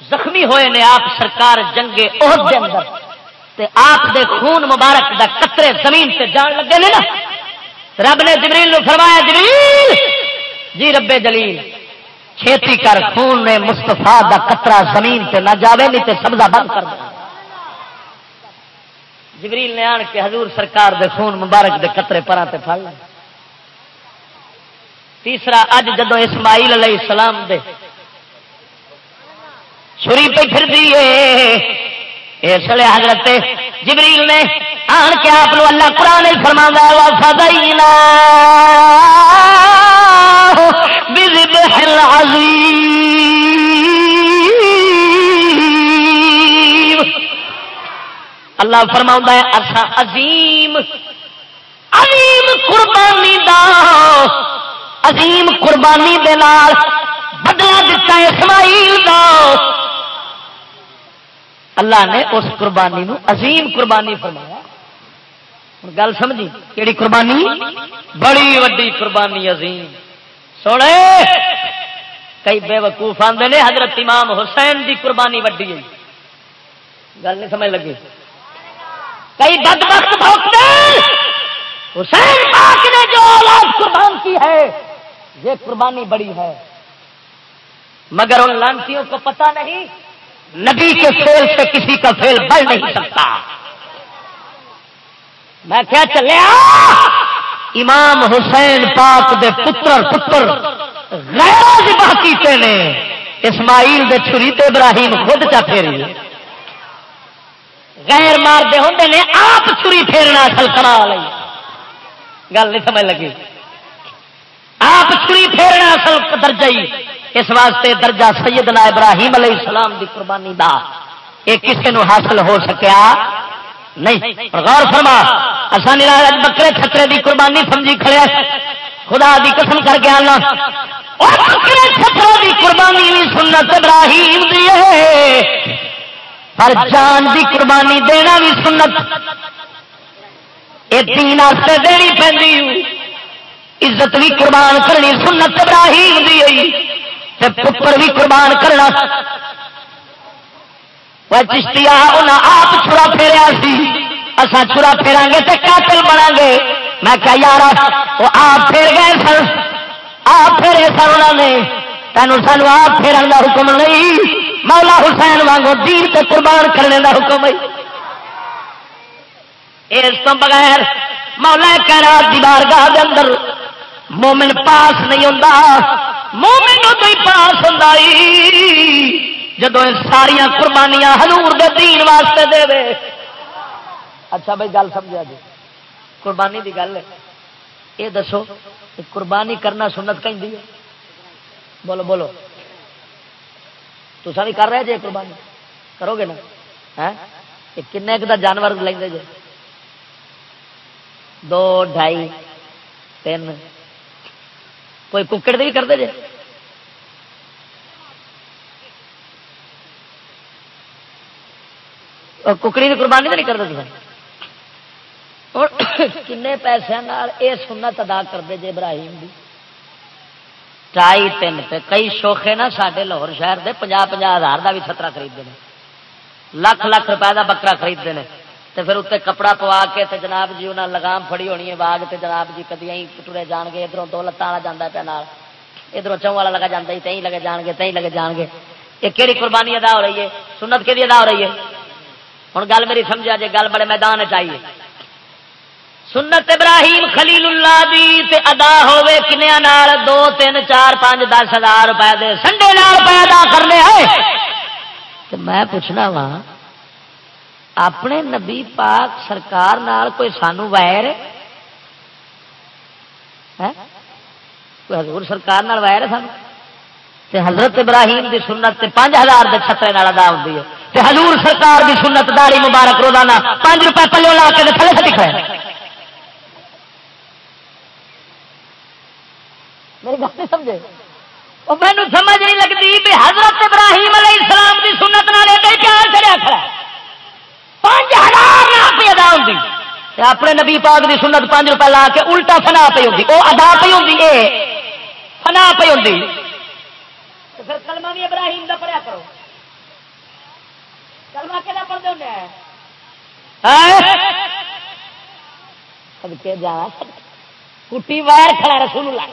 Speaker 1: زخمی ہوئے نے آپ سرکار جنگے عہد دے اندر، تے آپ دے خون مبارک دا قطرے زمین سے جان لگے نے نا۔ رب نے جبریل نو فرمایا، جبریل! جی رب جلیل چھیتی کر خون نے مستفا دا قطرہ زمین تے نہ جاوے، نہیں تے سبزہ بند کر دے۔ جبریل نے آن کے حضور سرکار دے خون مبارک دے قطرے پرا تے پھڑ لے۔ تیسرا، اج جدو اسماعیل علیہ السلام دے چھری پہ پھر دیے اس لیے حضرت جبریل نے آن کے آپ اللہ قرآن فرما وفدینا بذبح العظیم اللہ فرما ہے اچھا عظیم عظیم قربانی دا، عظیم قربانی دے نال بدلا دتا اسماعیل دا. اللہ نے اس قربانی نو عظیم قربانی فرمایا۔ گل سمجھی؟ کہڑی قربانی؟ بڑی وڈی قربانی عظیم۔ سونے، کئی بے وقوف آتے نے، حضرت امام حسین دی قربانی وڈی ہے گل نہیں سمجھ لگی؟ کئی بد وقت حسین پاک نے جو اولاد قربان کی ہے، یہ قربانی بڑی ہے۔ مگر ان لانچیوں کو پتہ نہیں، نبی کے فیل سے کسی کا فیل بڑھ نہیں سکتا۔ میں کیا چلے امام حسین پاک دے پتر پتر غیر باقی نے اسماعیل دے چھری ابراہیم خود چا پھیری۔ غیر مار دے ہوں نے آپ چھری پھیرنا اصل کرا لی گل نہیں سمجھ لگی۔ آپ چھری پھیرنا اصل درجہ ہی۔ اس واسطے درجہ سیدنا ابراہیم علیہ السلام دی قربانی دا۔ یہ کسی نو حاصل ہو سکیا نہیں۔ غور فرما آسانی بکرے چھترے دی قربانی سمجھی کھڑے خدا دی قسم کر کے آنا۔ بکرے چھترے دی قربانی بھی سنت ابراہیم دی ہے۔ پر جان دی قربانی دینا بھی سنت. یہ دین واسطے دینی پہ عزت بھی قربان کرنی سنت ابراہیم دی پتر بھی قربان کرنا. چشتیا انہیں آپ چھڑا پھیریا سی. اصا چھڑا پھیرا گے تو قاتل بنا گے میں کہا یار وہ آپ پھیر گئے سن. آپ پھیرے سن انہوں نے. تینوں سانو آپ پھیرن کا حکم نہیں. مولا حسین وانگو دین سے قربان کرنے کا حکم ہے۔ اس تو بغیر مولا کہنا دیوار گاہ اندر مومن پاس نہیں ہوتا مومن ادو ہی پاس ہوتا جب ساریا قربانیاں ہلور دے دین واسطے دے۔ دے اچھا بھائی، گل سمجھا جی۔ قربانی دی گل ہے۔ یہ دسو قربانی کرنا سنت کہیں دی بولو بولو۔ تو ساری کر رہے جی قربانی۔ کرو گے نا؟ کن ایک دا جانور لیں جی۔ دو، ڈھائی، تین۔ کوئی ککڑ بھی کرتے جی۔ ککڑی کی قربانی تو نہیں کرتے کن پیسے یہ سنت ادا کرتے جی ابراہیم بھی ٹائی تین کئی شوخے نا سارے لاہور شہر دے پناہ پناہ ہزار کا بھی چھترا خریدتے ہیں لاکھ لاکھ روپئے کا بکرا خریدتے ہیں تو پھر اتنے کپڑا پوا کے تے جناب جی انہیں لگام فڑی ہونی ہے باغ تے جناب جی کدی ٹرے جان گے ادھر دو لتان والا جانا پیا ادھر چون والا لگا جاتا ہی تھی لگے جان گے تھی لگے جان گے یہ کہڑی قربانی ادا ہو رہی ہے؟ سنت کہ ادا ہو رہی ہے؟ ہوں گل میری سمجھا جی گل بڑے میدان چاہیے سنت ابراہیم خلیل اللہ دی تے ادا ہوے کنیا نال دو، تین، چار، پانچ، دس ہزار روپئے دے سنڈے نال روپئے ادا کرنے ہے میں پوچھنا وا، اپنے نبی پاک سرکار نال کوئی سانو وائر کوئی حضور سرکار نال وائر ہے سانو؟ تے حضرت ابراہیم دی سنت تے پانچ ہزار دے چھترے نال ادا ہوندی ہے۔ تے حضور سرکار دی سنت داری مبارک روزانہ پانچ روپے پلو لا کے تھلے سٹی کھڑے میری گل نہیں سمجھے۔ وہ مینو سمجھ نہیں لگتی بھی حضرت ابراہیم علیہ السلام کی سنت نال پیار چڑیا کھڑا پانچ ہزار روپئے ادا ہوتی اپنے نبی پاک کی سنت پانچ روپئے لا کے الٹا فنا پی ہوتی وہ ادا پی ہوتی ہے فنا پی ہوتی پھر کلمہ بھی ابراہیم کا پڑھیا کرو۔ کلمہ کہ پڑھتے ہونے جا کٹی وائر کھڑا رسول اللہ۔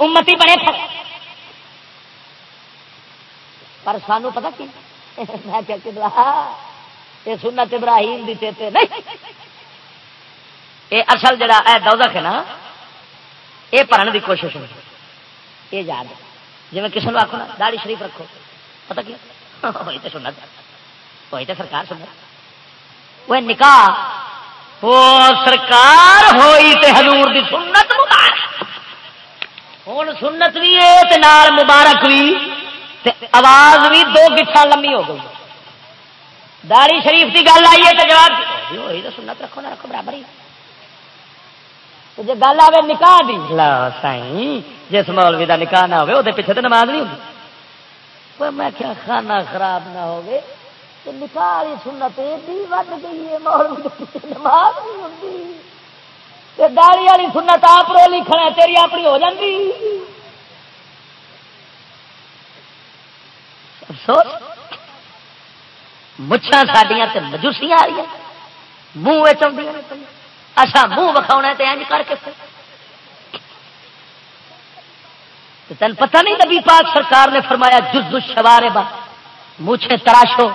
Speaker 1: امتی بڑے پر سانو پتا کی؟ یہ سنت ابراہیم دی تے نہیں۔ یہ اصل جڑا ہے دوزخ ہے نا یہ پڑھنے دی کوشش ہے یہ یاد ہے۔ جی میں کسی آخو نا داڑی شریف رکھو۔ پتا کی؟ وہی تو سنت۔ وہی تو سرکار سنت۔ وہ نکاح۔ وہ سرکار ہوئی تے حضور دی سنت مبارک۔ ہوں سنت بھی ہے نال مبارک بھی تے آواز بھی دو گٹھا لمبی ہو گئی۔ داڑی شریف کی گل آئی ہے تو جواب وہی تو سنت رکھو نہ رکھو برابر ہی جی گل آئے نکاح دی۔ لا سائی جس مولوی کا نکاح نہ ہو پیچھے تو نماز نہیں ہوگی میں کیا کھانا خراب نہ ہوگی نکاح والی سنت ود گئی ہے، مولوی نماز نہیں ہوتی داڑی والی سنت آپ رو لکھنا تیری اپنی ہو جاتی افسوس۔ مچھا سڈیا مجوسیاں آ رہی ہیں۔ منہ اچھا منہ وکھاؤنا تو اینج کر کے تین پتہ نہیں نبی پاک سرکار نے فرمایا جز شوارے با مچھے تراشو،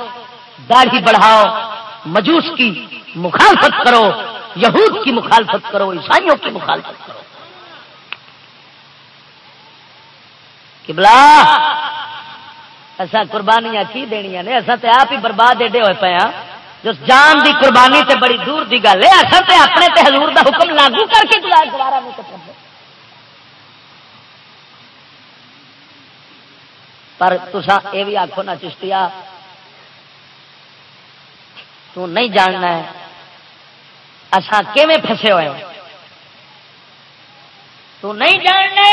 Speaker 1: داڑھی بڑھاؤ، مجوس کی مخالفت کرو۔ یہود کی مخالفت کرو، عیسائیوں کی مخالفت کرو۔ کبلا ایسا قربانیاں کی دنیا نے؟ ایسا تو آپ ہی برباد ایڈے ہوئے پے ہاں۔ جو جان دی قربانی تے بڑی دور دی گل ہے ایسا تے اپنے تے حضور دا حکم لاگو کر کے دوبارہ پر تسا یہ بھی آخو نہ چشتیا تو نہیں جاننا ہے۔ اصا پھسے ہوئے تو نہیں جاننے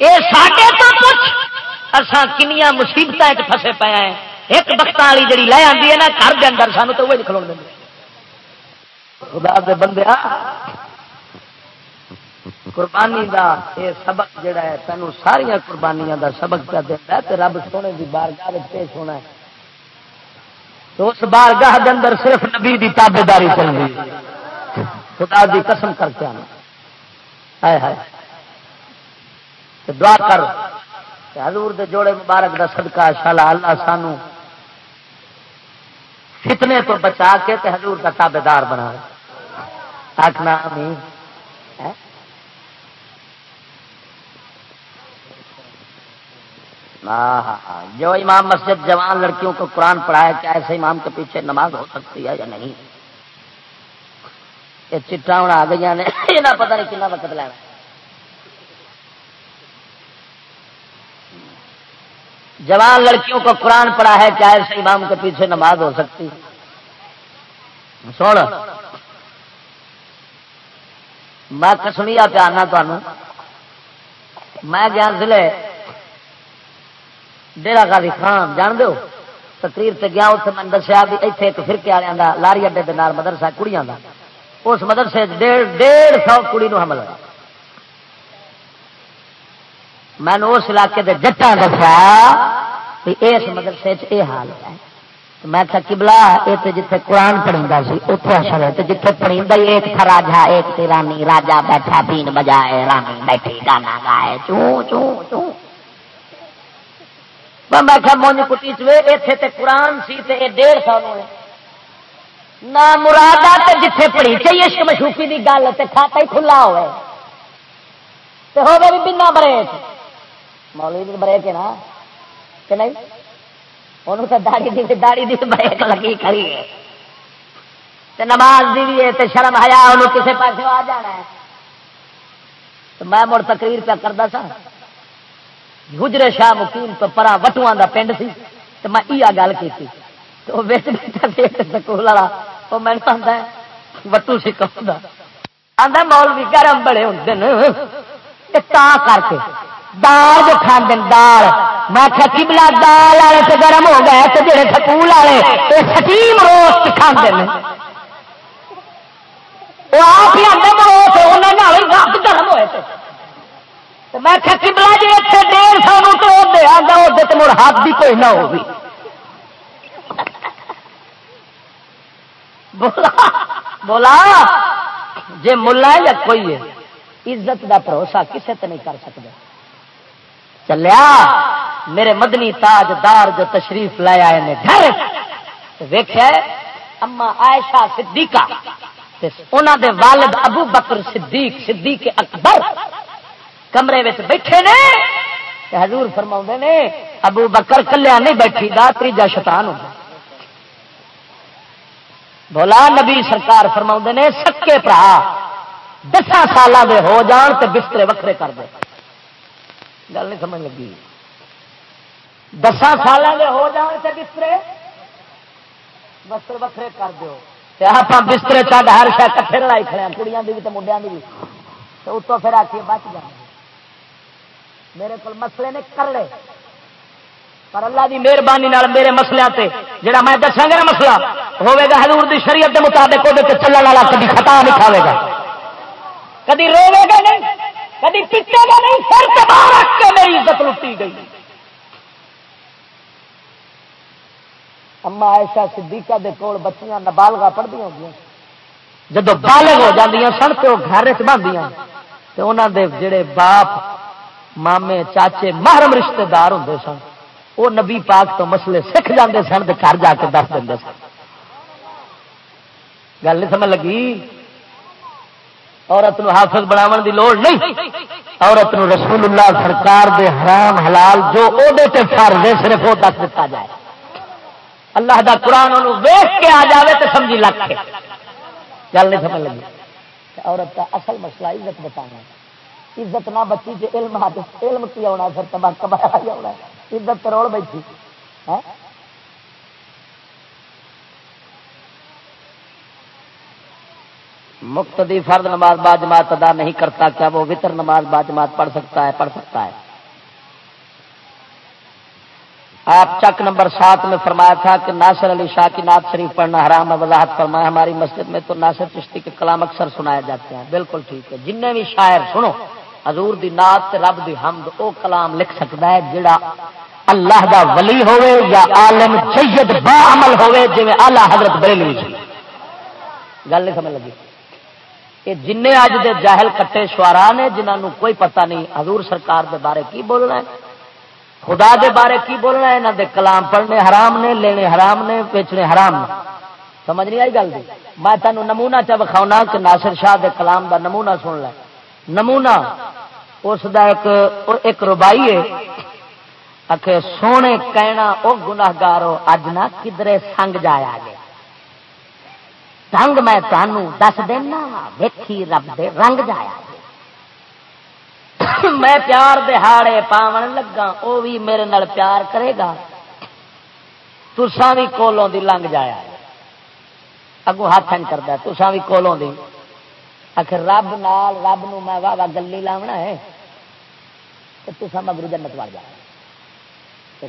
Speaker 1: یہ ساڈے تو کچھ؟ اصا کنیا مصیبت پھسے پے ہیں۔ ایک بخت والی جی لے آتی ہے نا، گھر کے اندر سانو تو وہی کھلو دیں خدا دے بندے قربانی دا یہ سبق جڑا ہے تینوں ساریا قربانیاں دا سبق کیا دیتا ہے، تے رب سونے کی بارگاہ پیش ہونا ہے۔ تو اس بار گاہ اندر صرف نبی دی تابے داری چل رہی خدا دی قسم کر کے آنا۔ ہے دعا کر حضور دے جوڑے مبارک دا صدقہ شالا اللہ سانو فتنے تو بچا کے تے حضور کا تابے دار بنا آخنا امین جو امام مسجد جوان لڑکیوں کو قرآن پڑھائے کیا ایسے امام کے پیچھے نماز ہو سکتی ہے یا نہیں؟ یہ چٹا ہوں آ گئی نے، یہ پتا نہیں کنا وقت لینا جوان لڑکیوں کو قرآن پڑھا ہے کیا ایسے امام کے پیچھے نماز ہو سکتی سوڑ میں کسمیا پیارنا تمہوں میں گیا ضلع ڈیرا گالی خان جان دو تقریر سے گیا اتنے میں دسیا بھی اتنے ایک فرقے والوں کا لاری اڈے کے نال مدرسہ کڑیاں کا اس مدرسے ڈیڑھ ڈیڑھ سو کڑی حمل ہوا میں اس علاقے کے جٹا دسیا کہ اس مدرسے یہ حال ہے۔ میں کیا کبلا یہ تو جتنے قرآن پڑھا سی اتنے اثر ہے۔ جتنے پڑھی ایک تھا راجا، ایک تھی رانی، راجا بیٹھا، بین بجائے، رانی بیٹھی، گانا گائے، چوں چوں چوں۔ میں کیا مونج کٹی چوے اتنے تے قرآن سی تے ڈیڑھ سو نہ مرادا تے جتھے پڑھی چاہیے عشق مشوقی دی گل تے کھاتا ہی کھلا ہوئے۔ تے ہو گئے بنا بریک۔ مولوی بریک ہے نا؟ کہ نہیں؟ انہوں تو داڑی دی داڑی دی بریک لگی کھڑی ہے۔ تے نماز دی بھی ہے تے شرم حیا انہوں کسے پاسے آ جانا ہے۔ تو میں مڑ تقریر پہ کرتا سا۔ گجرے شاہ مقیم تو پرا وٹواں دا پنڈ سی تو میں یہ گل کی تو بیٹھ بیٹھا سی سکول والا، وہ میں آتا ہے، وٹو سکھا آدھا مول بھی گرم بڑے ہوتے کر کے دال جو کھانے دال۔ میں کبلا دال والے سے گرم ہو گئے تو جڑے سکول والے یہ سٹیم روسٹ کھانے وہ آپ ہی آتے روس انہوں گرم ہوئے تھے میں کبلا جی اتنے ڈیڑھ سو تو آگا وہ تو مڑ ہاتھ بھی کوئی نہ ہوگی بولا بولا جی ملا یا کوئی ہے، عزت دا بھروسہ کسے تو نہیں کر سکتے چلیا، میرے مدنی تاج دار جو تشریف لایا ہے گھر ویخیا اما عائشہ صدیقہ انہوں دے والد ابو بکر صدیق صدیق اکبر کمرے میں بیٹھے نے حضور فرما نے، ابو بکر کلیا نہیں بیٹھی گا تیجا شتان ہو بولا، نبی سرکار فرما نے، سکے برا دسا سال ہو جان تو بسترے وکرے کر دے۔ گل نہیں سمجھ لگی۔ دسان سال ہو جان سے بسترے، بستر وکرے کر دو آپ بسترے چڈ ہر شاید کٹھے لڑائی کھڑے کڑیاں کی بھی منڈیا کی بھی تو اتوں پھر آ کے بچ جائیں میرے کو مسئلے نے کر لے۔ پر اللہ کی مہربانی میرے مسلے سے جڑا میں دسا گا مسئلہ ہوے گا حضور دی شریعت کے مطابق وہ چلنے والا کبھی خطا نہیں کھاوے گا۔ کدی روے گا نہیں، کدی پیٹے گا نہیں، سر رکھ کے میری عزت لٹی گئی۔ اما ایسا صدیقہ دے کول بچیاں نبالگا پڑھتی ہوں جب بالغ ہو جاتی سن تو گھر چ باندیاں تو انہوں دے جڑے باپ مامے، چاچے، محرم رشتہ دار ہوں سن۔ وہ نبی پاک تو مسئلے سکھ جاتے سن تو گھر جا کے دس دیں سن۔ گل نہیں سمجھ لگی؟ عورت نو حافظ بناو دی لوڑ نہیں۔ عورت نو رسول اللہ سرکار دے حرام حلال جو تے فرض ہے صرف وہ دس دیتا جائے۔ اللہ دا قرآن ویخ کے آ جائے تو سمجھی لکھ گل نہیں سمجھ لگی؟ عورت کا اصل مسئلہ عزت بتانا۔ عزت نہ بچی جی علم علم کی آنا پھر تباہ کبایا آنا عزت کروڑ بیٹھی۔ ہاں؟ مقتدی فرد نماز با جماعت ادا نہیں کرتا، کیا وہ وطر نماز با جماعت پڑھ سکتا ہے؟ پڑھ سکتا ہے۔ آپ چک نمبر سات میں فرمایا تھا کہ ناصر علی شاہ کی نعت شریف پڑھنا حرام ہے، وضاحت فرمایا ہماری مسجد میں تو ناصر چشتی کے کلام اکثر سنائے جاتے ہیں۔ بالکل ٹھیک ہے۔ جن بھی شاعر سنو حضور دی نعت رب دی حمد، او کلام لکھ سکتا ہے جڑا اللہ دا ولی ہوئے یا عالم سید با عمل ہوئے جی آلہ حضرت بریلوی گل نہیں سمجھ لگی؟ کہ جن اج دے جاہل کٹے شوارا نے جنہوں کوئی پتہ نہیں حضور سرکار دے بارے کی بولنا ہے، خدا دے بارے کی بولنا ہے یہاں دے کلام پڑھنے حرام نے، لینے حرام نے بیچنے حرام نے۔ سمجھ نہیں آئی گل میں تمہیں نمونا چا بکھاؤنا کہ ناصر شاہ دے کلام دا نمونا سن لے۔ نمونا اس دا ایک ایک ربائی ہے۔ آخ سونے کہنا وہ گناگارو اج نہ کدرے سنگ جایا گیا۔ رنگ میں تمہوں دس دینا ویکھی رب دے رنگ جایا میں پیار دہاڑے پاون لگا وہ بھی میرے نال پیار کرے گا۔ تسان بھی کولوں دی لنگ جایا اگو ہاتھ نہیں کرتا تسان بھی کولوں دی۔ آخر رب نال رب نو میں واہ واہ گلی لاونا ہے، تو تسان مگر جنت وڑ جا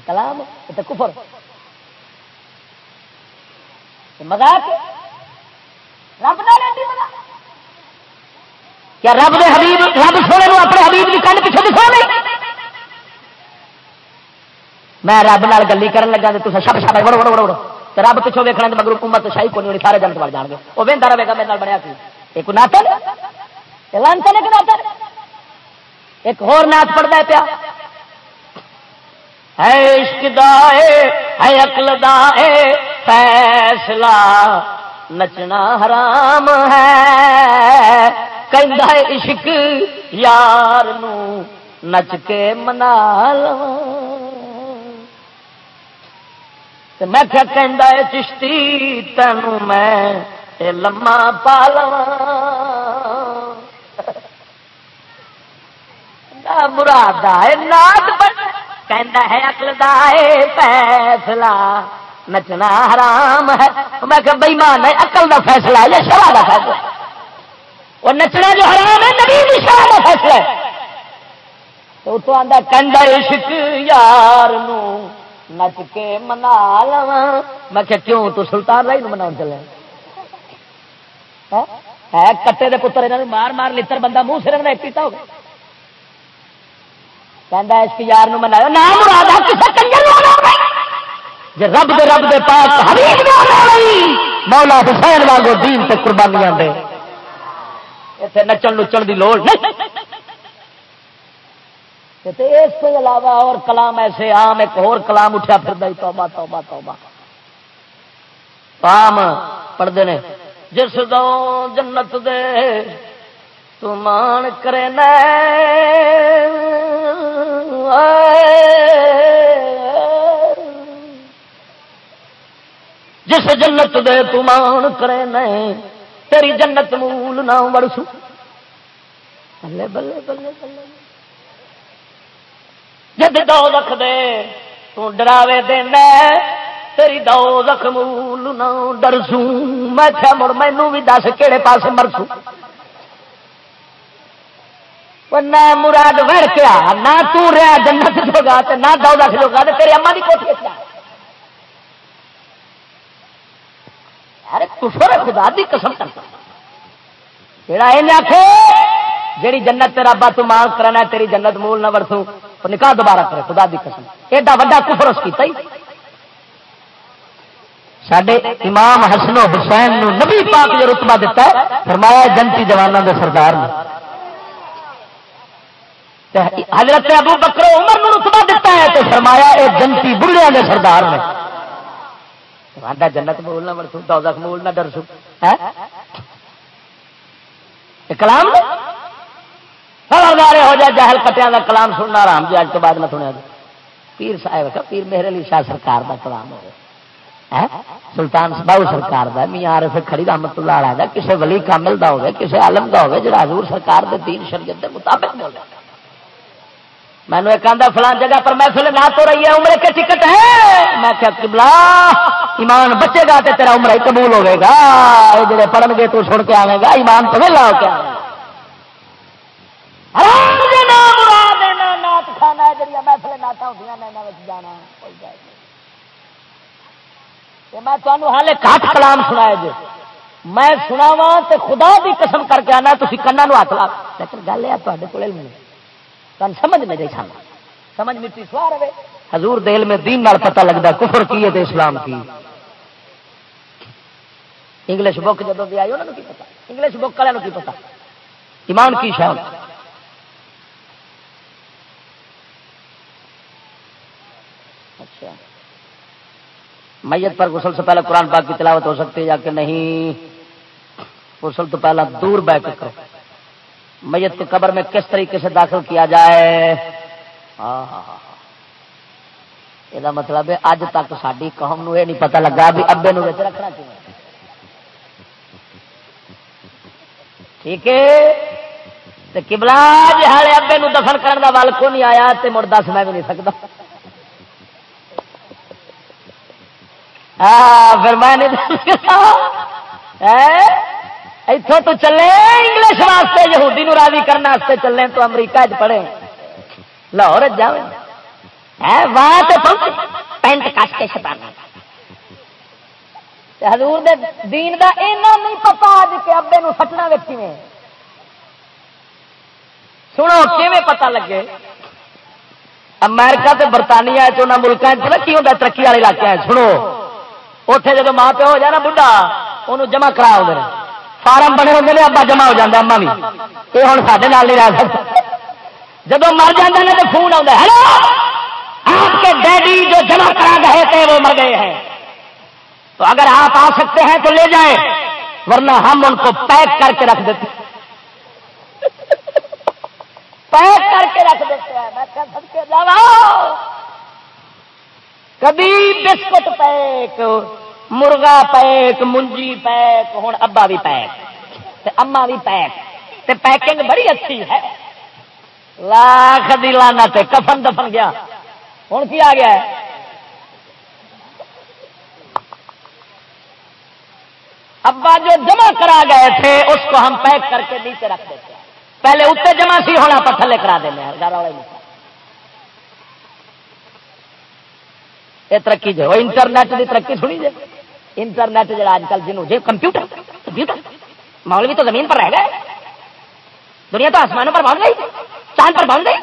Speaker 1: کلام، تو کفر۔ مزاق رب کیا رب نے حبیب، رب سونے اپنے حبیب کی کنڈ پیچھے دکھا نہیں؟ میں رب نال گلی کرن لگا تو سب سب بڑو بڑو بڑو رب پچھوں ویکنا مگر حکومت شاہی کو نہیں سارے جنت بڑھ جان گے۔ وہ وہدا رہے گا میرے بنیا سی ایک ناتن لانچن، ایک ناتن ایک ہور نات پڑھتا پیا۔ ہے عشق دائے، ہے اقل دائے، فیصلہ نچنا حرام ہے۔ کہ عشق یار نو نچ کے منا لو۔ میں کیا کہ چشتی تین میں لما پا لو مراد ناد ہے اکل ہے فیصلہ۔ نچنا حرام ہے۔ میں کہ بئی مان ہے اکل کا فیصلہ یا شرح کا فیصلہ وہ نچنا جو حرام ہے، نبی شرح کا فیصلہ ہے۔ تو تو آدھا کنڈا عشق یار نو نچ کے منا لوا میں کہ کیوں تو سلطان رائی منا چلے؟ ہاں؟ ہے کٹے دے پتر یہاں مار مار لتر بندہ منہ سر میں پیتا ہو کہہ اس یار منا جی رب دے رب دے پاس مولا حسین واگو دین تے قربانیاں دے۔ اتنے نچن نچن دی لوڑ نہیں۔ اس کے علاوہ اور کلام ایسے عام، ایک اور کلام اٹھا پھر توبہ توبہ توبہ۔ پام پڑھتے ہیں جس دو جنت دے تو مان کرے جس جنت دے تو مان کرے تیری جنت مول نہ برسو بلے بلے بلے بلے۔ جد دو رکھ دے تو ڈراوے دینا تیری دو زخم ڈرسوں۔ میں کیا مڑ مینو بھی دس کہڑے پاس مرسوں۔ نہ مراد وڑ کے آ نہ تو رہا جنت جوگا نہ دو لکھ جوگا تیری اما کی کوٹھی ارے کفر خدا دی قسم کرتا کہڑا یہ آخے جیڑی جنت تیرا با تو مانگ کرنا تیری جنت مول نہ ورسوں نکاح دوبارہ کرے، خدا دی قسم۔ ایڈا وا کفر اس کی سڈے امام حسن و حسین نو نبی پاک جو رتبہ دیتا ہے فرمایا جنتی جوانوں کے سردار نے حضرت ابو بکر عمر نو رتبہ دیتا ہے تو فرمایا یہ جنتی بڑھیا کے سردار نے جنت مول نہ ورسو دودھ مول نہ ڈرسو کلام خبردار ہو جائے جہل کٹیا کا کلام سننا آرام جی اج تو بعد میں سنیا پیر صاحب کا پیر میرے لیے شاہ سرکار کا کلام ہو سلطان باؤ سرکار کا میاں عارف کھڑی رحمت اللہ علیہ دا کسی ولی کامل کا ہوگا کسی عالم کا ہوگا جڑا حضور سرکار دے دین شریعت دے مطابق بول رہا میں نے ایک آدھا فلان جگہ پر محفل نہ تو رہی ہے، عمرے کے ٹکٹ ہے۔ میں کیا قبلہ، ایمان بچے گا تو تیرا عمر ہی قبول ہوئے گا۔ اے جڑے پڑھن گے، تو سن کے آئے گا، ایمان تو ویلا ہو کے آئے گا۔ میں حالے کٹ کلام سنایا جی میں سناوا تو خدا بھی قسم کر کے آنا تھی کنا ہاتھ لا لیکن گل ہے تے کو تم سمجھ میں نہیں سامنا سمجھ مٹی سوار رہے۔ حضور دل میں دین نال پتہ لگتا کفر کی ہے اسلام کی۔ انگلش بک جب بھی آئی انہوں نے کی پتا انگلش بک والوں کی پتا ایمان کی شاید میت پر غسل سے پہلے قرآن پاک کی تلاوت ہو سکتی ہے یا کہ نہیں؟ غسل تو پہلا دور بیٹھ کرو۔ میت کو قبر میں کس طریقے سے داخل کیا جائے؟ ہاں ہاں ہاں, ہاں۔ یہ مطلب ہے اج تک ساری قوم یہ نہیں پتا لگا بھی ابے نو رکھنا چاہیے ٹھیک ہے؟ کبلا جہاں ابے دفن کرنے کا ول کو نہیں آیا تو مڑ دس میں بھی نہیں سکتا۔ پھر میں اتوں تو چلے، انگلش واسطے، یہودی نو راضی کرنے چلے، تو امریکہ چ پڑے لاہور جا پینٹ کٹ کے چھپانا حضور دے دین دا اینا نہیں پتا اج کہ ابے نو سٹنا ویکھی میں سنو، کیویں پتہ لگے؟ امریکہ تے برطانیہ چ ملکوں کی ہوتا ترقی والے علاقے سنو۔ اتے جب ماں پیو ہو جائے نا بڑھا وہ جمع کرا ہو فارم بنے ہوتے ہیں ابا جمع ہو جاتا اما بھی یہ ہوں سارے نہیں رہ سکتا جب مر جاتے ہیں تو فون آتا ہے۔ آپ کے ڈیڈی جو جمع کرا گئے تھے، وہ مر گئے ہیں۔ تو اگر آپ آ سکتے ہیں تو لے جائیں، ورنہ ہم ان کو پیک کر کے رکھ دیتے۔ پیک کر کے رکھ دیتے ہیں۔ کبھی بسکٹ پیک، مرغا پیک، منجی پیک ہوں ابا بھی پیک اما بھی پیک پیکنگ بڑی اچھی ہے۔ لاکھ لانا تے کفن دفن گیا۔ ہوں کی آ گیا ہے؟ ابا جو جمع کرا گئے تھے، اس کو ہم پیک کر کے نیچے رکھ دیتے ہیں۔ پہلے اتنے جمع سی ہونا پر تھلے کرا دینا گھر والے یہ ترقی جو انٹرنیٹ کی ترقی سنی جائے انٹرنیٹ جڑا آج کل جنوب جی کمپیوٹر کمپیوٹر۔ ماحول بھی تو زمین پر رہ گئے۔ دنیا تو آسمانوں پر پہنچ گئی۔ چاند پر پہنچ گئی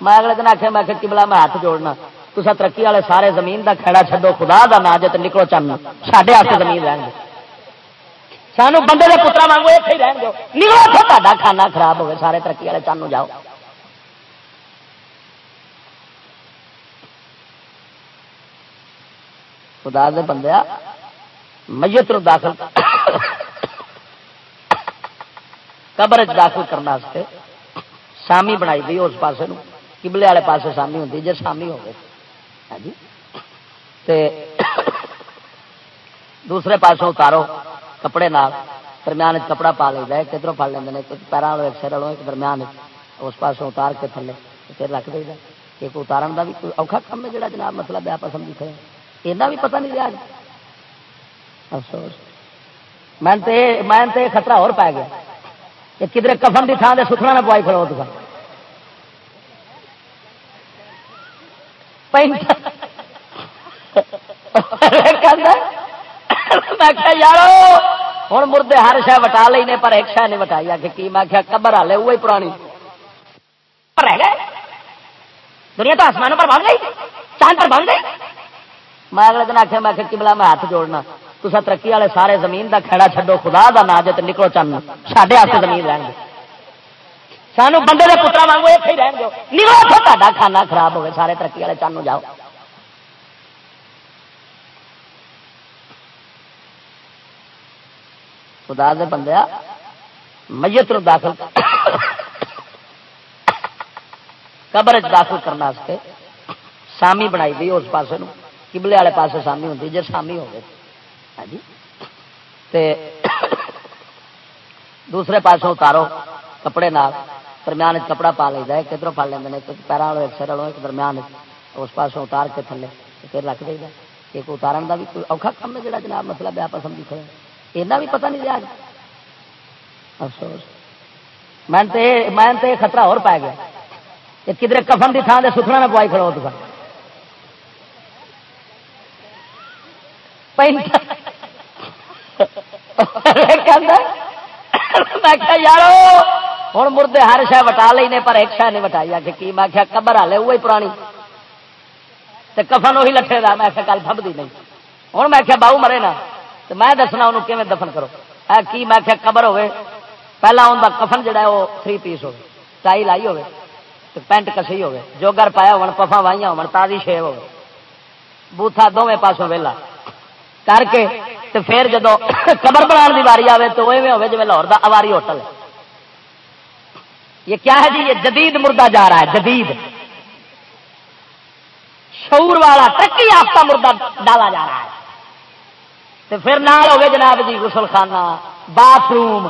Speaker 1: میں اگلے دن آخر میں آخر بلا میں ہاتھ جوڑنا۔ تصا ترقی والے سارے زمین کا کھڑا چڈو خدا کا نا جت نکلو چن سڈے ہاتھ زمین رہن گے سانو بندے کے پترا مانگو اتنے ہی رہن دو۔ نکلو تا کھانا خراب ہوگا سارے ترقی والے چن جاؤ۔ خدا دے بندیا میت نو داخل قبر داخل کرنے سامی بنائی گئی اس پاسے کبلے والے پاسے سامی ہوتی جی سامی ہو ہاں جی۔ دوسرے پاسوں اتارو کپڑے نال، درمیان کپڑا پا لے، جائے کدھر پڑ لیں پیروں والے سر والوں ایک درمیان اس پاسوں اتار کے تھلے پھر رکھ دے کہ اتارن کا بھی کوئی اوکھا کم ہے جڑا جناب مسئلہ بیا پسند ہے اینا بھی پتہ نہیں رہا افسوس۔ میں خطرہ اور پی گیا۔ کہ کدھر کفن کی تھان سے ستنا نہ پوائی کھڑو تو یارو ہوں مردے ہر شہ وٹا لینے پر ایک شہ نہیں وٹائی۔ آ کی؟ میں کیا قبر والے وہی پرانی۔ رہ گئے۔ دنیا تو آسمانوں پر بن گئی، چاند پر بن گئی۔ میں اگلے دن آخیا میں بلا میں ہاتھ جوڑنا۔ تصا ترقی والے سارے زمین کا کھڑا چڈو خدا کا نا نکلو چن۔ سڈے ہاتھ زمین رہن گے سانو بندے کے پترا مانگو اتنے ہی رہن نکلو تا کھانا خراب ہو گئے سارے ترقی والے چن جاؤ۔ خدا دے بندیا، میت نو داخل قبر داخل کرنے سامی بنائی گئی اس پاس کبلے والے پاس سامی ہوتی جی سامی ہوگی ہاں جی۔ دوسرے پاسوں اتارو کپڑے نال، درمیان کپڑا پا لے جائے کدھر پڑ لیں پیروں والوں ایک سر والوں ایک درمیان اس پاسوں اتار کے تھلے پھر رکھ دے گا ایک اتارن کا بھی کوئی اوکھا کم ہے جڑا جناب مسئلہ بیا پسند کھڑا اینا بھی پتہ نہیں رہا افسوس۔ میں خطرہ اور پی گیا۔ کدھر کفن کی تھان سے ستنا نہ پوائی کھڑو تو یارو ہوں مردے ہر شہ وٹا لینے، پر ایک شہ نہیں وٹائی۔ آ کی؟ میں کیا قبر والے وہی پرانی۔ کفن وہی لٹھے کا میں کل فبدی نہیں۔ ہوں میں کیا باؤ مرے نا۔ تو میں دسنا انہوں کیون دفن کرو ہے کی؟ میں کیا قبر ہوے پہلا ان کا کفن جڑا ہے، وہ تھری پیس ہو ٹائی لائی ہوے تو پینٹ کسی ہوے جوگر پایا ہو پفا وائیاں ہو تازی شیو ہو بوتھا دونوں پاسوں ویلا۔ کر کے تو پھر جب قبر بنا کی واری آئے تو ایویں ہوے جی لاہور کا اواری ہوٹل یہ کیا ہے جی یہ جدید مردہ جا رہا ہے جدید شعور والا ترقی یافتہ مردہ ڈالا جا رہا ہے تو پھر نال ہوگے جناب جی غسل خانہ باتھ روم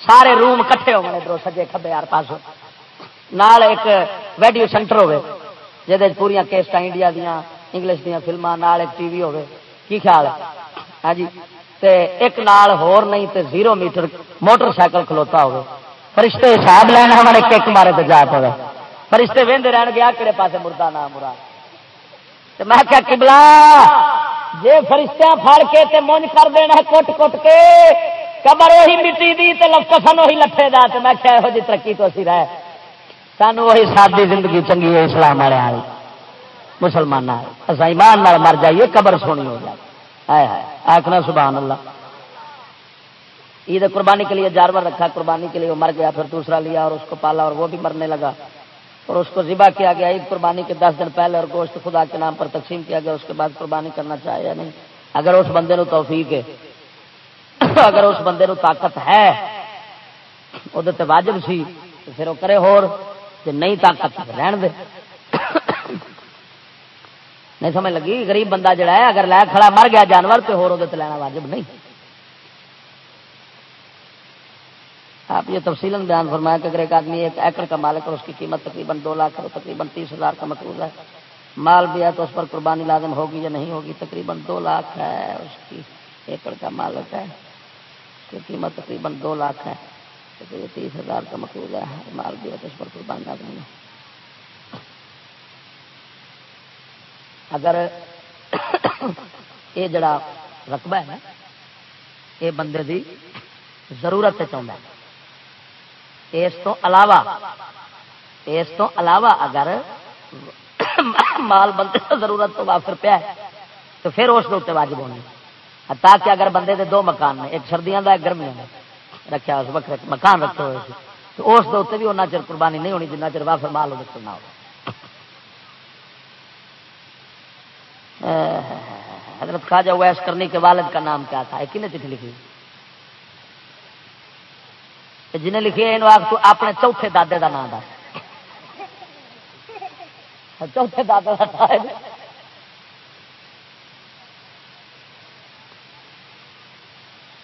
Speaker 1: سارے روم کٹھے ہو گئے ادھر سجے کبے یار پاس نال ایک ویڈیو سینٹر ہوے جہد پوریا کیسٹ انڈیا دیا انگلش دیا فلما نال ایک ٹی وی ہوے کی خیال ہے؟ ہاں جی۔ تے ایک نال ہور نہیں تے زیرو میٹر موٹر سائیکل کھلوتا ہوگا فرشتے حساب لینا ہمارے کک مارے تو جا پڑے فرشتے وہدے رہن گیا کہڑے پاسے مردہ نہ مراد۔ میں کیا کبلا جی فرشتہ پھڑ کے تے مونج کر دینا کٹ کٹ کے، قبر وہی مٹی دی تے کفن وہی لٹھے دا۔ تے میں کیا یہو جی ترقی تو اسی رہے۔ سانو وہی سادی زندگی چنگی ہے، اسلام والے مسلمان ایمان مر جائیے، قبر سونی ہو جائے۔ آخنا سبحان اللہ۔ عید قربانی کے لیے جانور رکھا، قربانی کے لیے وہ مر گیا، پھر دوسرا لیا اور اس کو پالا اور وہ بھی مرنے لگا۔ اور اس کو ذبح کیا گیا، عید قربانی کے دس دن پہلے اور گوشت خدا کے نام پر تقسیم کیا گیا، اس کے بعد قربانی کرنا چاہے یا نہیں۔ اگر اس بندے نو توفیق ہے، اگر اس بندے نو طاقت ہے، وہ واجب سی، تو پھر وہ کرے ہور نہیں طاقت، رہن دے۔ نہیں سمجھ لگی؟ غریب بندہ جڑا ہے، اگر لے کھڑا مر گیا جانور تو ہو لینا واجب نہیں۔ آپ یہ تفصیل بیان فرمایا کہ اگر ایک آدمی ایک ایکڑ کا مالک اور اس کی قیمت تقریباً دو لاکھ اور تقریباً تیس ہزار کا مقروض ہے۔ مال بھی ہے تو اس پر قربانی لازم ہوگی یا نہیں ہوگی؟ تقریباً دو لاکھ ہے اس کی ایکڑ کا مالک ہے۔ اس کی قیمت تقریباً دو لاکھ ہے۔ تو یہ تیس ہزار کا مقروض ہے۔ مال بھی ہے تو اس پر قربانی لازم نہیں۔ اگر یہ جڑا رقبہ ہے نا، یہ بندے دی ضرورت چاہتا ہے۔ اس تو علاوہ، اس تو علاوہ اگر مال بندے کی ضرورت تو وافر پیا ہے، تو پھر اس کے واجب ہونی۔ تاکہ اگر بندے دے دو مکان نے ایک سردیاں ایک گرمیاں رکھا اس وقت مکان رکھے ہوئے تو اس دے بھی اُنہ چر قربانی نہیں ہونی جنہ چر وافر مال وہ نہ ہو۔ حضرت خواجہ ویس کرنے کے والد کا نام کیا تھا؟ کن چٹھی لکھی۔ جنہیں لکھی ہے تو اپنے چوتھے دادے کا نام دس۔ چوتھے دادے کا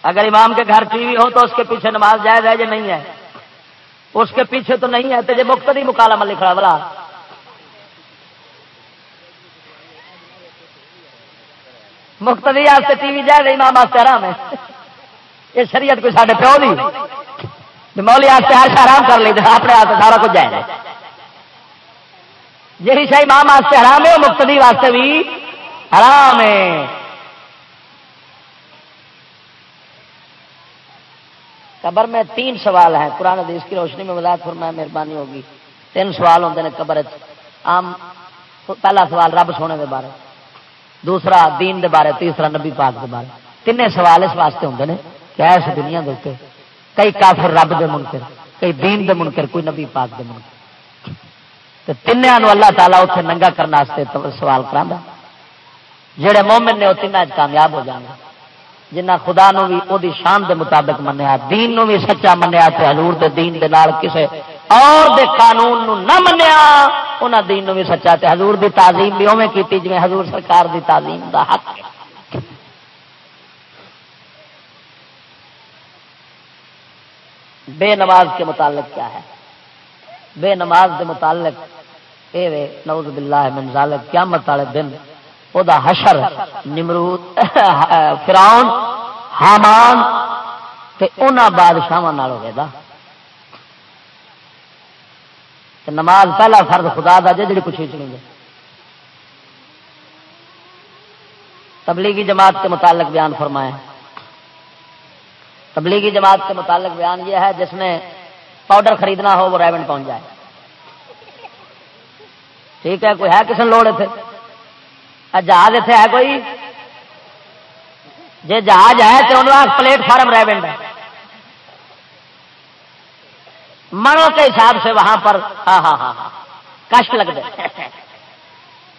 Speaker 1: اگر امام کے گھر ٹی وی ہو تو اس کے پیچھے نماز جائز ہے یا نہیں ہے؟ اس کے پیچھے تو نہیں ہے، تو یہ مختلف مکالمہ لکھا بلا مختلف ٹی وی جائز امام واسطے آرام ہے۔ یہ شریعت کوئی سارے پیو نہیں۔ مولی واسطے ہر شا آرام کر لیتے اپنے ہاتھ سارا کچھ جائے جی شاہی ماں واسطے حرام ہے وہ مقتدی واسطے بھی حرام ہے۔ قبر میں تین سوال ہیں۔ قرآن حدیث کی روشنی میں وضاحت فرمایا مہربانی ہوگی۔ تین سوال ہوتے ہیں قبر عام پہلا سوال، رب سونے کے بارے۔ دوسرا دین دے بارے، تیسرا نبی پاک دے بارے۔ تین سوال اس واسطے ہوتے ہیں کہ اس دنیا کے کئی کافر رب دے منکر، کئی دین دے منکر، کوئی نبی پاک دے منکر۔ تینوں اللہ تعالیٰ اتنے ننگا کرنے سوال کرا جہے مومن نے وہ تین کامیاب ہو جانا جنہ خدا نو بھی وہ شان دے مطابق منیا، دین نو بھی سچا منیا تے حضور دے دین دے نال کسے اور دے قانون نو نہ منیا، انہاں دین نو بھی سچا تے حضور دی تعظیم بھی اوے کیتی جویں حضور سرکار دی تعظیم دا حق۔ ہے بے نماز کے متعلق کیا ہے؟ بے نماز کے متعلق اے وے، نعوذ باللہ من ذالک کیا والے دن او دا حشر، نمرود، فرعون، حامان تے انہاں بادشاہاں نال ہوے دا نماز پہلا فرض خدا دا جے جڑی پوچھی چنی تبلیغی جماعت کے متعلق بیان فرمائے تبلیغی جماعت کے متعلق بیان یہ ہے جس میں پاؤڈر خریدنا ہو وہ ریونڈ پہنچ جائے۔ ٹھیک ہے، کوئی ہے کس لوڑ اتنے جہاز اتنے ہے کوئی؟ جی جہاز ہے تو انہوں پلیٹ فارم ریونڈ ہے۔ منو کے حساب سے وہاں پر ہاں ہاں ہاں ہاں۔ کشٹ لگ دے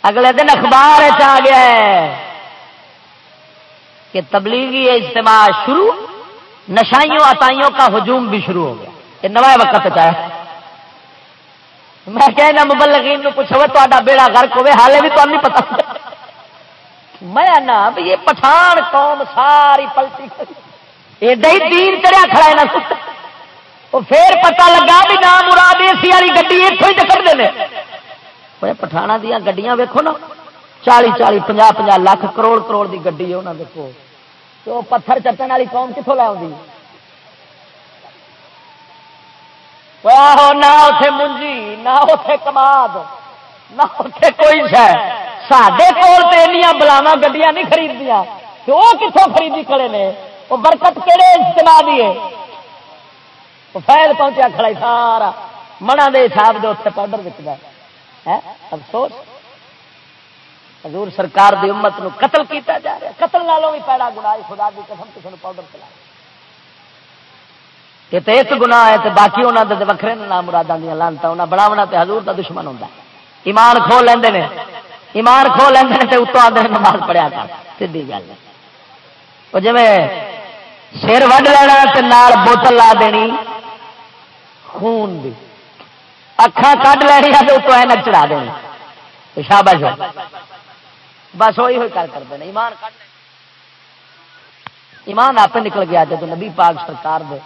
Speaker 1: اگلے دن اخبار آ گیا ہے کہ تبلیغی اجتماع شروع، نشائیوں اتائیوں کا ہجوم بھی شروع ہو گیا۔ یہ نوائے وقت چاہے۔ میں کہنا مبلغین پوچھو تا بیڑا گرک ہوئے، حالے بھی تو نہیں پتا۔ میں نا یہ پٹھان قوم ساری پلٹی۔ ایڈا ہی دین چڑیا کھڑا ہے نا۔ پھر پتا لگا بھی نام مراد اے سی والی گی اتوں ہی چکر دے پٹھانا دیا گڈیاں ویکو نا، چالی چالی پناہ پناہ لاکھ کروڑ کروڑ کی گڈی ہے انہوں دیکھو تو پتھر چٹن والی قوم کتوں لے آؤں نہ اتے منجی نہ اتے کماد نہ اتے کوئی شہ سڈے کول تو بلاوا گڈیاں نہیں خریدیا وہ کتوں خریدی کھڑے نے وہ برکت کہڑے اجتماع دیے فیل پہنچا کھڑا سارا۔ منا دے حساب دے اتنے پاؤڈر وکتا ہے افسوس۔ حضور سرکار دی امت نو قتل کیتا جا رہا قتل نالوں بھی پیڑا گنا خدا دی قسم کسی نے پاؤڈر چلا یہ تو ایک گنا ہے تو باقی انہوں نے وکرے نام مرادوں دیا لانتا انہیں بناونا تو حضور کا دشمن ہوتا ہے۔ ایمان کھو لیندے نے۔ ایمان کھو لیندے نے اتوں آدھے نماز پڑھیا کر۔ سی گل وہ جی سر وڈ لینا نال بوتل لا دینی۔ خون دی۔ اکھان کھ لینی ہے تو اتوں اینک چڑھا دینی شابش بس وہی ہوئی کر کرتے ہیں ایمان ایمان آپ نکل گیا جب نبی پاک سرکار دے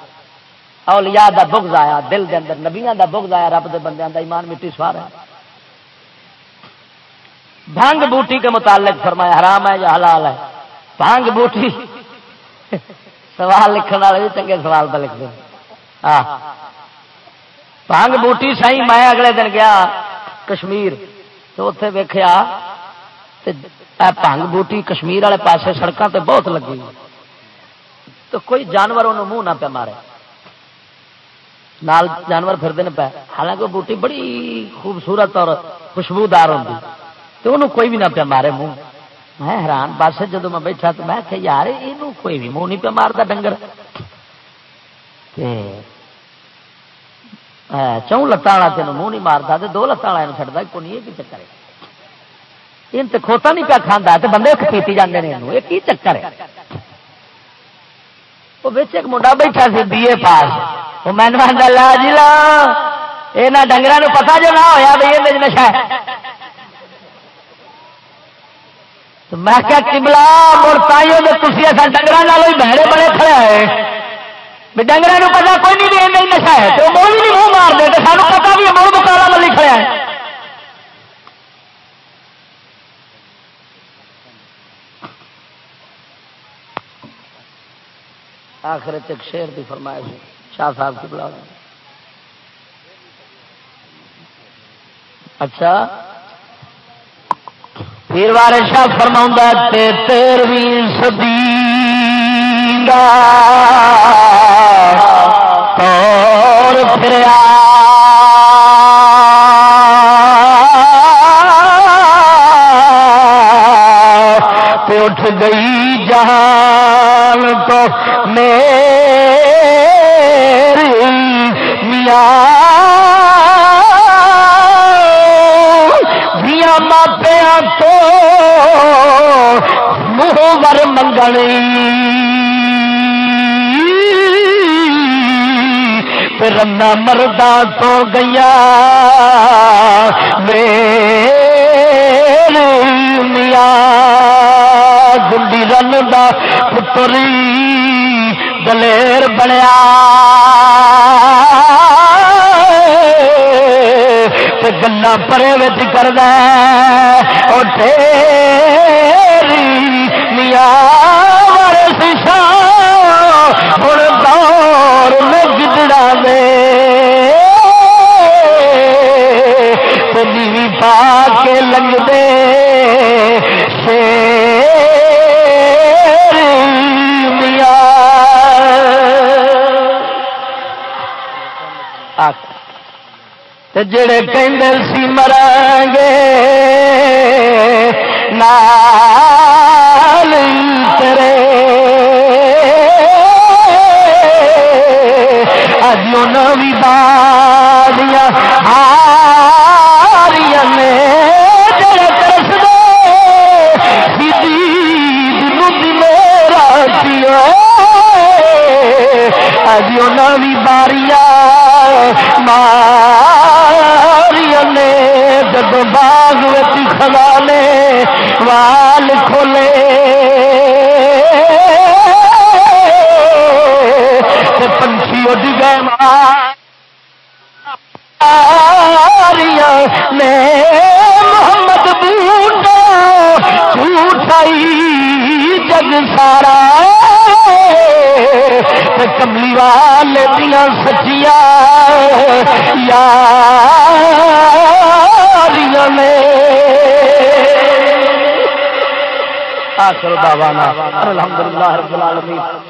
Speaker 1: اولیاء دا بغض آیا، دل دے اندر نبیاں دا بغض آیا، رب دے بندیاں دا ایمان مٹی سوار ہے۔ بھنگ بوٹی کے متعلق فرمایا، حرام ہے یا حلال ہے؟ بھنگ بوٹی۔ سوال لکھنے والے بھی چنگے سوال پہ لکھتے ہاں بھنگ بوٹی سی میں اگلے دن گیا کشمیر، تو اتے ویخیا بھنگ بوٹی کشمیر والے پاسے سڑکوں تے بہت لگی۔ تو کوئی جانور انہوں منہ نہ پہ مارے۔ نال جانور پھرتے پہ۔ حالانکہ وہ بوٹی بڑی خوبصورت اور خوشبودار ہوتی تو انہوں کوئی بھی نہ پہ مارے منہ۔ میں حیران، بس جب میں بیٹھا تو میں کہ یار یہ کوئی بھی منہ نہیں پہ مارتا ڈنگر۔ ہاں، چون لتان والا تین منہ نہیں مارتا تو دو لتان والا چڑھتا کو نہیں یہ چکر ہے۔ یہ تو کھوتا نہیں پیا کھانا تو بندے پیتی جانے یہ کی چکر ہے۔ وہ بچ ایک منڈا بیٹھا سی، بی اے پاس۔ وہ میں لا جی لا۔ یہ ڈنگر پتا جو نہ ہوا بھائی یہ نشا میں کیا کبلا مڑ تائیوں تھی ڈنگر ہی بہرے بڑے کھڑے ہے ڈنگر پتا کوئی نہیں نشا ہے تو منہ بھی منہ مار دے تو سانو پتا بھی مڑ مکالا ملی کھڑا ہے آخر ایک شیر کی فرمائش شاہ صاحب کی بلا اچھا پھر بار شاہ فرما تیرویں سدی اور اٹھ گئی جہان تو میری میاں ماپیا تو منہ ور مردہ تو گیا میری میاں گنڈی رن دا پتری دلیر بنیا۔ گلا پرے بچ کر دے کے لگ دے جڑے کہ سی مریں گے نال تیرے اج نوی باریاں ہاریاں نے اج نوی باریاں ماں نے جب باغ خزانے وال کھولے۔ پنچھی اڈ گئے ماریا نے۔ محمد بوٹا جھوٹائی جگ سارا کملی والے دیا سچیا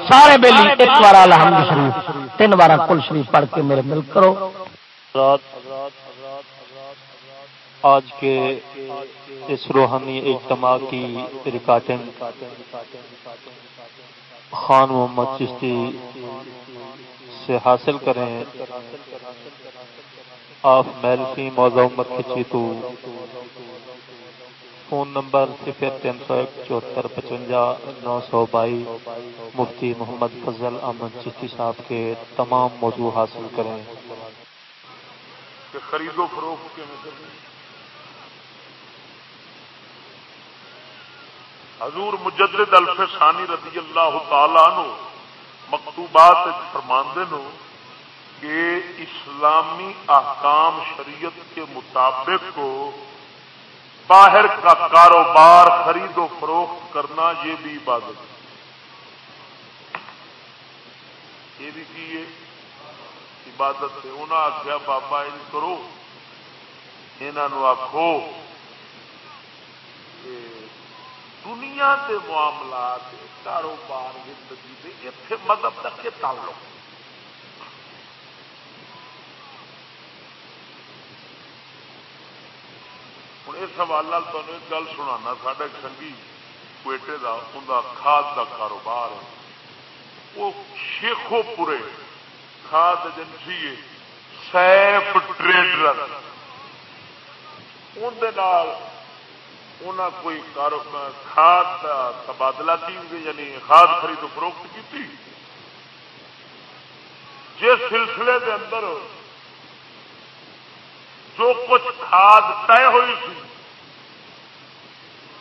Speaker 1: سارے بیلی ایک بار الحمد شریف، تین بار کل شریف پڑھ کے میرے مل کرو۔
Speaker 3: آج کے اس روحانی اجتماع کی ریکارڈنگ خان محمد چشتی سے حاصل کریں۔ آپ میلفی موضوع کھچی تو۔ فون نمبر صفر تین سو ایک چوہتر پچوجا نو سو بائی مفتی محمد فضل احمد چشتی صاحب کے تمام موضوع حاصل کریں۔
Speaker 4: خرید و فروخت کے حضور مجدد الف ثانی رضی اللہ تعالی عنہ مکتوبات فرماندے نو کہ اسلامی احکام شریعت کے مطابق کو باہر کا کاروبار خرید و فروخت کرنا یہ بھی عبادت ہے۔ یہ بھی کی عبادت ہے۔ انہوں آخیا بابا، ان کرو۔ یہ آخو دنیا کے معاملات کاروبار زندگی اتنے مدد تک کے تعلق۔ ہوں اس حوالے تمہیں ایک گل سنا ساڈا ایک سنگھی کوئٹے کا انہیں کھاد کا کاروبار ہے۔ وہ شیخو پورے کھاد ایجنسی ہے، سیف ٹریڈر اندر کوئی کھاد تبادلہ کی یعنی کھاد خرید فروخت کی جس سلسلے کے اندر جو کچھ کھاد طے ہوئی سی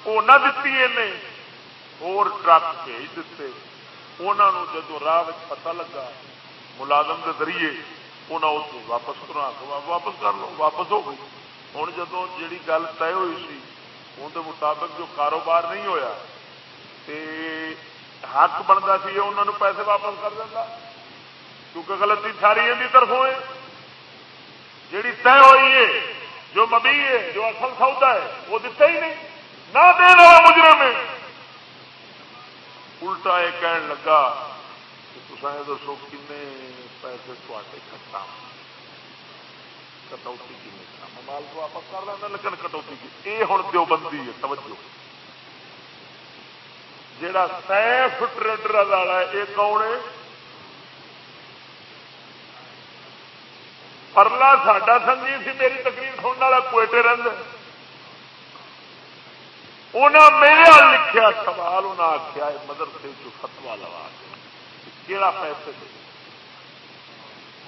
Speaker 4: وہ نہ دیتی اور ٹرک بھیج دیتے انہوں جدو راہ پتا لگا ملازم کے ذریعے انہیں واپس کرا واپس کر لو، واپس ہو گئی۔ ہوں جدو جی گل طے ہوئی سی ان مطابق جو کاروبار نہیں ہویا، تے حق بنتا سی انہوں پیسے واپس کر دینا کیونکہ غلطی ساری ان کی طرف ہوئے جیڑی طے ہوئی ہے، جو مبی ہے، جو اصل سودا ہے، وہ دتا ہی نہیں، نہ دینا مجرم ہے۔ الٹا یہ کہن لگا کہ دسو کن پیسے تے کٹا کٹوتی کی مال تو واپس کر لینا لیکن کٹوتی کی۔ یہ ہوں دو بندی ہے، توجہ۔ جڑا سیف ٹریڈر والا ہے، یہ کون ہے؟ پرلا ساڈا سنگی سی، میری تقریر سننے والا کوئٹے رہے انہیں میرے لکھا سوال انہیں آخیا مدرسے چ فتوا لوا کہڑا پیسے دے۔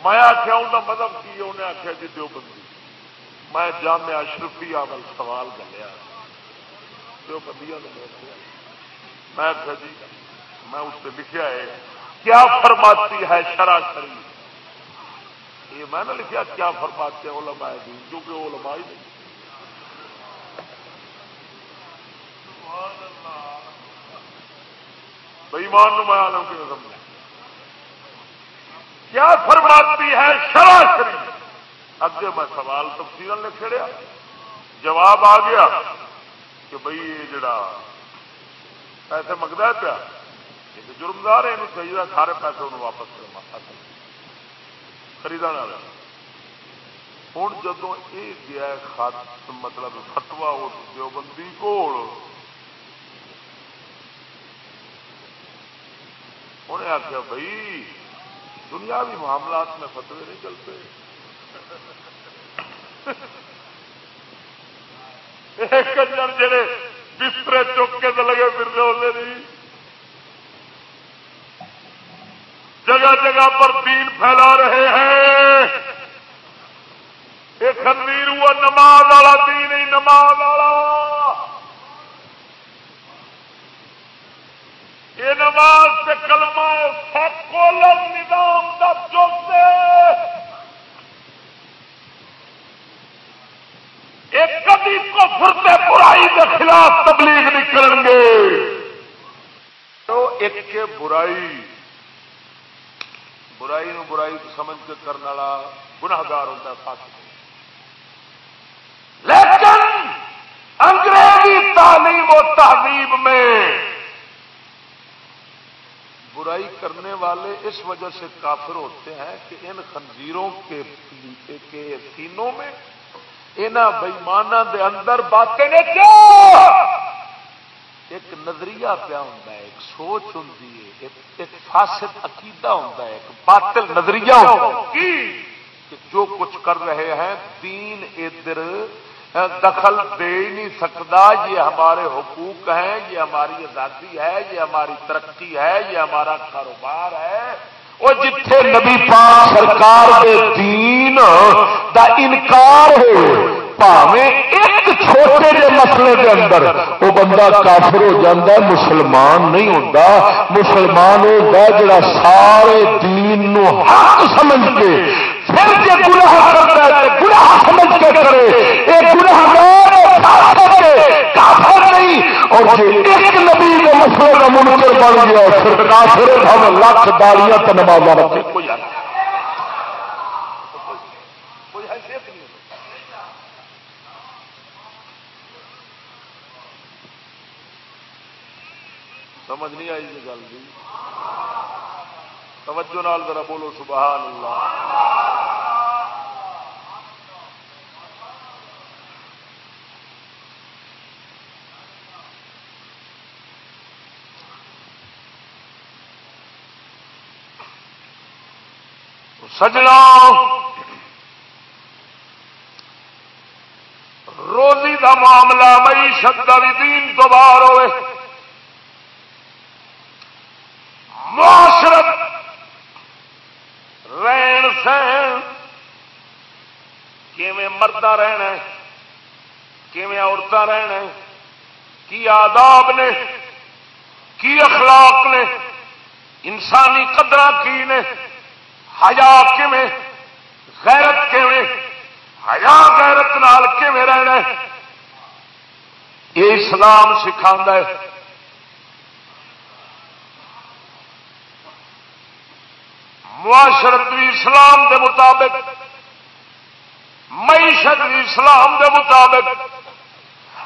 Speaker 4: میں آخیا انہیں مدد مطلب کی انہیں آخیا جی دو بندی۔ میں جامع اشرفی آمل سوال گلیا دو بندیاں میں آخیا جی میں اس سے لکھا ہے، کیا فرماتی ہے شرا شریف؟ یہ میں نے لکھا کیا فرماتے ہیں علماء دین؟ کیونکہ وہ علماء ہی نہیں۔ بےمان میں آلم کے سمجھا کیا فرماتی ہے؟ شرا شریف اگے میں سوال تفصیل نے کھڑیا جواب آ گیا کہ بھائی یہ جڑا پیسے منگتا پیا، یہ جرمدار ہے یہ چاہیے سارے پیسے انہوں واپس کرنا۔ خریدا ہوں جدو یہ گیا خط مطلب فتوا اس دیوبندی کول، انہیں آخیا بھائی دنیاوی معاملات میں فتوے نہیں چلتے۔ کنجر جڑے بسترے چک کے تو لگے پھر ہوتے نہیں۔ جگہ جگہ پر دین پھیلا رہے ہیں۔ یہ خنویر ہوا، نماز والا دین ہی نماز والا۔ یہ نماز سے کلمہ سیکولر نظام کا چوکے کبھی کفر برائی کے خلاف تبلیغ نہیں کریں گے۔ تو ایک کے برائی برائی نو برائی سمجھ کے کرنے والا گناگار ہوتا ہے، فاسق۔ لیکن انگریزی تعلیم و تہذیب میں برائی کرنے والے اس وجہ سے کافر ہوتے ہیں کہ ان خنزیروں کے سینوں میں یہاں بئیمانہ دے اندر باتیں ایک نظریہ پیا ہوں ایک سوچ ہوں ایک فاسد عقیدہ ہوں ایک باطل نظریہ کہ جو کچھ کر رہے ہیں، دین ادھر دخل دے نہیں سکتا، یہ ہمارے حقوق ہیں، یہ ہماری آزادی ہے، یہ ہماری ترقی ہے، یہ ہمارا کاروبار ہے۔ وہ جتھے نبی پاک سرکار دے دین دا انکار ہو پاوے ایک چھوٹے جے مسئلے کے اندر، وہ بندہ کافر ہو جاتا ہے، مسلمان نہیں ہوتا مسلمان ہوتا جڑا سارے دین نو حق سمجھ کے پھر جی گناہ کرتا ہے، گناہ سمجھ کے کرے، یہ گناہ کافر نہیں۔ اور جی ایک نبی کے مسئلے کا منکر بن گیا، پھر کافر ہم لاکھ دالیاں تو نماز رکھے۔ کوئی سمجھ نہیں آئی جی گل جی توجہ نال ذرا بولو، سبحان اللہ۔ سجنا۔ روزی کا معاملہ معیشت کا بھی دین تو باہر ہوئے۔ معاشرت رہن کیویں مردہ رہنا کیویں عورتیں رہنا کی آداب نے کی اخلاق نے انسانی قدر کی نے ہیا کیویں غیرت کیویں ہیا غیرت نال کیویں رہنا یہ اسلام سکھا ہے معاشرت بھی اسلام دے مطابق، معیشت بھی اسلام دے مطابق،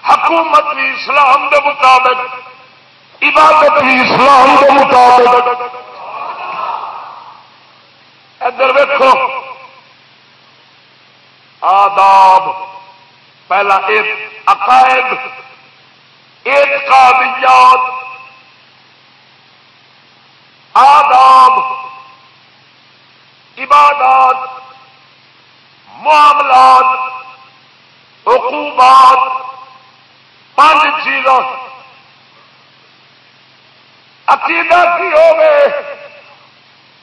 Speaker 4: حکومت بھی اسلام دے مطابق، عبادت بھی اسلام دے مطابق۔ ادھر ویکو آداب، پہلا ایک عقائد، ایک قابلیات آداب عبادات، معاملات حکومات پانچ چیزوں عقیدہ کی ہو گئے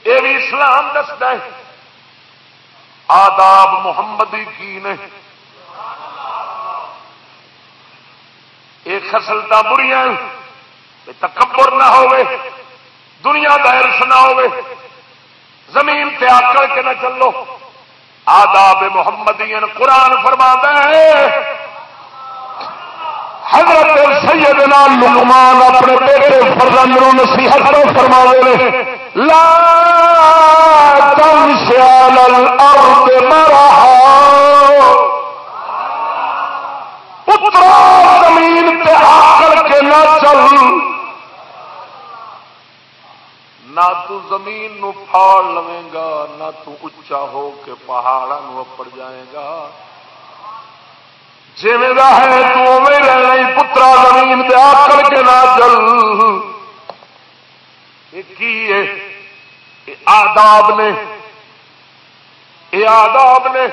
Speaker 4: یہ بھی اسلام دستا ہے۔ آداب محمدی کی نے۔ ایک خسلتا بڑی تکبر نہ ہوئے، دنیا کا ارس نہ ہوئے۔ زمین پہ آ کر کے نہ چلو۔ آداب محمدی قرآن فرما ہے، حضرت سیدنا لقمان اپنے بیٹے فرزند نصیحت فرما رہے لا تمشي الارض مرحا۔ اترا زمین پہ آ کر کے نہ چل۔ نہ تو زمین نو پھاڑ لویں گا نہ تو اچا ہو کے پہاڑوں اپڑ جائے گا جی ہے تو رہنا پترا زمین پہ آ کر کے نہ چل آداب نے یہ آداب نے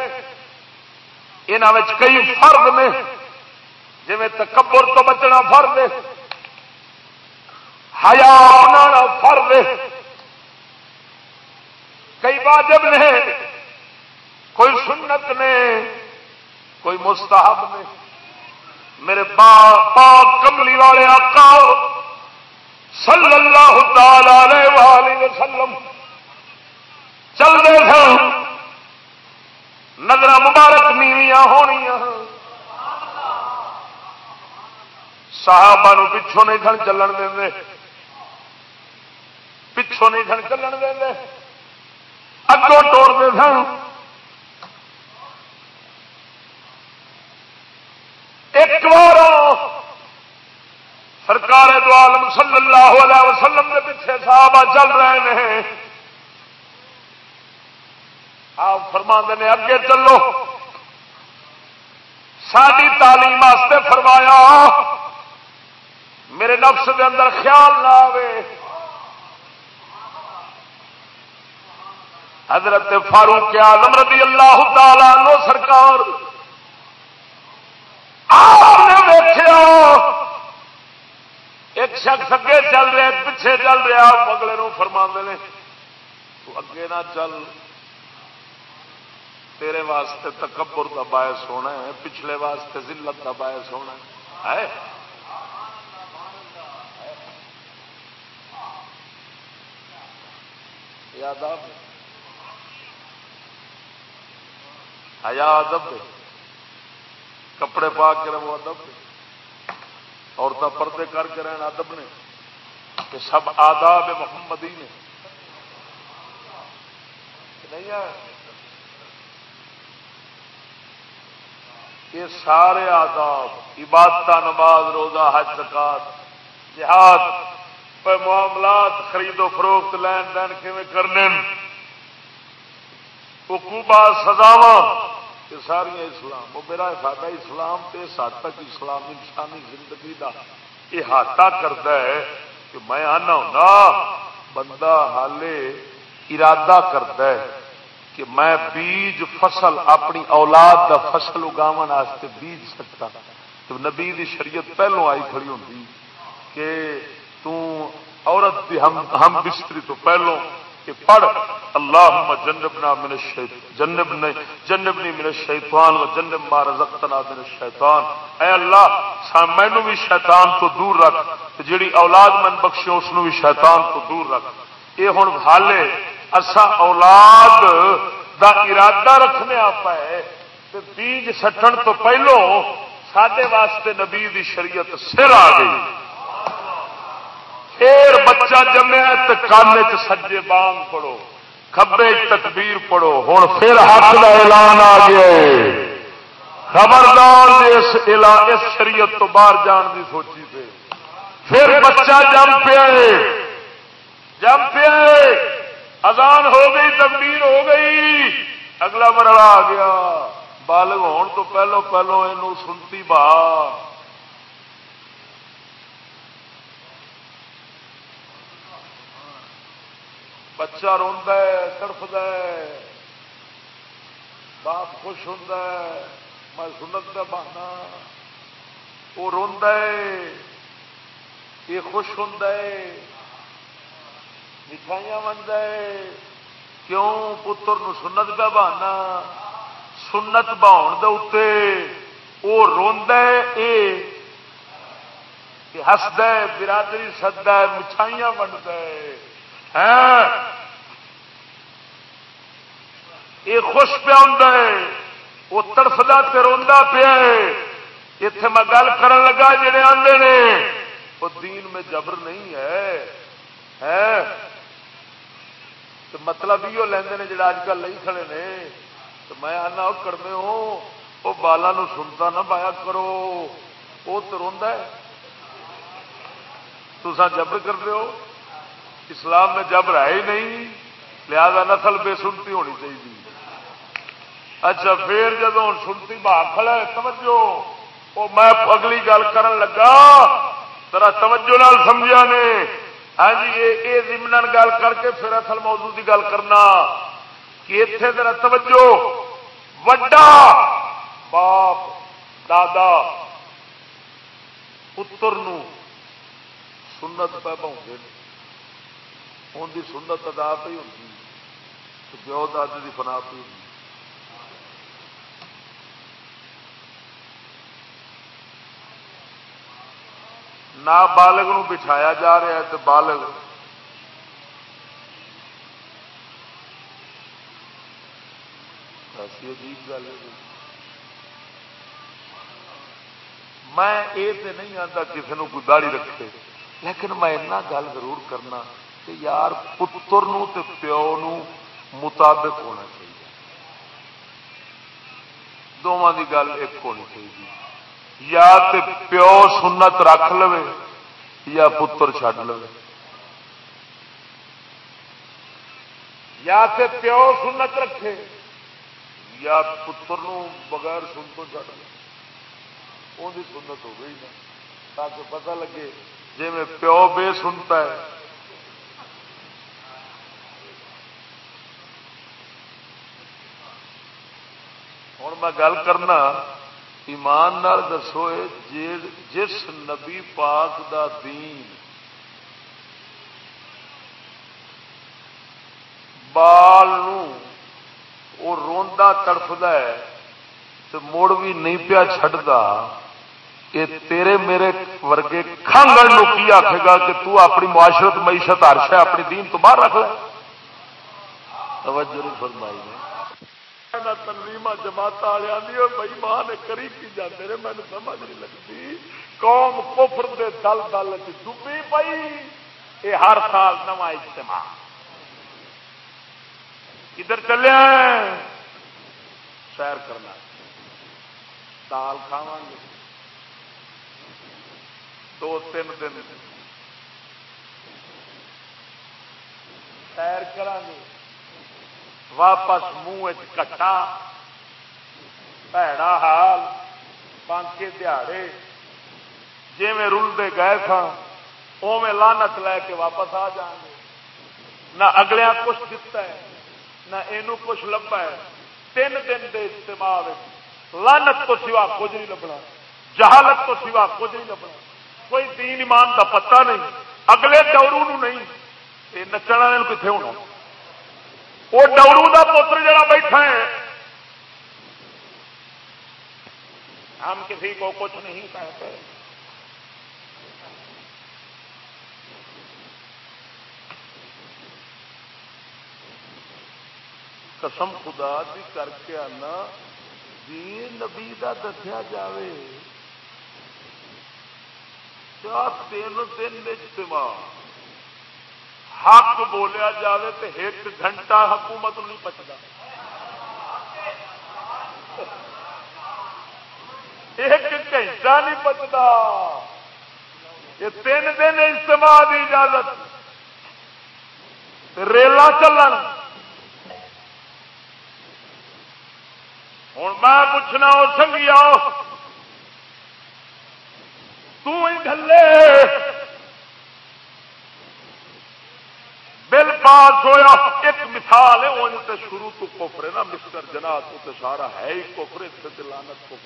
Speaker 4: یہاں کئی فرد نے جی تکبر تو بچنا فرد ہے ہیا فرد ہے کئی واجب نے، کوئی سنت نے، کوئی مستحب نے۔ میرے پاک کملی والے آقا، صلی اللہ تعالی وآلہ وسلم چل رہے سن نظر مبارک نیویاں ہونی صحابہ پچھوں نہیں سن چلن دیں پچھوں نہیں سن چلن دیں اگوں توڑتے سن۔ ایک بار سرکار دو عالم صلی اللہ علیہ وسلم کے پیچھے صحابہ چل رہے ہیں۔ آپ فرما نے اگے چلو۔ ساری تعلیم واسطے فرمایا، میرے نفس دے اندر خیال نہ آئے حضرت فاروق آدم رضی اللہ تعالی نو سرکار آپ نے دیکھا ایک شخص اگے چل رہا پیچھے چل رہا اگلے نو فرما نے، تو اگے نہ چل، تیرے واسطے تکبر کا باعث ہونا ہے، پچھلے واسطے ذلت کا باعث ہونا ہے۔ یاد آیا ادب کپڑے پا کے رہو، ادب عورتیں پردے کر کے رہنا ادب نے۔ کہ سب آداب محمدی نے۔ نہیں یہ سارے آداب عبادت نماز، روزہ، حج زکات جہاد معاملات خرید و فروخت، لین دین کیون کرنے حکوبا سزاوا یہ ساریا اسلام، وہ میرا ساڈا اسلام تے حد تک اسلام انسانی زندگی دا احاطہ کرتا ہے کہ میں آنا ہوں بندہ حالے ارادہ کرتا ہے کہ میں بیج فصل اپنی اولاد دا فصل اگاو بیج سکتا تو نبی دی شریعت پہلو آئی کھڑی ہوتی کہ عورت دی ہم ہم بستری تو پہلو کہ پڑھ اللہ جنبنا من جنب نے، جنبنی من الشیطان و جنب ما رزقتنا من الشیطان۔ اے اللہ مینو بھی شیطان تو دور رکھ جیڑی اولاد من بخشے اس بھی شیطان تو دور رکھ۔ یہ ہوں حالے، اسا اولاد دا ارادہ رکھنے آپ ہے بیج سٹن تو پہلو سڈے واسطے نبی دی شریعت سر آ گئی۔ پھر بچہ جمیا تو کان سجے بانگ پڑھو کبے تکبیر پڑھو ہوں پھر حق کا اعلان آ گیا خبردار اس اس شریعت تو باہر جان کی سوچی پہ پھر بچہ جم پیا جم پیا اذان ہو گئی تکبیر ہو گئی۔ اگلا مرحلہ آ گیا۔ بالغ ہون تو پہلو پہلو یہ سنتی بہار بچہ روا تڑفد باپ خوش ہوں میں سنت کا بہانا وہ رو یہ خوش ہوں مٹھائیاں منگ کیوں؟ پتر سنت کا بہانا سنت بہن دے وہ روند ہسد برادری سد مٹھائیاں ونڈ ہاں۔ یہ خوش پیا ہوں وہ تڑفتا روا پیا اتے میں گل کر لگا، جڑے آدھے نے، وہ دین میں جبر نہیں ہے۔ ہاں۔ تو مطلب یہ لیندے نے، جڑا اج کل نہیں کھڑے نے۔ تو میں آنا کرنے ہو، وہ بالا سنتا نہ پایا کرو۔ وہ تو روا تو جبر کر رہے ہو۔ اسلام میں جب رہے ہی نہیں، لہذا نسل بے سنتی ہونی چاہیے۔ اچھا پھر جب ہوں سنتی کھڑا ہے، توجہ۔ وہ میں اگلی گل کر لگا۔ ترا توجہ نال سمجھا نے۔ ہاں جی یہ زمن گل کر کے پھر اصل موضوع کی گل کرنا۔ کہ اتنے ذرا توجہ۔ وڈا باپ، دادا، پتر سنت پہ پہنچے ان کی سنت ادا پہ ہوتی پیو داد کی فنا پہ ہوتی نہ بالغ بٹھایا جا رہا ہے تو بالغ ایسی عجیب گل ہے۔ میں یہ نہیں آتا کسی نے کوئی داڑی رکھے، لیکن میں گل ضرور کرنا۔ کہ یار پتر نو تے پیو نو مطابق ہونا چاہیے۔ دونوں کی گل ایک ہونی چاہیے۔ یا تے پیو سنت رکھ لو یا پتر چڈ لو یا تے پیو سنت رکھے یا پتر نو بغیر سن تو چڑھ لو ان کی سنت ہو گئی نا، تاکہ پتہ لگے جی میں پیو بے سنتا ہے۔ ہوں میں گل کرنا، ایمان نال دسو جس نبی پاک دا دین بال وہ روندا تڑفتا ہے تو مڑ بھی نہیں پیا چڈتا یہ تیرے میرے ورگے کھانگڑ کی آخے گا کہ تو اپنی معاشرت، معیشت ہرش ہے، اپنی دین تو باہر رکھ لے۔ توجہ فرمائی نے۔ تنظیم جماعت والے بھائی ماں نے کری کی جاتے رہے مجھے سمجھ نہیں لگتی۔ قوم کفر دے دل دل ڈبی پئی۔ یہ ہر سال نواں اجتماع۔ کدھر چلے سیر کرنا۔ دال کھاوا گے۔ دو تین دن۔ سیر کر گے۔ واپس منہ کٹا۔ پیڑا حال بانکے دیہڑے جی میں رلتے گئے تھا اوے لانت لے کے واپس آ جان گے نہ اگلے کچھ دتا ہے نہ یہ کچھ لبا ہے تین دن کے اجتماع لانت تو سوا کچھ نہیں لبنا جہالت تو سوا کچھ نہیں لبنا کوئی دین ایمان کا پتا نہیں اگلے ڈورو نہیں یہ نچن والے کتنے ہونا وہ ڈورو کا پوتر جڑا بیٹھا ہے۔ ہم کسی کو کچھ نہیں کہتے۔ قسم خدا دی کر کے آنا جی نبی کا دسیا جائے تین دن اجتماع۔ حق بولیا جائے تو ایک گھنٹہ حکومت نہیں پچتا ایک گھنٹہ نہیں پچتا یہ تین دن اجتماع کی اجازت۔ ریلا چلن۔ ہوں میں پوچھنا وہ سنگیا تلے بل پاس ہوا ایک مثال ہے وہ تو شروع تو کوفر ہے نا مسٹر جنا تو سارا ہے ہی کوفر اس لانت کو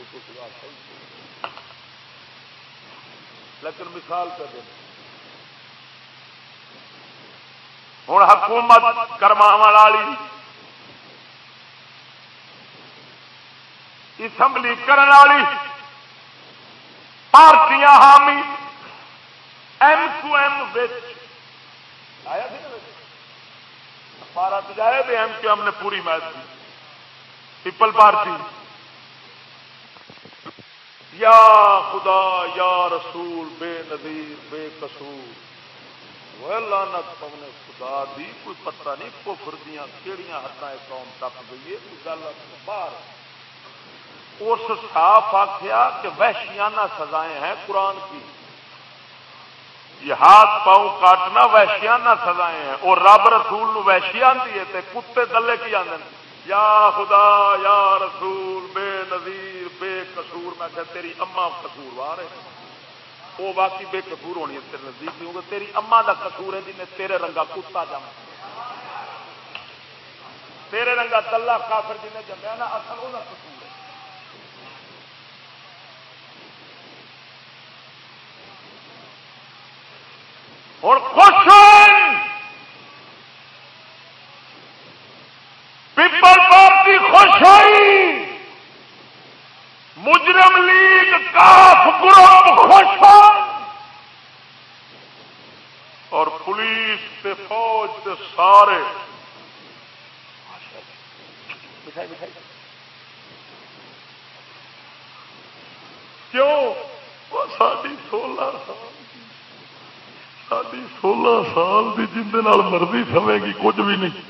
Speaker 4: لیکن مثال کر دیں ہوں حکومت کرما والی، اسمبلی کرنے والی، پارٹیاں حامی ایم ٹو ایم بھارت جائے بھی ایم کیو ایم نے پوری میچ کی۔ پیپل پارٹی یا خدا، یا رسول، بے نظیر، بے قصور۔ لانت پونے خدا دی، کوئی پتہ نہیں کفر دیا کہڑی حداں قوم ٹپ گئی ہے، کوئی گل باہر۔ اس صاف آخیا کہ وحشیانہ سزائیں ہیں قرآن کی۔ یہ ہاتھ پاؤں کاٹنا وحشیانہ سزائیں ہیں۔ اور رب رسول نو وحشی آتی ہے تے کتے دلے کی آدھے یا خدا، یا رسول، بے نظیر، بے قصور۔ میں کہ تیری اما قصور وار ہے۔ وہ باقی بے قصور ہونی ہے تیرے نزدیک نہیں ہوگا تیری اما دا قصور ہے جنہیں تیرے رنگا کتا جم تیرے رنگا تلا کافر جنہیں جمیا نا، اصل وہ قصور۔ ہوں خوش پیپل پارٹی خوش ہوئی مجرم لیگ کاف گروپ خوش ہو اور پولیس تے فوج تے سارے۔ کیوں؟ وہ ساری سولہ ہاں۔ سال ساری سولہ سال کی جن مرضی سمے گی، کچھ بھی نہیں۔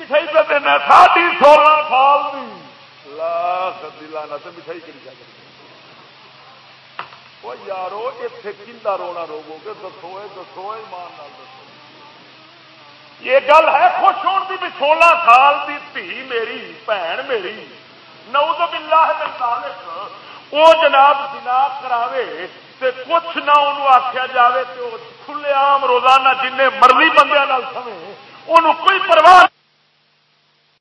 Speaker 4: مٹھائی پہ دینا سولہ سال کی لاکھ دلانا تو مٹھائی کری جا وہ یارو اتنے کندا رونا روگو گے؟ دسو دسو ایمان دسو۔ یہ گل ہے، خوش ہونے کی بھی سولہ سال کی دھی میری بھن میری۔ نو باللہ من ذالک۔ وہ جناب بنا کراوے تے کچھ نہ انہوں آخیا جائے تو کھلے عام روزانہ جن مرضی بندے سمے انہوں کوئی پرواہ